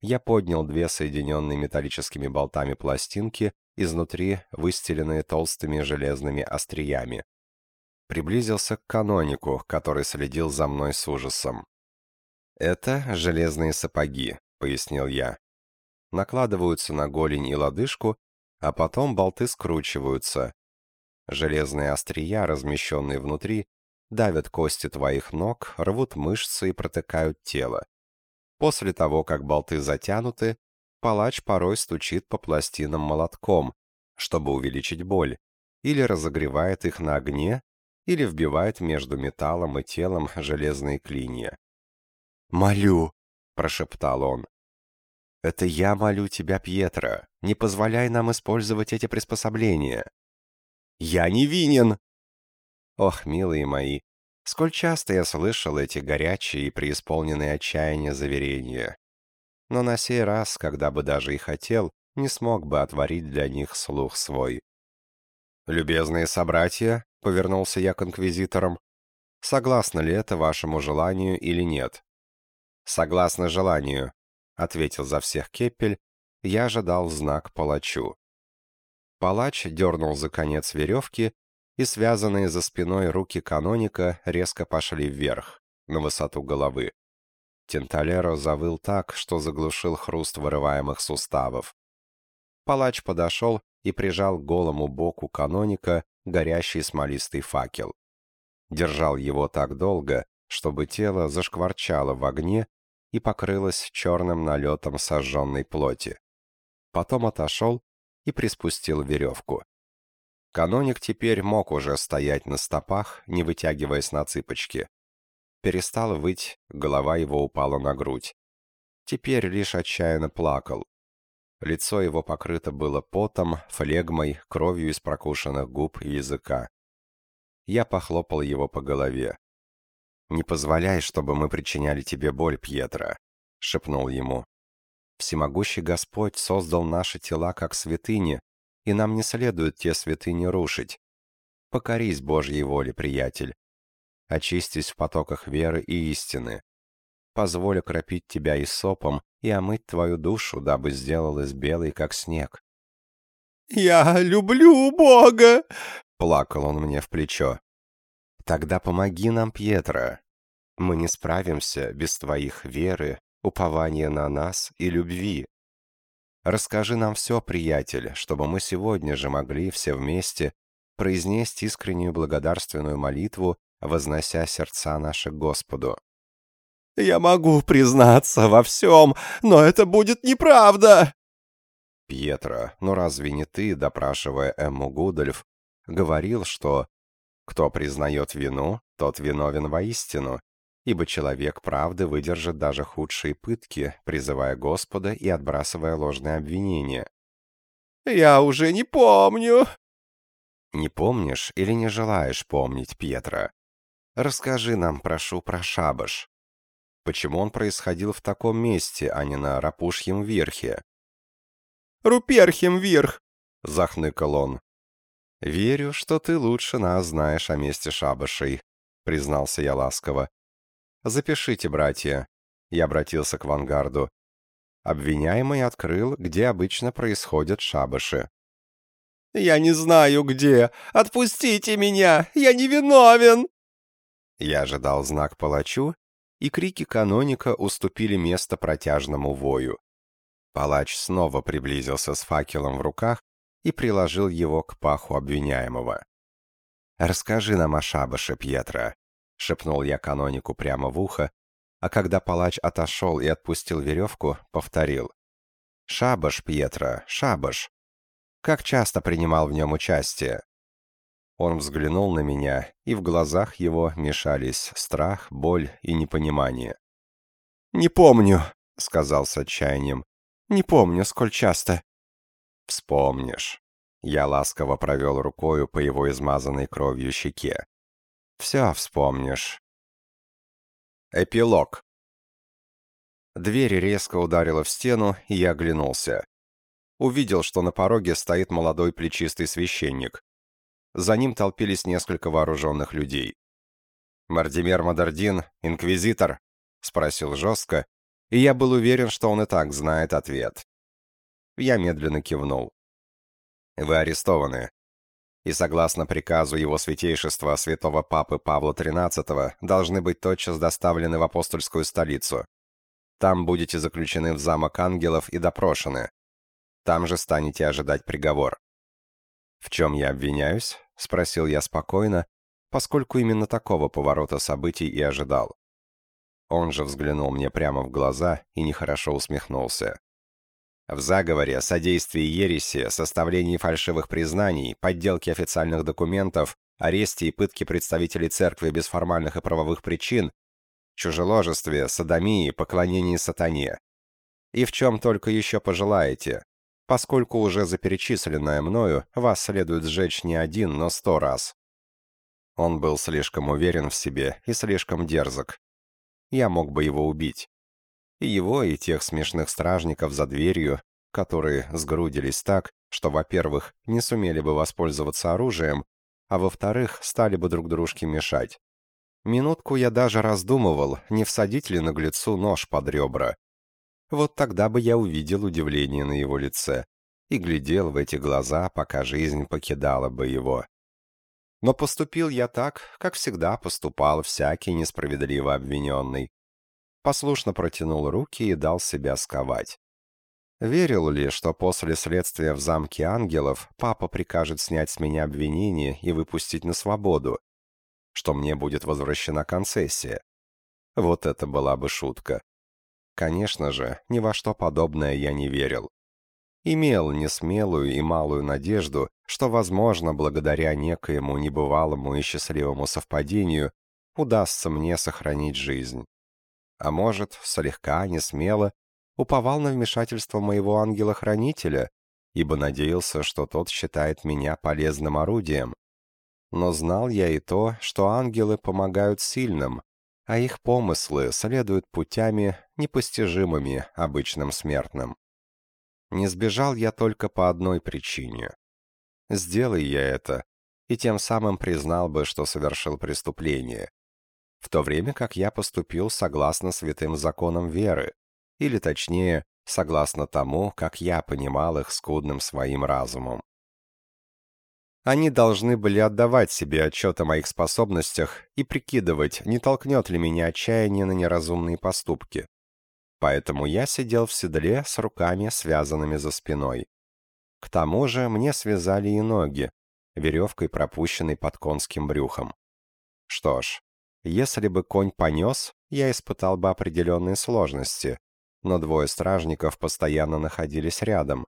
A: Я поднял две соединенные металлическими болтами пластинки, изнутри выстеленные толстыми железными остриями. Приблизился к канонику, который следил за мной с ужасом. «Это железные сапоги», — пояснил я. Накладываются на голень и лодыжку, а потом болты скручиваются. Железные острия, размещенные внутри, давят кости твоих ног, рвут мышцы и протыкают тело. После того, как болты затянуты, палач порой стучит по пластинам молотком, чтобы увеличить боль, или разогревает их на огне, или вбивает между металлом и телом железные клинья.
B: «Молю!»
A: — прошептал он. «Это я молю тебя, Пьетро. Не позволяй нам использовать эти приспособления».
B: «Я не винен!»
A: «Ох, милые мои, Сколь часто я слышал эти горячие и преисполненные отчаяния заверения. Но на сей раз, когда бы даже и хотел, не смог бы отворить для них слух свой. «Любезные собратья», — повернулся я к инквизиторам, — «согласно ли это вашему желанию или нет?» «Согласно желанию», — ответил за всех Кеппель, я ожидал знак палачу. Палач дернул за конец веревки, и связанные за спиной руки каноника резко пошли вверх, на высоту головы. Тенталеро завыл так, что заглушил хруст вырываемых суставов. Палач подошел и прижал к голому боку каноника горящий смолистый факел. Держал его так долго, чтобы тело зашкварчало в огне и покрылось черным налетом сожженной плоти. Потом отошел и приспустил веревку. Каноник теперь мог уже стоять на стопах, не вытягиваясь на цыпочки. Перестал выть, голова его упала на грудь. Теперь лишь отчаянно плакал. Лицо его покрыто было потом, флегмой, кровью из прокушенных губ и языка. Я похлопал его по голове. «Не позволяй, чтобы мы причиняли тебе боль, Пьетро», — шепнул ему. «Всемогущий Господь создал наши тела как святыни, и нам не следует те святыни рушить. Покорись Божьей воле, приятель. Очистись в потоках веры и истины. Позволь окропить тебя и сопом и омыть твою душу, дабы сделалась белой, как снег.
B: «Я люблю Бога!»
A: — плакал он мне в плечо. «Тогда помоги нам, Пьетро. Мы не справимся без твоих веры, упования на нас и любви. Расскажи нам все, приятель, чтобы мы сегодня же могли все вместе произнести искреннюю благодарственную молитву, вознося сердца наши Господу.
B: «Я могу признаться во всем, но это будет неправда!»
A: Пьетро, но разве не ты, допрашивая Эмму Гудольф, говорил, что «кто признает вину, тот виновен воистину, ибо человек правды выдержит даже худшие пытки, призывая Господа и отбрасывая ложные обвинения».
B: «Я уже не помню!»
A: «Не помнишь или не желаешь помнить, Пьетро? Расскажи нам, прошу, про шабаш. Почему он происходил в таком месте, а не на Рапушьем верхе?»
B: Руперхем вверх!»
A: — захныкал он. «Верю, что ты лучше нас знаешь о месте шабашей», — признался я ласково. «Запишите, братья». Я обратился к Вангарду. Обвиняемый открыл, где обычно происходят шабаши.
B: «Я не знаю, где. Отпустите меня! Я не виновен!»
A: Я ожидал знак палачу, и крики каноника уступили место протяжному вою. Палач снова приблизился с факелом в руках и приложил его к паху обвиняемого. «Расскажи нам о шабаше, Пьетро», — шепнул я канонику прямо в ухо, а когда палач отошел и отпустил веревку, повторил. «Шабаш, Пьетро, шабаш. Как часто принимал в нем участие?» Он взглянул на меня, и в глазах его мешались страх, боль и непонимание.
B: «Не помню», —
A: сказал с отчаянием.
B: Не помню, сколь часто».
A: «Вспомнишь». Я ласково провел рукою по его измазанной кровью щеке. «Все вспомнишь». Эпилог. Дверь резко ударила в стену, и я оглянулся. Увидел, что на пороге стоит молодой плечистый священник. За ним толпились несколько вооруженных людей. «Мардимер Мадардин, инквизитор?» — спросил жестко, и я был уверен, что он и так знает ответ. Я медленно кивнул. «Вы арестованы. И согласно приказу его святейшества святого папы Павла XIII должны быть тотчас доставлены в апостольскую столицу. Там будете заключены в замок ангелов и допрошены. Там же станете ожидать приговор». «В чем я обвиняюсь?» — спросил я спокойно, поскольку именно такого поворота событий и ожидал. Он же взглянул мне прямо в глаза и нехорошо усмехнулся. В заговоре, содействии ереси, составлении фальшивых признаний, подделке официальных документов, аресте и пытке представителей церкви без формальных и правовых причин, чужеложестве, садомии, поклонении сатане. И в чем только еще пожелаете, поскольку уже за перечисленное мною вас следует сжечь не один, но сто раз. Он был слишком уверен в себе и слишком дерзок, я мог бы его убить. И его, и тех смешных стражников за дверью, которые сгрудились так, что, во-первых, не сумели бы воспользоваться оружием, а во-вторых, стали бы друг дружке мешать. Минутку я даже раздумывал, не всадить ли наглецу нож под ребра. Вот тогда бы я увидел удивление на его лице и глядел в эти глаза, пока жизнь покидала бы его. Но поступил я так, как всегда поступал всякий несправедливо обвиненный. Послушно протянул руки и дал себя сковать. Верил ли, что после следствия в замке ангелов папа прикажет снять с меня обвинение и выпустить на свободу? Что мне будет возвращена концессия? Вот это была бы шутка. Конечно же, ни во что подобное я не верил имел несмелую и малую надежду, что, возможно, благодаря некоему небывалому и счастливому совпадению удастся мне сохранить жизнь. А может, слегка, несмело, уповал на вмешательство моего ангела-хранителя, ибо надеялся, что тот считает меня полезным орудием. Но знал я и то, что ангелы помогают сильным, а их помыслы следуют путями, непостижимыми обычным смертным. Не сбежал я только по одной причине. Сделай я это, и тем самым признал бы, что совершил преступление, в то время как я поступил согласно святым законам веры, или точнее, согласно тому, как я понимал их скудным своим разумом. Они должны были отдавать себе отчет о моих способностях и прикидывать, не толкнет ли меня отчаяние на неразумные поступки. Поэтому я сидел в седле с руками, связанными за спиной. К тому же мне связали и ноги, веревкой, пропущенной под конским брюхом. Что ж, если бы конь понес, я испытал бы определенные сложности, но двое стражников постоянно находились рядом,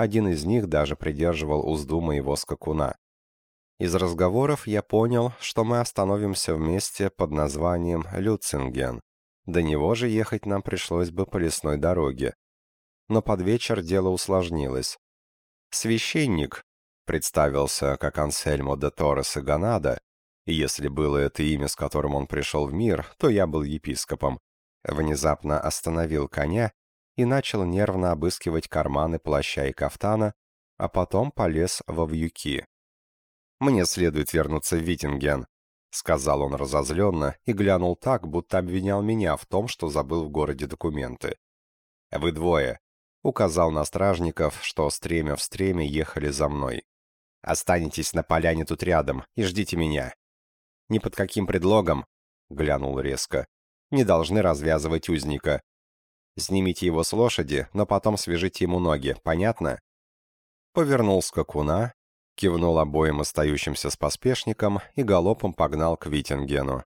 A: один из них даже придерживал узду моего скакуна. Из разговоров я понял, что мы остановимся вместе под названием Люцинген. До него же ехать нам пришлось бы по лесной дороге. Но под вечер дело усложнилось. Священник представился как Ансельмо де Торрес и Ганада, и если было это имя, с которым он пришел в мир, то я был епископом, внезапно остановил коня и начал нервно обыскивать карманы плаща и кафтана, а потом полез во вьюки. «Мне следует вернуться в Виттинген», — сказал он разозленно и глянул так, будто обвинял меня в том, что забыл в городе документы. «Вы двое», — указал на стражников, что стремя в стреме ехали за мной. «Останетесь на поляне тут рядом и ждите меня». «Ни под каким предлогом», — глянул резко, — «не должны развязывать узника. Снимите его с лошади, но потом свяжите ему ноги, понятно?» Повернул скакуна, кивнул обоим остающимся с поспешником и галопом погнал к Витингену.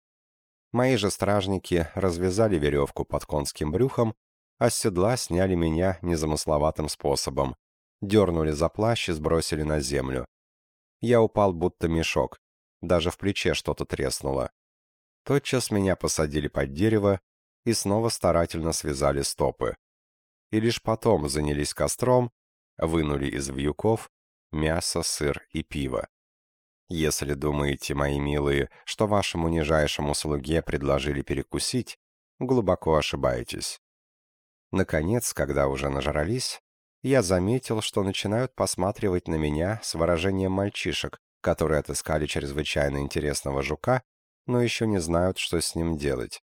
A: Мои же стражники развязали веревку под конским брюхом, а с седла сняли меня незамысловатым способом. Дернули за плащ и сбросили на землю. Я упал будто мешок. Даже в плече что-то треснуло. Тотчас меня посадили под дерево, и снова старательно связали стопы. И лишь потом занялись костром, вынули из вьюков мясо, сыр и пиво. Если думаете, мои милые, что вашему нижайшему слуге предложили перекусить, глубоко ошибаетесь. Наконец, когда уже нажрались, я заметил, что начинают посматривать на меня с выражением мальчишек, которые отыскали чрезвычайно интересного жука, но еще не знают, что с ним делать.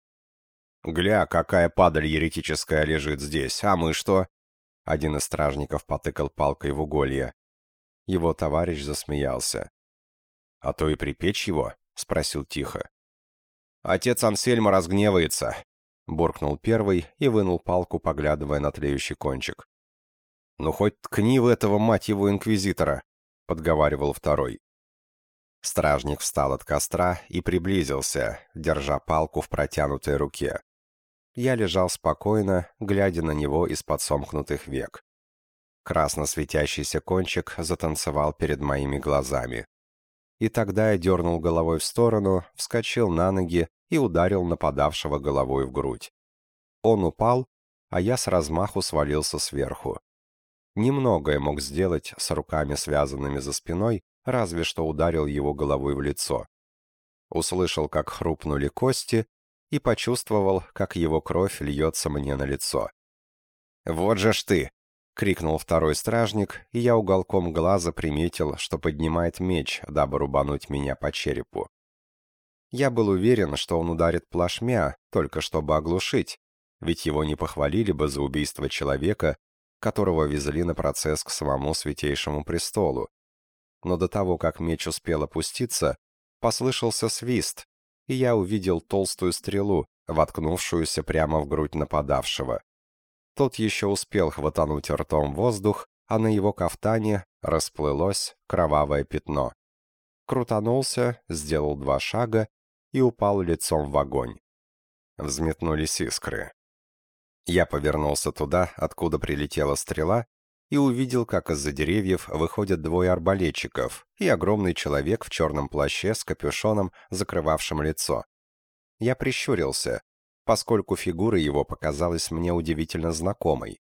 A: «Гля, какая падаль еретическая лежит здесь, а мы что?» Один из стражников потыкал палкой в уголье. Его товарищ засмеялся. «А то и припечь его?» — спросил тихо. «Отец Ансельма разгневается», — буркнул первый и вынул палку, поглядывая на тлеющий кончик. «Ну хоть ткни в этого, мать его, инквизитора», — подговаривал второй. Стражник встал от костра и приблизился, держа палку в протянутой руке. Я лежал спокойно, глядя на него из-под сомкнутых век. Красно светящийся кончик затанцевал перед моими глазами. И тогда я дернул головой в сторону, вскочил на ноги и ударил нападавшего головой в грудь. Он упал, а я с размаху свалился сверху. Немногое мог сделать с руками связанными за спиной, разве что ударил его головой в лицо. Услышал, как хрупнули кости, и почувствовал, как его кровь льется мне на лицо. «Вот же ж ты!» — крикнул второй стражник, и я уголком глаза приметил, что поднимает меч, дабы рубануть меня по черепу. Я был уверен, что он ударит плашмя, только чтобы оглушить, ведь его не похвалили бы за убийство человека, которого везли на процесс к самому Святейшему Престолу. Но до того, как меч успел опуститься, послышался свист, и я увидел толстую стрелу, воткнувшуюся прямо в грудь нападавшего. Тот еще успел хватануть ртом воздух, а на его кафтане расплылось кровавое пятно. Крутанулся, сделал два шага и упал лицом в огонь. Взметнулись искры. Я повернулся туда, откуда прилетела стрела, и увидел, как из-за деревьев выходят двое арбалетчиков и огромный человек в черном плаще с капюшоном, закрывавшим лицо. Я прищурился, поскольку фигура его показалась мне удивительно знакомой.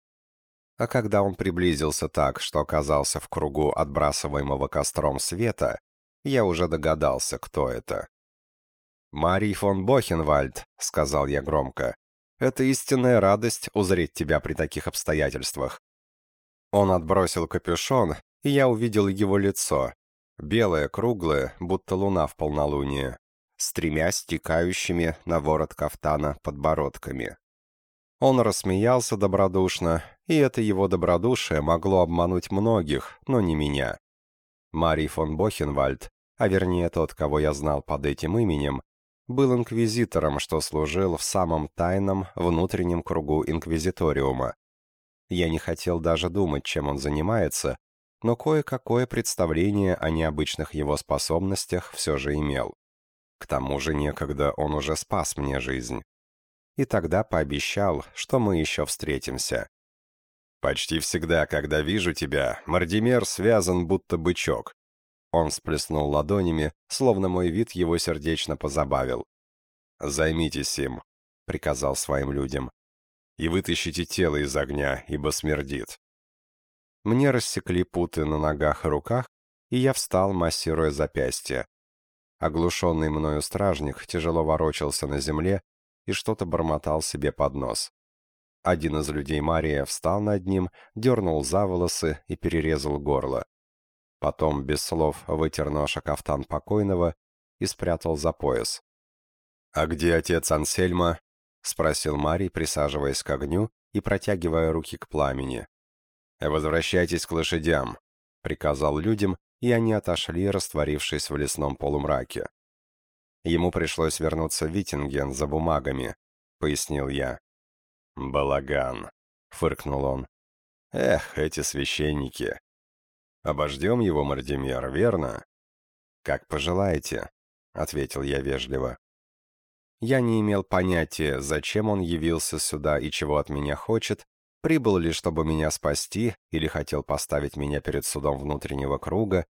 A: А когда он приблизился так, что оказался в кругу отбрасываемого костром света, я уже догадался, кто это. «Марий фон Бохенвальд», — сказал я громко, — «это истинная радость узреть тебя при таких обстоятельствах». Он отбросил капюшон, и я увидел его лицо, белое, круглое, будто луна в полнолуние, с тремя стекающими на ворот кафтана подбородками. Он рассмеялся добродушно, и это его добродушие могло обмануть многих, но не меня. Марий фон Бохенвальд, а вернее тот, кого я знал под этим именем, был инквизитором, что служил в самом тайном внутреннем кругу инквизиториума. Я не хотел даже думать, чем он занимается, но кое-какое представление о необычных его способностях все же имел. К тому же некогда он уже спас мне жизнь. И тогда пообещал, что мы еще встретимся. «Почти всегда, когда вижу тебя, Мардимер связан будто бычок. Он всплеснул ладонями, словно мой вид его сердечно позабавил. «Займитесь им», — приказал своим людям. «И вытащите тело из огня, ибо смердит». Мне рассекли путы на ногах и руках, и я встал, массируя запястье. Оглушенный мною стражник тяжело ворочался на земле и что-то бормотал себе под нос. Один из людей Мария встал над ним, дернул за волосы и перерезал горло. Потом, без слов, вытер нож о кафтан покойного и спрятал за пояс. «А где отец Ансельма?» — спросил Марий, присаживаясь к огню и протягивая руки к пламени. «Возвращайтесь к лошадям», — приказал людям, и они отошли, растворившись в лесном полумраке. Ему пришлось вернуться в Виттинген за бумагами, — пояснил я. «Балаган», — фыркнул он. «Эх, эти священники. Обождем его, Мардимер, верно?» «Как пожелаете», — ответил я вежливо. Я не имел понятия, зачем он явился сюда и чего от меня хочет, прибыл ли, чтобы меня спасти, или хотел поставить меня перед судом внутреннего круга.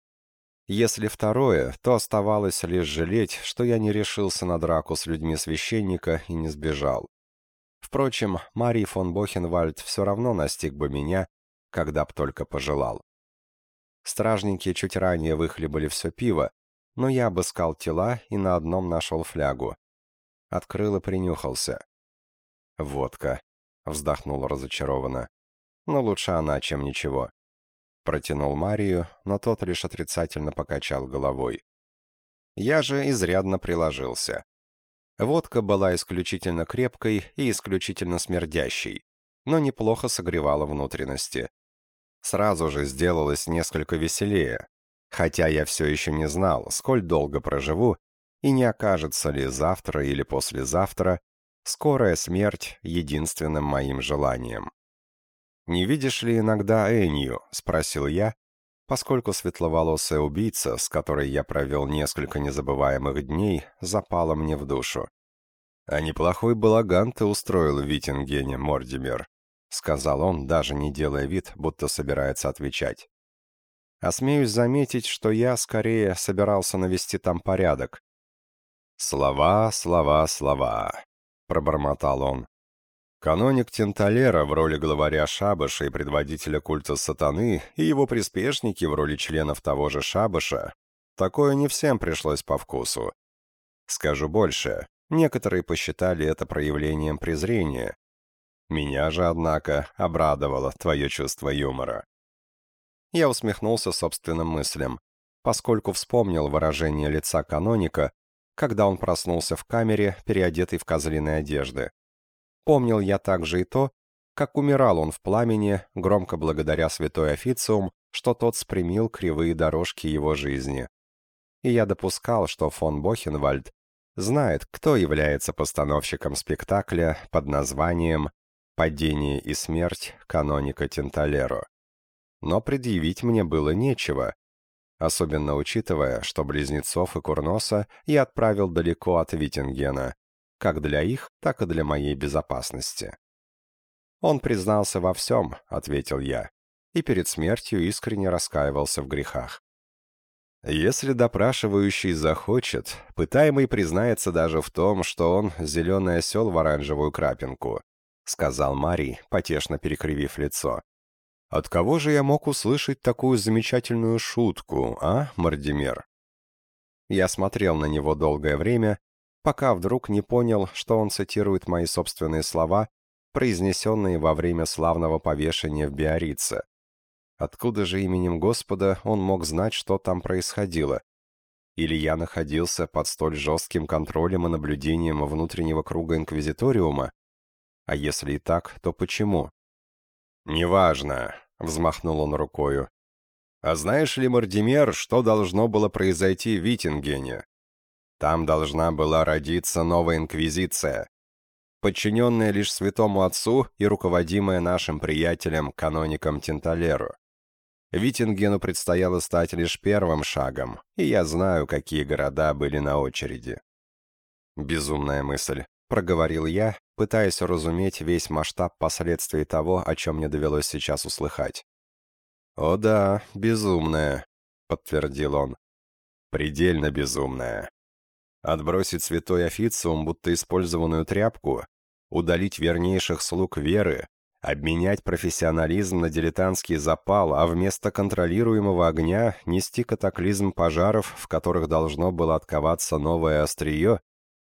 A: Если второе, то оставалось лишь жалеть, что я не решился на драку с людьми священника и не сбежал. Впрочем, Марий фон Бохенвальд все равно настиг бы меня, когда б только пожелал. Стражники чуть ранее выхлебали все пиво, но я обыскал тела и на одном нашел флягу. Открыл и принюхался. «Водка», — вздохнул разочарованно. «Но лучше она, чем ничего». Протянул Марию, но тот лишь отрицательно покачал головой. Я же изрядно приложился. Водка была исключительно крепкой и исключительно смердящей, но неплохо согревала внутренности. Сразу же сделалось несколько веселее, хотя я все еще не знал, сколь долго проживу, и не окажется ли завтра или послезавтра скорая смерть единственным моим желанием. «Не видишь ли иногда Энью?» — спросил я, поскольку светловолосая убийца, с которой я провел несколько незабываемых дней, запала мне в душу. «А неплохой балаган ты устроил в Виттингене, Мордимер», — сказал он, даже не делая вид, будто собирается отвечать. Осмеюсь заметить, что я, скорее, собирался навести там порядок. «Слова, слова, слова», — пробормотал он. Каноник Тенталера в роли главаря шабаша и предводителя культа сатаны и его приспешники в роли членов того же шабаша Такое не всем пришлось по вкусу. Скажу больше, некоторые посчитали это проявлением презрения, меня же, однако, обрадовало твое чувство юмора. Я усмехнулся собственным мыслям, поскольку вспомнил выражение лица каноника, когда он проснулся в камере, переодетый в козлиные одежды. Помнил я также и то, как умирал он в пламени, громко благодаря святой официум, что тот спрямил кривые дорожки его жизни. И я допускал, что фон Бохенвальд знает, кто является постановщиком спектакля под названием падение и смерть каноника Тенталеро. Но предъявить мне было нечего, особенно учитывая, что близнецов и Курноса я отправил далеко от Виттингена, как для их, так и для моей безопасности. «Он признался во всем», — ответил я, и перед смертью искренне раскаивался в грехах. Если допрашивающий захочет, пытаемый признается даже в том, что он зеленый осел в оранжевую крапинку, — сказал Марий, потешно перекривив лицо. «От кого же я мог услышать такую замечательную шутку, а, Мардимер?» Я смотрел на него долгое время, пока вдруг не понял, что он цитирует мои собственные слова, произнесенные во время славного повешения в Биорице. Откуда же именем Господа он мог знать, что там происходило? Или я находился под столь жестким контролем и наблюдением внутреннего круга Инквизиториума? А если и так, то почему? «Неважно», — взмахнул он рукою. «А знаешь ли, Мардимер, что должно было произойти в Витингене? Там должна была родиться новая Инквизиция, подчиненная лишь Святому Отцу и руководимая нашим приятелем, каноником Тинталеру. Витингену предстояло стать лишь первым шагом, и я знаю, какие города были на очереди. Безумная мысль, проговорил я, пытаясь уразуметь весь масштаб последствий того, о чем мне довелось сейчас услыхать. «О да, безумная», — подтвердил он. «Предельно безумная. Отбросить святой официум, будто использованную тряпку, удалить вернейших слуг веры, Обменять профессионализм на дилетантский запал, а вместо контролируемого огня нести катаклизм пожаров, в которых должно было отковаться новое острие,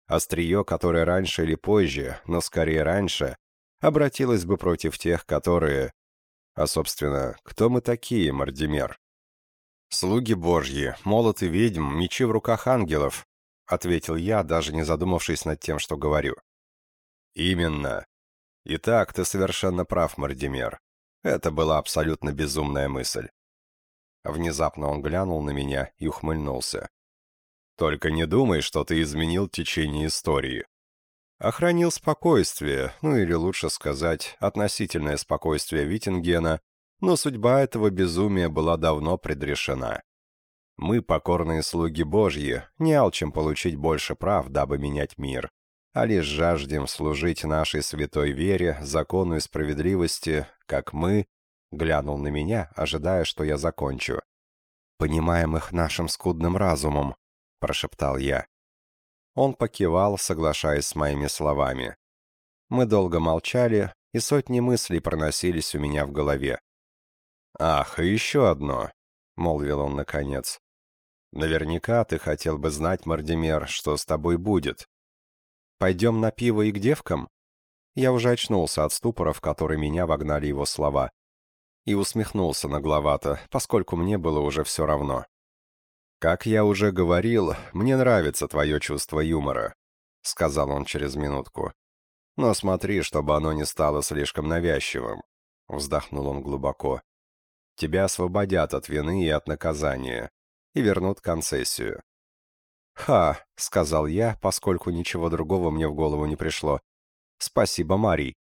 A: острие, которое раньше или позже, но скорее раньше, обратилось бы против тех, которые... А, собственно, кто мы такие, Мардимер? «Слуги Божьи, молоты ведьм, мечи в руках ангелов», — ответил я, даже не задумавшись над тем, что говорю. «Именно. «Итак, ты совершенно прав, Мардимер. Это была абсолютно безумная мысль». Внезапно он глянул на меня и ухмыльнулся. «Только не думай, что ты изменил течение истории. Охранил спокойствие, ну или лучше сказать, относительное спокойствие Виттингена, но судьба этого безумия была давно предрешена. Мы, покорные слуги Божьи, не алчим получить больше прав, дабы менять мир а лишь жаждем служить нашей святой вере, закону и справедливости, как мы, глянул на меня, ожидая, что я закончу. «Понимаем их нашим скудным разумом», — прошептал я. Он покивал, соглашаясь с моими словами. Мы долго молчали, и сотни мыслей проносились у меня в голове. «Ах, и еще одно», — молвил он наконец. «Наверняка ты хотел бы знать, Мардимер, что с тобой будет. «Пойдем на пиво и к девкам?» Я уже очнулся от ступора, в который меня вогнали его слова. И усмехнулся нагловато, поскольку мне было уже все равно. «Как я уже говорил, мне нравится твое чувство юмора», — сказал он через минутку. «Но смотри, чтобы оно не стало слишком навязчивым», — вздохнул он глубоко. «Тебя освободят от вины и от наказания и вернут концессию. «Ха», — сказал я, поскольку ничего другого мне в голову не пришло. «Спасибо, Марий».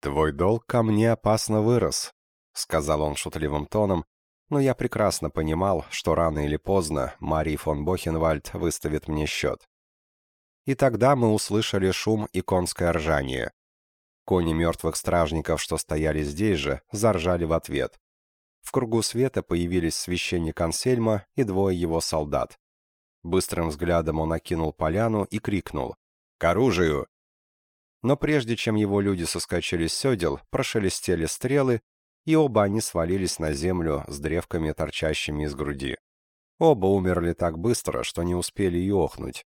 A: «Твой долг ко мне опасно вырос», — сказал он шутливым тоном, но я прекрасно понимал, что рано или поздно Марий фон Бохенвальд выставит мне счет. И тогда мы услышали шум и конское ржание. Кони мертвых стражников, что стояли здесь же, заржали в ответ. В кругу света появились священник Ансельма и двое его солдат. Быстрым взглядом он окинул поляну и крикнул «К оружию!». Но прежде чем его люди соскочили с седел, прошелестели стрелы, и оба они свалились на землю с древками, торчащими из груди. Оба умерли так быстро, что не успели и охнуть.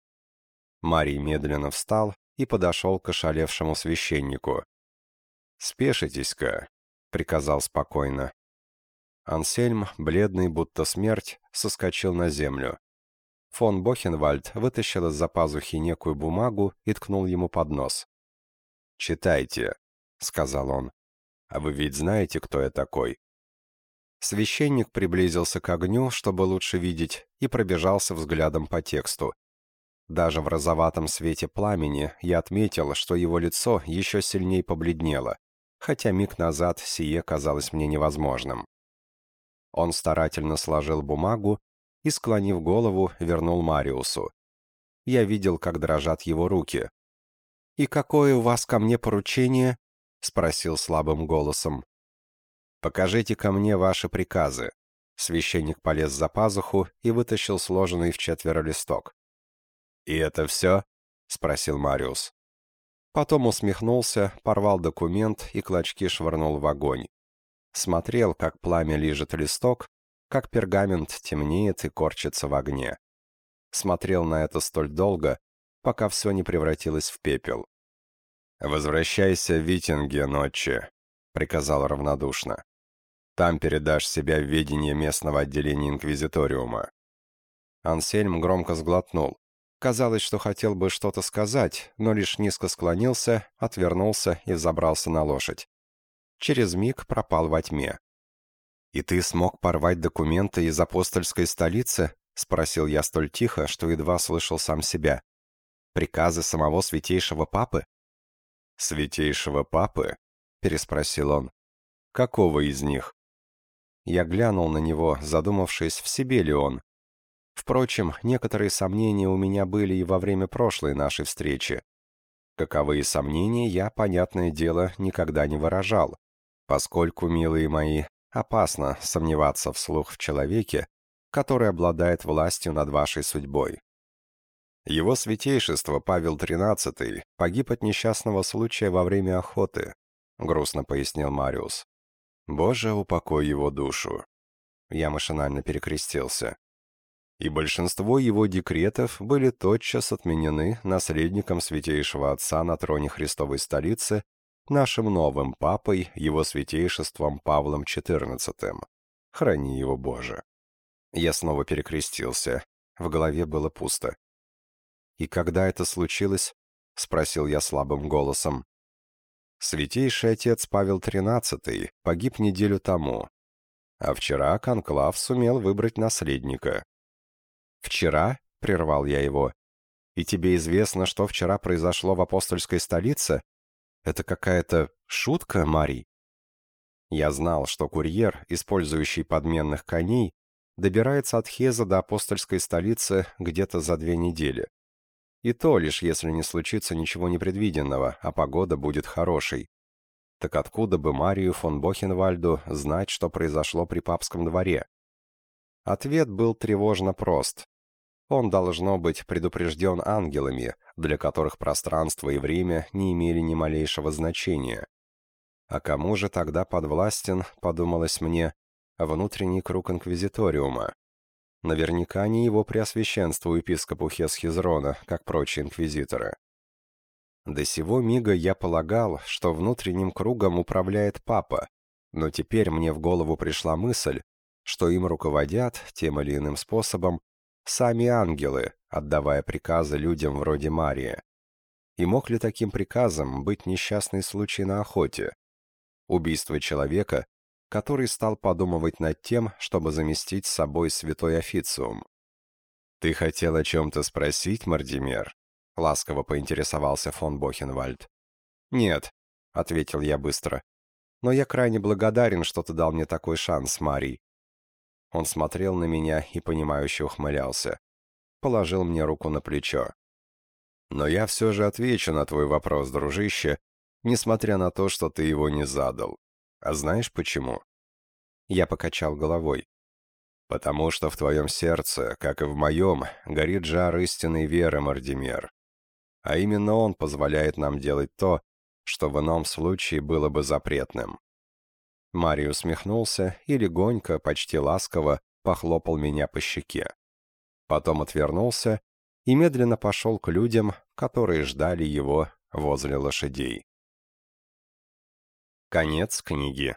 A: Марий медленно встал и подошел к ошалевшему священнику. «Спешитесь-ка», — приказал спокойно. Ансельм, бледный, будто смерть, соскочил на землю. Фон Бохенвальд вытащил из-за пазухи некую бумагу и ткнул ему под нос. «Читайте», — сказал он. «А вы ведь знаете, кто я такой?» Священник приблизился к огню, чтобы лучше видеть, и пробежался взглядом по тексту. Даже в розоватом свете пламени я отметил, что его лицо еще сильнее побледнело, хотя миг назад сие казалось мне невозможным. Он старательно сложил бумагу и, склонив голову, вернул Мариусу. Я видел, как дрожат его руки. «И какое у вас ко мне поручение?» — спросил слабым голосом. «Покажите ко мне ваши приказы». Священник полез за пазуху и вытащил сложенный в четверо листок. «И это все?» — спросил Мариус. Потом усмехнулся, порвал документ и клочки швырнул в огонь. Смотрел, как пламя лижет листок, как пергамент темнеет и корчится в огне. Смотрел на это столь долго, пока все не превратилось в пепел. «Возвращайся в Витинге ночи», — приказал равнодушно. «Там передашь себя в ведение местного отделения Инквизиториума». Ансельм громко сглотнул. Казалось, что хотел бы что-то сказать, но лишь низко склонился, отвернулся и забрался на лошадь. Через миг пропал во тьме. «И ты смог порвать документы из апостольской столицы?» — спросил я столь тихо, что едва слышал сам себя. «Приказы самого святейшего папы?» «Святейшего папы?» — переспросил он. «Какого из них?» Я глянул на него, задумавшись, в себе ли он, Впрочем, некоторые сомнения у меня были и во время прошлой нашей встречи. Каковые сомнения я, понятное дело, никогда не выражал, поскольку, милые мои, опасно сомневаться вслух в человеке, который обладает властью над вашей судьбой. Его святейшество Павел XIII погиб от несчастного случая во время охоты, грустно пояснил Мариус. Боже, упокой его душу. Я машинально перекрестился и большинство его декретов были тотчас отменены наследником Святейшего Отца на троне Христовой столицы, нашим новым папой, его святейшеством Павлом XIV. Храни его, Боже. Я снова перекрестился. В голове было пусто. «И когда это случилось?» — спросил я слабым голосом. Святейший отец Павел XIII погиб неделю тому, а вчера Конклав сумел выбрать наследника. «Вчера?» — прервал я его. «И тебе известно, что вчера произошло в апостольской столице? Это какая-то шутка, Марий?» Я знал, что курьер, использующий подменных коней, добирается от Хеза до апостольской столицы где-то за две недели. И то лишь, если не случится ничего непредвиденного, а погода будет хорошей. Так откуда бы Марию фон Бохенвальду знать, что произошло при папском дворе? Ответ был тревожно прост. Он, должно быть, предупрежден ангелами, для которых пространство и время не имели ни малейшего значения. А кому же тогда подвластен, подумалось мне, внутренний круг инквизиториума? Наверняка не его преосвященству епископу Хесхизрона, как прочие инквизиторы. До сего мига я полагал, что внутренним кругом управляет папа, но теперь мне в голову пришла мысль, что им руководят, тем или иным способом, сами ангелы, отдавая приказы людям вроде Марии. И мог ли таким приказом быть несчастный случай на охоте? Убийство человека, который стал подумывать над тем, чтобы заместить с собой святой официум. «Ты хотел о чем-то спросить, Мардимер?» — ласково поинтересовался фон Бохенвальд. «Нет», — ответил я быстро. «Но я крайне благодарен, что ты дал мне такой шанс, Марий. Он смотрел на меня и понимающе ухмылялся. Положил мне руку на плечо. «Но я все же отвечу на твой вопрос, дружище, несмотря на то, что ты его не задал. А знаешь почему?» Я покачал головой. «Потому что в твоем сердце, как и в моем, горит жар истинной веры, Мардимер. А именно он позволяет нам делать то, что в ином случае было бы запретным. Марио усмехнулся и легонько, почти ласково, похлопал меня по щеке. Потом отвернулся и медленно пошел к людям, которые ждали его возле лошадей. Конец книги.